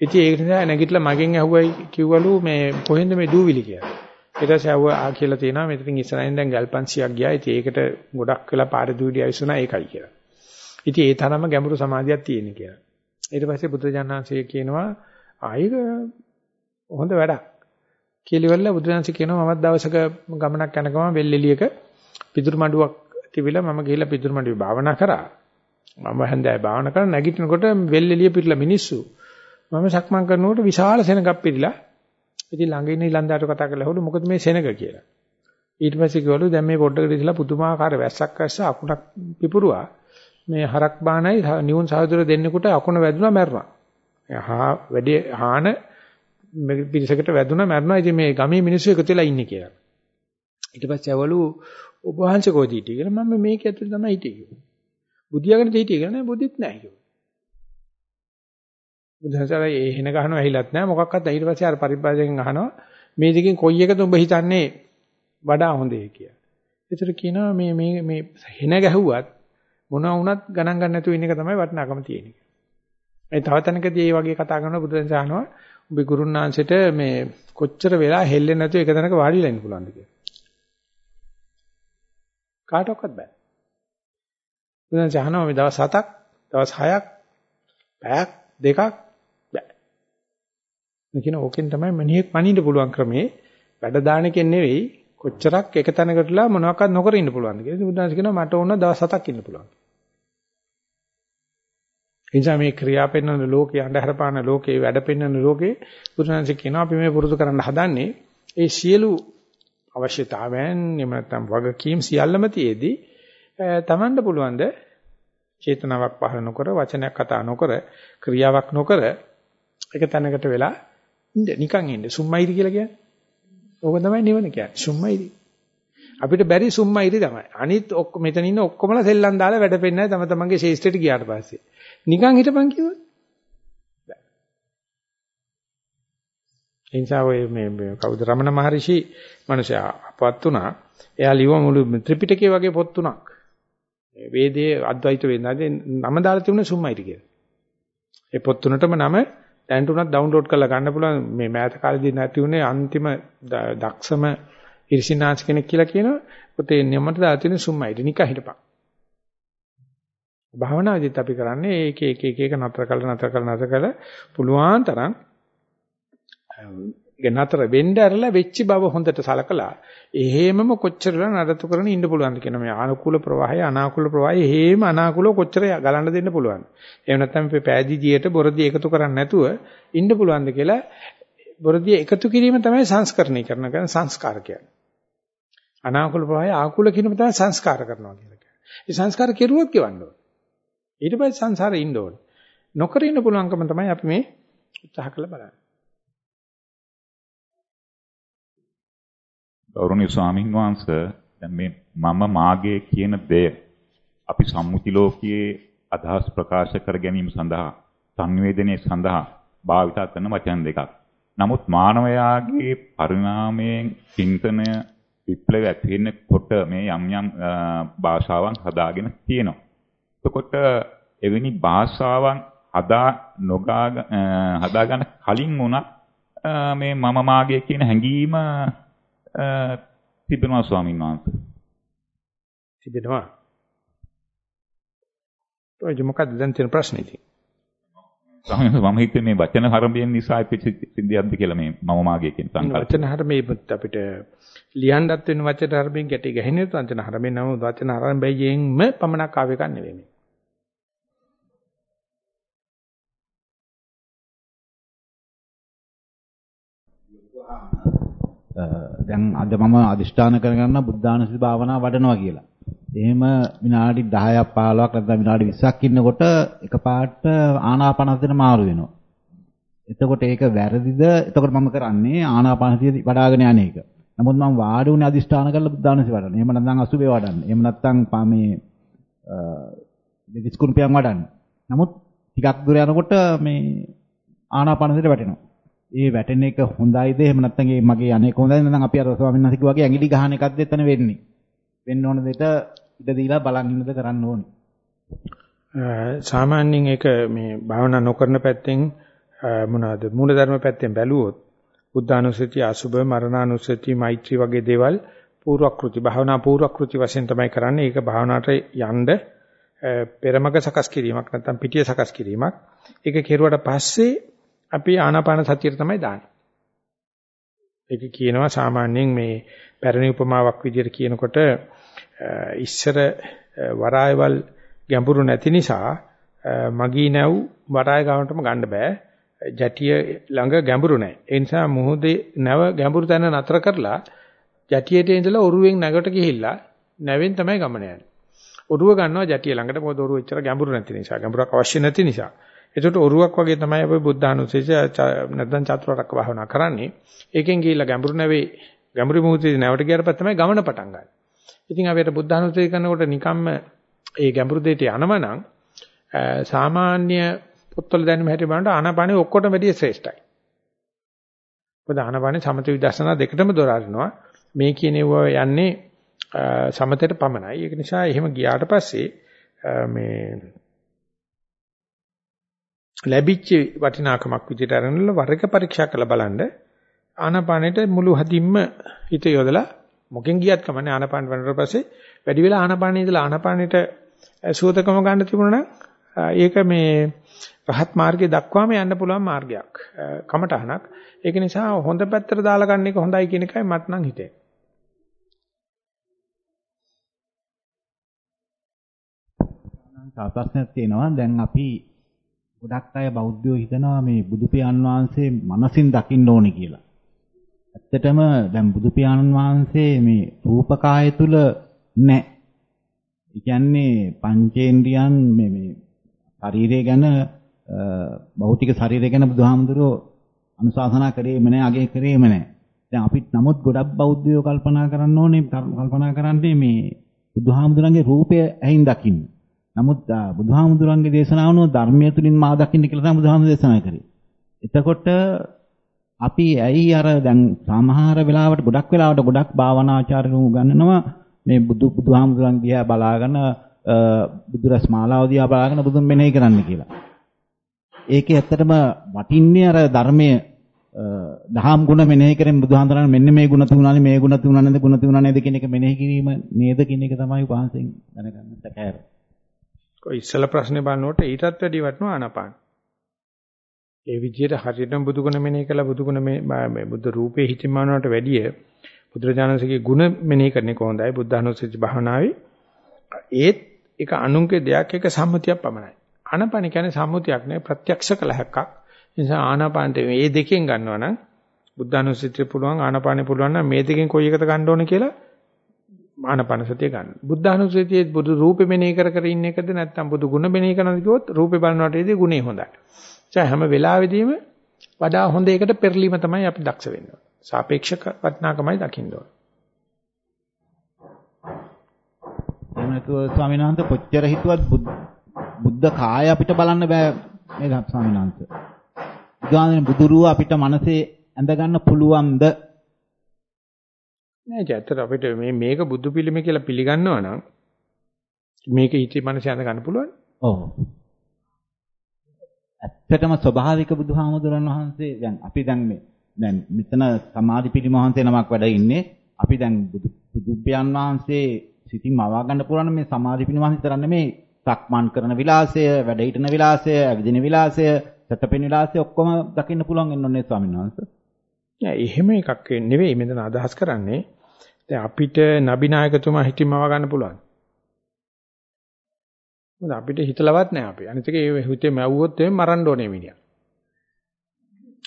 ඉතින් ඒක නිසා නැගිටලා මගෙන් ඇහුවයි කිව්වලු මේ කොහෙන්ද මේ දූවිලි කියලා. ඊට පස්සේ ආව ආ කියලා තියෙනවා මෙතනින් ඉස්සරහින් දැන් ගල් 500ක් ගියා. ඉතින් ඒකට ගොඩක් වෙලා පාරේ දූවිලි ඇවිස්සුනා ඒකයි කියලා. ඉතින් ඒ තරම ගැඹුරු සමාධියක් තියෙන කියලා. ඊට පස්සේ බුදුජානනාංශය කියනවා ආයෙක හොඳ වැඩක්. කියලා බුදුරජාණන්සේ කියනවා මමත් දවසක ගමනක් යන ගමන් වෙල්ෙලියක පිදුරු මඩුවක් තිබිලා මම ගිහිල්ලා පිදුරු මඩුවේ භාවනා කරා. මම හැන්දෑවේ භාවනා කරලා නැගිටිනකොට වෙල්ෙලිය පිරලා මිනිස්සු. මම සක්මන් කරනකොට විශාල සෙනගක් පිරিলা. ඉතින් ළඟ ඉන්න ඊලන්දාට කතා කරලා හවලු මොකද මේ සෙනග කියලා. ඊට පස්සේ කිව්වලු දැන් මේ පොඩ්ඩකට ඉස්සලා පුදුමාකාර වැස්සක් වැස්ස අකුණක් පිපුරුවා. මේ හරක් බානයි නියුන් සහෝදර දෙන්නෙකුට අකුණ වැදුනා මැරුණා. හා වැඩි හාන පිරිසකට වැදුනා මැරුණා. ඉතින් මේ ගමේ මිනිස්සු එකතු වෙලා ඉන්නේ කියලා. ඊට පස්සේ අවලු ඔබ වහන්සේ කොහොද හිටියේ කියලා මම මේක ඇතුලේ තමයි හිටියේ කිව්වා. බුදියාගෙන හිටියේ කියලා නෑ බුදිත් නෑ කිව්වා. බුදුහසාර ඒ හෙන ගහනවා ඇහිලත් නෑ මොකක්වත් ඊට පස්සේ අර පරිබ්‍රාජකෙන් අහනවා මේ දෙකෙන් කොයි එකද උඹ හිතන්නේ වඩා හොඳේ කියලා. ඒතර කියනවා මේ මේ මේ හෙන ගැහුවත් මොනවා වුණත් ගණන් ගන්න නැතුව ඉන්න එක තමයි වටිනාකම තියෙන්නේ. ඒ තව තැනකදී මේ වගේ කතා කරන බුදුන් සාහනවා උඹේ ගුරුනාංශයට මේ කොච්චර වෙලා හෙල්ලෙන්නේ නැතුව එක තැනක වාඩි වෙලා ඉන්න පුළුවන්ද කියලා. කාටවත් බෑ. බුදුන් සාහනවා මේ දවස් 7ක්, දවස් 6ක්, පැයක් දෙකක් බෑ. මෙකින ඕකෙන් තමයි මනියෙක් මනින්න පුළුවන් ක්‍රමේ වැඩ දාන එකෙන් නෙවෙයි කොච්චරක් එක තැනකටලා මොනවාක්වත් නොකර ඉන්න පුළුවන්ද කියලා. බුදුන් කියනවා මට ඕන දවස් 7ක් ඉන්න පුළුවන්. එනිසා මේ ක්‍රියා පෙන්වන ලෝකේ අන්ධහර පාන ලෝකේ වැඩ පෙන්වන ලෝකේ බුදුරජාණන් කියනවා අපි මේ පුරුදු කරන්න හදන්නේ ඒ සියලු අවශ්‍යතාවයන් එහෙම නැත්නම් වගකීම් සියල්ලම තියේදී තමන්ට පුළුවන් ද චේතනාවක් පහළ නොකර වචනයක් කතා නොකර ක්‍රියාවක් නොකර එක තැනකට වෙලා ඉන්න නිකන් ඉන්න සුම්මයිරි කියලා කියන්නේ. ඕක තමයි නිවන කියන්නේ. සුම්මයිරි. අපිට බැරි සුම්මයිරි තමයි. අනිත් ඔක්කොම මෙතන ඉන්න ඔක්කොමලා සෙල්ලම් දාලා වැඩ පෙන්නයි තම තමන්ගේ ශේෂ්ඨයට ගියාට පස්සේ. නිකන් හිටපන් කිව්වොත් බෑ. ඒ නිසා ඔය මේ කවුද රමණ මහරිෂි මිනිසයා අපවත් වුණා. එයා ලියව මුළු ත්‍රිපිටකය වගේ පොත් තුනක්. වේදයේ අද්වෛත වේදනාවේ නම දාලා තිබුණේ සුම්මයිටි කියලා. ඒ පොත් තුනටම නම දැන් තුනක් ඩවුන්ලෝඩ් කරලා ගන්න පුළුවන් මේ මෑත කාලේදී නැති උනේ අන්තිම දක්ෂම ඉරිසිනාංශ කෙනෙක් කියලා කියනවා. පොතේ නමට දාලා තියෙන සුම්මයිටි නිකන් හිටපන්. භාවනාවේදීත් අපි කරන්නේ ඒක එක එක එක නතර කරලා නතර කරලා නතර කරලා පුළුවන් තරම් ඒක නතර වෙන්න ඇරලා වෙච්ච බව හොඳට සලකලා එහෙමම කොච්චරලා නඩත්තු කරගෙන ඉන්න පුළුවන්ද කියන මේ ආනුකූල ප්‍රවාහය අනාකූල ප්‍රවාහය එහෙම අනාකූලව කොච්චර ගලන්න දෙන්න පුළුවන්ද? එහෙම නැත්නම් මේ පෑදීදියට බොරදී එකතු කරන්නේ නැතුව ඉන්න පුළුවන්ද කියලා බොරදී එකතු කිරීම තමයි සංස්කරණය කරන කියන සංස්කාර කියන්නේ. අනාකූල ප්‍රවාහය ආකූල කිරීම තමයි සංස්කාර කරනවා කියලා කියන්නේ. ඒ සංස්කාර කෙරුවොත් කියවන්න ඕනේ. ඊට පස්සේ සංසාරේ ඉන්න ඕනේ. නොකර ඉන්න පුළුවන්කම තමයි අපි මේ උත්සාහ කරලා බලන්නේ. ගෞරවනීය ස්වාමින් වහන්සේ දැන් මේ මම මාගේ කියන දෙය අපි සම්මුති ලෝකයේ අදහස් ප්‍රකාශ කර ගැනීම සඳහා සංවේදනයේ සඳහා භාවිත කරන වචන දෙකක්. නමුත් මානවයාගේ පරිණාමයෙන් චින්තනය විප්ලවය ඇති වෙනකොට මේ යම් යම් භාෂාවන් හදාගෙන තියෙනවා. එතකොට එවැනි භාෂාවන් හදා නොගා හදාගන්න කලින් වුණත් මේ මම මාගේ කියන හැඟීම තිබෙනවා ස්වාමීන් වහන්සේ. තිබෙනවා. ඔය මොකක්ද දැන් තියෙන ප්‍රශ්නේ ඉතින්? ස්වාමීන් වහන්සේ මම හිතුවේ මේ වචන හරඹයෙන් නිසා ඉපිච්ච සිද්ධියක්ද කියලා මේ මම මාගේ කියන සංකල්ප. වචන හරඹේ අපිට ලියන්නත් වෙන වචන හරඹෙන් ගැටි ගැහෙන්නේ වචන හරඹෙන් නම් වචන හරඹයෙන්ම පමණක් ආව එකක් නෙවෙයි මේ. දැන් අද මම අදිෂ්ඨාන කරගන්න බුද්ධානුස්සති භාවනා වඩනවා කියලා. එහෙම විනාඩි 10ක් 15ක් නැත්නම් විනාඩි 20ක් ඉන්නකොට එකපාරට ආනාපානසතියට මාරු වෙනවා. එතකොට ඒක වැරදිද? එතකොට මම කරන්නේ ආනාපානසතිය වඩ아가න යන එක. නමුත් මම වාඩි වුණේ අදිෂ්ඨාන කරලා බුද්ධානුස්සති වඩන්න. එහෙම නැත්නම් අසුබේ වඩන්න. එහෙම නැත්නම් මේ දෙවිස්කුණුපියන් වඩන්න. නමුත් ටිකක් දුර යනකොට මේ ආනාපානසතියට වැටෙනවා. ඒ වැටෙන එක හොඳයිද? එහෙම නැත්නම් ඒ මගේ අනේක හොඳයිද? නැත්නම් අපි අර ස්වාමීන් වහන්සේ වගේ ඇඟිලි ගහන එකක්ද එතන වෙන්නේ? වෙන්න ඕන දෙයට ඉඩ දීලා බලන් ඉන්නද කරන්න ඕනේ? සාමාන්‍යයෙන් ඒක මේ භාවනා නොකරන පැත්තෙන් මොනවාද? මූලධර්ම පැත්තෙන් බැලුවොත් බුද්ධානුස්සති අසුබ මරණානුස්සති මෛත්‍රී වගේ දේවල් පූර්වක්‍ෘති භාවනා පූර්වක්‍ෘති වශයෙන් තමයි කරන්නේ. ඒක භාවනාවට යන්න පෙරමග සකස් කිරීමක් නැත්නම් පිටිය සකස් කිරීමක්. ඒක කෙරුවට පස්සේ අපි ආනාපාන සතියට තමයි දාන්නේ. ඒක කියනවා සාමාන්‍යයෙන් මේ පැරණි උපමාවක් විදිහට කියනකොට ඉස්සර වරායවල් ගැඹුරු නැති නිසා මගී නැව් වරාය ගානටම ගන්න බෑ. ජටිය ළඟ ගැඹුරු නැහැ. ඒ නිසා මුහුදේ නැව ගැඹුරු තැන නතර කරලා ජටියට ඉඳලා ඔරුවෙන් නැගට ගිහිල්ලා නැවෙන් තමයි ගමන යන්නේ. ඔරුව ගන්නවා ජටිය ළඟට මොකද ඔරුව එච්චර ගැඹුරු නැති නිසා. ගැඹුරක් අවශ්‍ය නැති නිසා. ඒකට ඔරුවක් වගේ තමයි අපි බුද්ධානුසේච නැත්නම් චතුරාර්යක භාවනා කරන්නේ. ඒකෙන් ගිහිල්ලා ගැඹුරු නැවේ ගැඹුරු මොහොතේ නැවට ගියාට පස්සේ තමයි ගමන පටන් ගන්න. ඉතින් අපිට බුද්ධානුසේච කරනකොට නිකම්ම ඒ ගැඹුරු දෙයට යනවනම් සාමාන්‍ය පොත්වල දැනුම හැටි බලනකොට ආනාපානෙ ඔක්කොටම වැඩිය ශ්‍රේෂ්ඨයි. මොකද ආනාපානෙ සමථ විදර්ශනා දෙකටම දොර අරිනවා. මේ කියනෙව යන්නේ සමතේට පමණයි. ඒක නිසා එහෙම ගියාට පස්සේ මේ ලැබිච්ච වටිනාකමක් විදිහට අරගෙන වර්ග පරීක්ෂා කරලා බලන්න ආනාපානෙට මුළු හදින්ම හිත යොදලා මොකෙන් ගියත් කමන්නේ ආනාපාන වලට පස්සේ වැඩි වෙලා ආනාපානෙ ඉඳලා ආනාපානෙට සූතකම ගන්න තිබුණා නම් ඒක මේ රහත් මාර්ගයේ දක්වාම යන්න පුළුවන් මාර්ගයක් කමටහනක් ඒක නිසා හොඳ පැත්තට දාලා ගන්න එක හොඳයි කියන එකයි මට නම් හිතේ ප්‍රශ්නයක් තියෙනවා. දැන් අපි ගොඩක් අය බෞද්ධයෝ හිතනවා මේ බුදු පියාණන් වහන්සේ මනසින් දකින්න ඕනේ කියලා. ඇත්තටම දැන් බුදු පියාණන් වහන්සේ මේ රූපකාය තුල නැහැ. ඒ කියන්නේ පංචේන්ද්‍රියන් මේ මේ ශරීරය ගැන භෞතික ශරීරය ගැන බුදුහාමුදුරුවෝ අනුශාසනා කරේම නැහැ, අගය කරේම නැහැ. දැන් අපිත් නමුත් ගොඩක් බෞද්ධයෝ කල්පනා කරන්න ඕනේ කල්පනා කරන්නේ මේ බුදුහාමුදුරන්ගේ රූපය ඇහින් දකින්න. නමුත් බුදුහාමුදුරන්ගේ දේශනාවනෝ ධර්මය තුලින් මා දකින්න කියලා තමයි බුදුහාමුදුර දේශනා කරේ. එතකොට අපි ඇයි අර දැන් සමහර වෙලාවට ගොඩක් වෙලාවට ගොඩක් භාවනාචාර්යරු උගන්වනවා මේ බුදු බුදුහාමුදුරන් දිහා බලාගෙන බුදුරස් මාලාව දිහා බලාගෙන බුදුන් මෙනෙහි කරන්න කියලා. ඒකේ ඇත්තටම වටින්නේ අර ධර්මයේ දහම් ගුණ මෙනෙහි කරෙන් බුදුහාඳුනන මෙන්න මේ ගුණ තුනනේ මේ ගුණ තුනනේ නේද ගුණ තුන නේද කියන එක මෙනෙහි කිරීම නේද කියන එක තමයි වහන්සේගෙන් දැනගන්න සැකහැර. කොයි ඉස්සල ප්‍රශ්නේ බලනකොට ඊටත් වැඩි වටනවා ආනාපාන. ඒ විදිහට හරියටම බුදුගුණ මෙනෙහි කළා බුදුගුණ මේ බුද්ධ රූපේ හිතිමානවට වැඩිය බුදුරජාණන්සේගේ ගුණ මෙනෙහි කරන්නේ කොහොඳයි බුද්ධානුස්සති භාවනාවේ ඒත් ඒක අනුන්ගේ දෙයක් එක සම්මුතියක් පමණයි. ආනාපාන කියන්නේ සම්මුතියක් නෙවෙයි ප්‍රත්‍යක්ෂ කළ හැක්කක්. ඒ නිසා ආනාපානට මේ දෙකෙන් ගන්නවා නම් බුද්ධානුස්සතිය පුළුවන් ආනාපානෙ පුළුවන් නම් මේ දෙකෙන් කොයි එකද ගන්න ඕනේ කියලා ආනාපාන සතිය ගන්න. බුද්ධානුස්සතියේ බුදු රූපෙ මෙනෙහි කර කර ඉන්න එකද නැත්නම් බුදු ගුණ මෙනෙහි කරනද කිව්වොත් රූපේ බලනකොටදී ගුණේ හොඳයි. ඒ හැම වෙලාවෙදීම වඩා හොඳ එකට පෙරලීම තමයි අපි දක්ෂ වෙන්නේ. සාපේක්ෂක වටිනාකමයි දකින්න ඕනේ. එහෙම නැතුව ස්වාමීන් වහන්සේ කොච්චර හිතුවත් බුද්ධ කාය අපිට බලන්න බෑ නේද ස්වාමීන් වහන්සේ. බුදුහාමනේ බුදුරුව අපිට මනසේ ඇඳ ගන්න පුළුවන්ද? නෑ ඇත්තට අපිට මේ මේක බුදු පිළිම කියලා පිළිගන්නවා නම් මේක හිතේ මනසේ ඇඳ ගන්න පුළුවන්. ඔව්. ඇත්තටම ස්වභාවික බුදුහාමුදුරන් වහන්සේ දැන් අපි දැන් මේ දැන් මෙතන සමාධි පිළිම වහන්සේ නමක් වැඩ ඉන්නේ. අපි දැන් බුදුපියන් වහන්සේ සිතින් මවා ගන්න පුළුවන් මේ සමාධි පිළිම වහන්සේ තරන්නේ මේ සක්මන් කරන විලාසය, වැඩ හිටන විලාසය, ඇවිදින විලාසය, සතපෙන විලාසය ඔක්කොම දකින්න පුළුවන් වෙනෝනේ ස්වාමීන් වහන්සේ. නෑ එහෙම එකක් නෙවෙයි මෙතන අදහස් කරන්නේ. දැන් අපිට නබිනායකතුමා හිතින්මව ගන්න පුළුවන්. මොකද අපිට හිතලවත් නෑ අපි. අනිත් එක ඒ හිතේ මැව්වොත් එමේ මරන්න ඕනේ මිනිහා.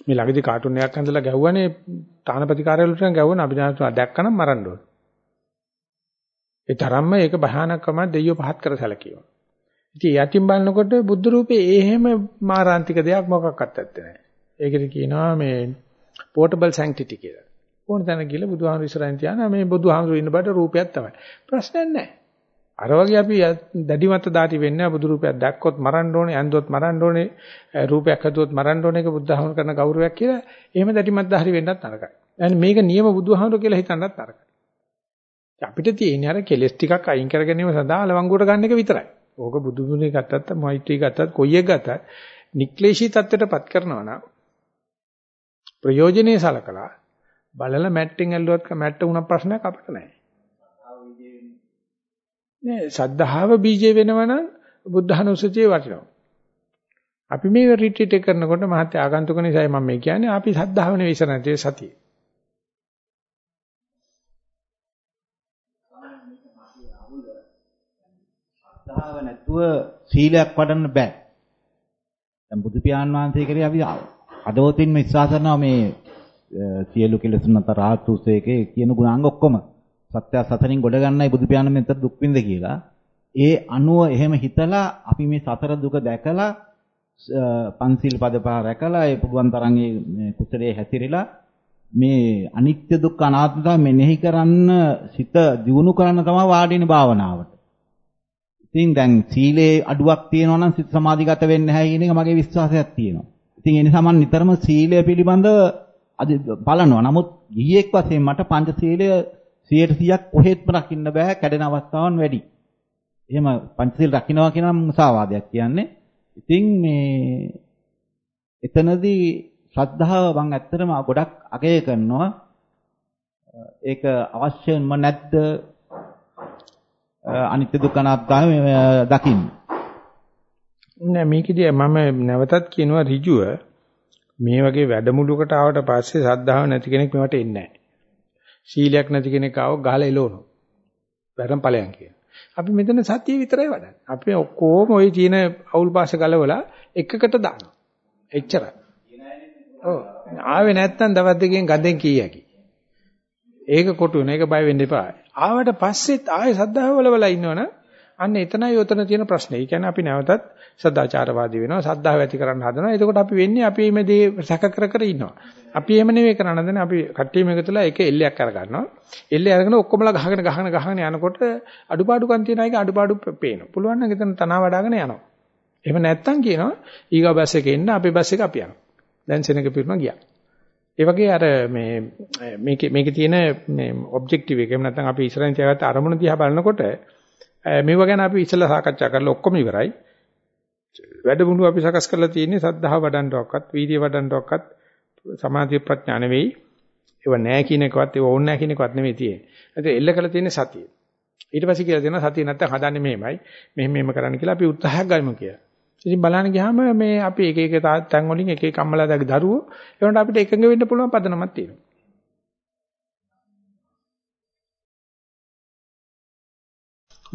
මේ ළඟදී කාටුන් එකක් හඳලා ගැහුවානේ තානපති කාර්යාලයට ගැහුවා නබිනායකතුමා දැක්කනම් මරන්න ඕනේ. ඒ තරම්ම ඒක භයානකම දෙයියෝ පහත් කර සැලකියවා. ඉතින් යටින් බලනකොට බුද්ධ රූපේ එහෙම මාරාන්තික දෙයක් මොකක්වත් නැත්තේ නෑ. ඒකට කියනවා මේ පෝටබල් සැන්ක්ටිටි කියලා. ඕන තැන ගිහලා බුදුහාමුදුරු ඉස්සරහින් තියාන මේ බුදුහාමුදුරු ඉන්න බඩ රූපයක් තමයි. ප්‍රශ්නයක් නැහැ. අර වගේ අපි දැඩි මත දාටි වෙන්නේ බුදු රූපයක් දැක්කොත් මරන්න ඕනේ, ඇන්දොත් මරන්න ඕනේ, රූපයක් හදුවොත් මරන්න ඕනේ කියලා බුදුහාමුදුරු කරන ගෞරවයක් කියලා එහෙම දැඩි මත දාහරි වෙන්නත් නරකයි. يعني මේක නියම බුදුහාමුදුරු කියලා හිතන්නත් නරකයි. අපිට තියෙන්නේ අර කෙලස් ටිකක් අයින් කර ගැනීම සඳහා ලවංගුවට ගන්න එක විතරයි. ඕක බුදුමුණේ ගත්තත්, මෛත්‍රී ගත්තත්, කොයි එක ගත්තත් නික්ලේශී தත්ත්වයටපත් කරනවා නම් ප්‍රයෝජනේ සලකලා බලලා මැට්ටෙන් ඇල්ලුවත් මැට්ට උන ප්‍රශ්නයක් අපිට නැහැ. නෑ සද්ධාව බීජේ වෙනවනම් බුද්ධහනුසතිය වටිනවා. අපි මේ රිට්‍රීට් එක කරනකොට මහත්ය ආගන්තුක නිසායි මම මේ කියන්නේ අපි සද්ධාව නෙවෙයි ඉස්සර නැති සතිය. සද්ධාව නැතුව සීලයක් වඩන්න බෑ. දැන් බුදු පියාණන් වහන්සේ කරේ අපි අදවතින්ම විශ්වාස කරනවා මේ සියලු කෙලෙසුන් අතර රාහතුසේකේ කියන ගුණාංග ඔක්කොම සත්‍ය සතරින් ගොඩ ගන්නයි බුදු පියාණන් මෙතන දුක් විඳ කියලා. ඒ අනුව එහෙම හිතලා අපි මේ සතර දුක දැකලා පන්සිල් පද පහ රැකලා ඒ පුළුවන් තරම් මේ කුසලයේ හැසිරෙලා මේ අනිත්‍ය දුක්ඛ අනාත්මතාව මෙනෙහි කරන්න සිත දියුණු කරන්න තමයි වාඩිනේ භාවනාවට. ඉතින් දැන් සීලේ අඩුවක් තියෙනවා නම් සිත සමාධිගත වෙන්නේ නැහැ කියන එක මගේ විශ්වාසයක් තියෙනවා. ඉතින් ඒ නිසා මම නිතරම සීලය පිළිබඳව අද බලනවා. නමුත් ගිහියෙක් වශයෙන් මට පංචශීලය 100%ක් කොහෙත්ම රකින්න බෑ කැඩෙන අවස්ථාවන් වැඩි. එහෙම පංචශීල රකින්නවා කියන මුසාවාදයක් කියන්නේ. ඉතින් මේ එතනදී ශ්‍රද්ධාව මම ඇත්තටම ගොඩක් අගය කරනවා. ඒක අවශ්‍යම නැද්ද? අනිත්‍ය දුක්ඛ අනාත්ම දකින්න. නෑ මේකදී මම නැවතත් කියනවා ඍජුව මේ වගේ වැඩමුළුකට ආවට පස්සේ සද්ධාව නැති කෙනෙක් මෙවට එන්නේ නැහැ. සීලයක් නැති කෙනෙක් ආව ගහලා එලවනවා. වැරම් ඵලයන් කියන. අපි මෙතන සතිය විතරයි වඩන්නේ. අපි ඔක්කොම ওই තියෙන අවුල් පාස ගලවලා එකකට දානවා. එච්චරයි. ඔව්. ආවේ නැත්තම් දවස් දෙකෙන් ගඳෙන් කීයකි. ඒක කොටු වෙන එක බය වෙන්න එපා. ආවට පස්සෙත් ආයේ සද්ධාව වලවලා ඉන්නවනම් අන්න එතනයි උතන තියෙන ප්‍රශ්නේ. ඒ කියන්නේ අපි නැවතත් සදාචාරවාදී වෙනවා, සද්ධාව ඇති කරන්න හදනවා. එතකොට අපි වෙන්නේ අපි මේ දේ සැක කර කර ඉන්නවා. අපි එහෙම නෙවෙයි කරන්න හදන්නේ. අපි කට්ටියම එකතුලා එක එල්ලයක් අරගන්නවා. එල්ලේ අරගෙන ඔක්කොමලා ගහගෙන ගහගෙන ගහගෙන යනකොට අඩුපාඩුකම් තියෙන අයගේ අඩුපාඩු පේනවා. පුළුවන් නම් එතන තනවා වඩාගෙන යනවා. එහෙම නැත්තම් කියනවා ඊගා බස් එකේ එන්න අපේ බස් එක අපි යනවා. දැන් සෙනඟ පිරුණා ගියා. ඒ වගේ අර මේ මේකේ මේකේ තියෙන මේ ඔබ්ජෙක්ටිව් එක එහෙම නැත්නම් අපි ඉස්සරහින් තියාගත්ත අරමුණ දිහා බලනකොට මේව ගැන අපි ඉස්සෙල්ලා සාකච්ඡා කරලා ඔක්කොම ඉවරයි. වැඩමුළු අපි සකස් කරලා තියෙන්නේ සද්ධාව වඩන්නවක්වත්, වීර්ය වඩන්නවක්වත්, සමාධි ප්‍රඥා නෙවෙයි. ඒව නැහැ කියන එකවත්, ඒව ඕන නැහැ කියන එකවත් නෙවෙයි තියෙන්නේ. ඒත් එල්ල කරලා තියෙන්නේ සතිය. ඊට පස්සේ කියලා දෙනවා සතිය නැත්තම් හදන්නේ මෙහෙමයි. මෙහෙම මෙහෙම කරන්න කියලා අපි උත්සාහයක් ගනිමු කියලා. ඉතින් බලන්න ගියාම මේ අපි එක එක තැන් වලින් එක එක අම්මලාදාගේ දරුවෝ ඒකට අපිට එකඟ වෙන්න පුළුවන් පදනමක් තියෙනවා.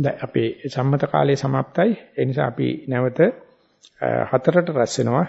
දැන් අපේ සම්මත කාලය સમાප්තයි. ඒ නිසා අපි නැවත හතරට රැස් වෙනවා.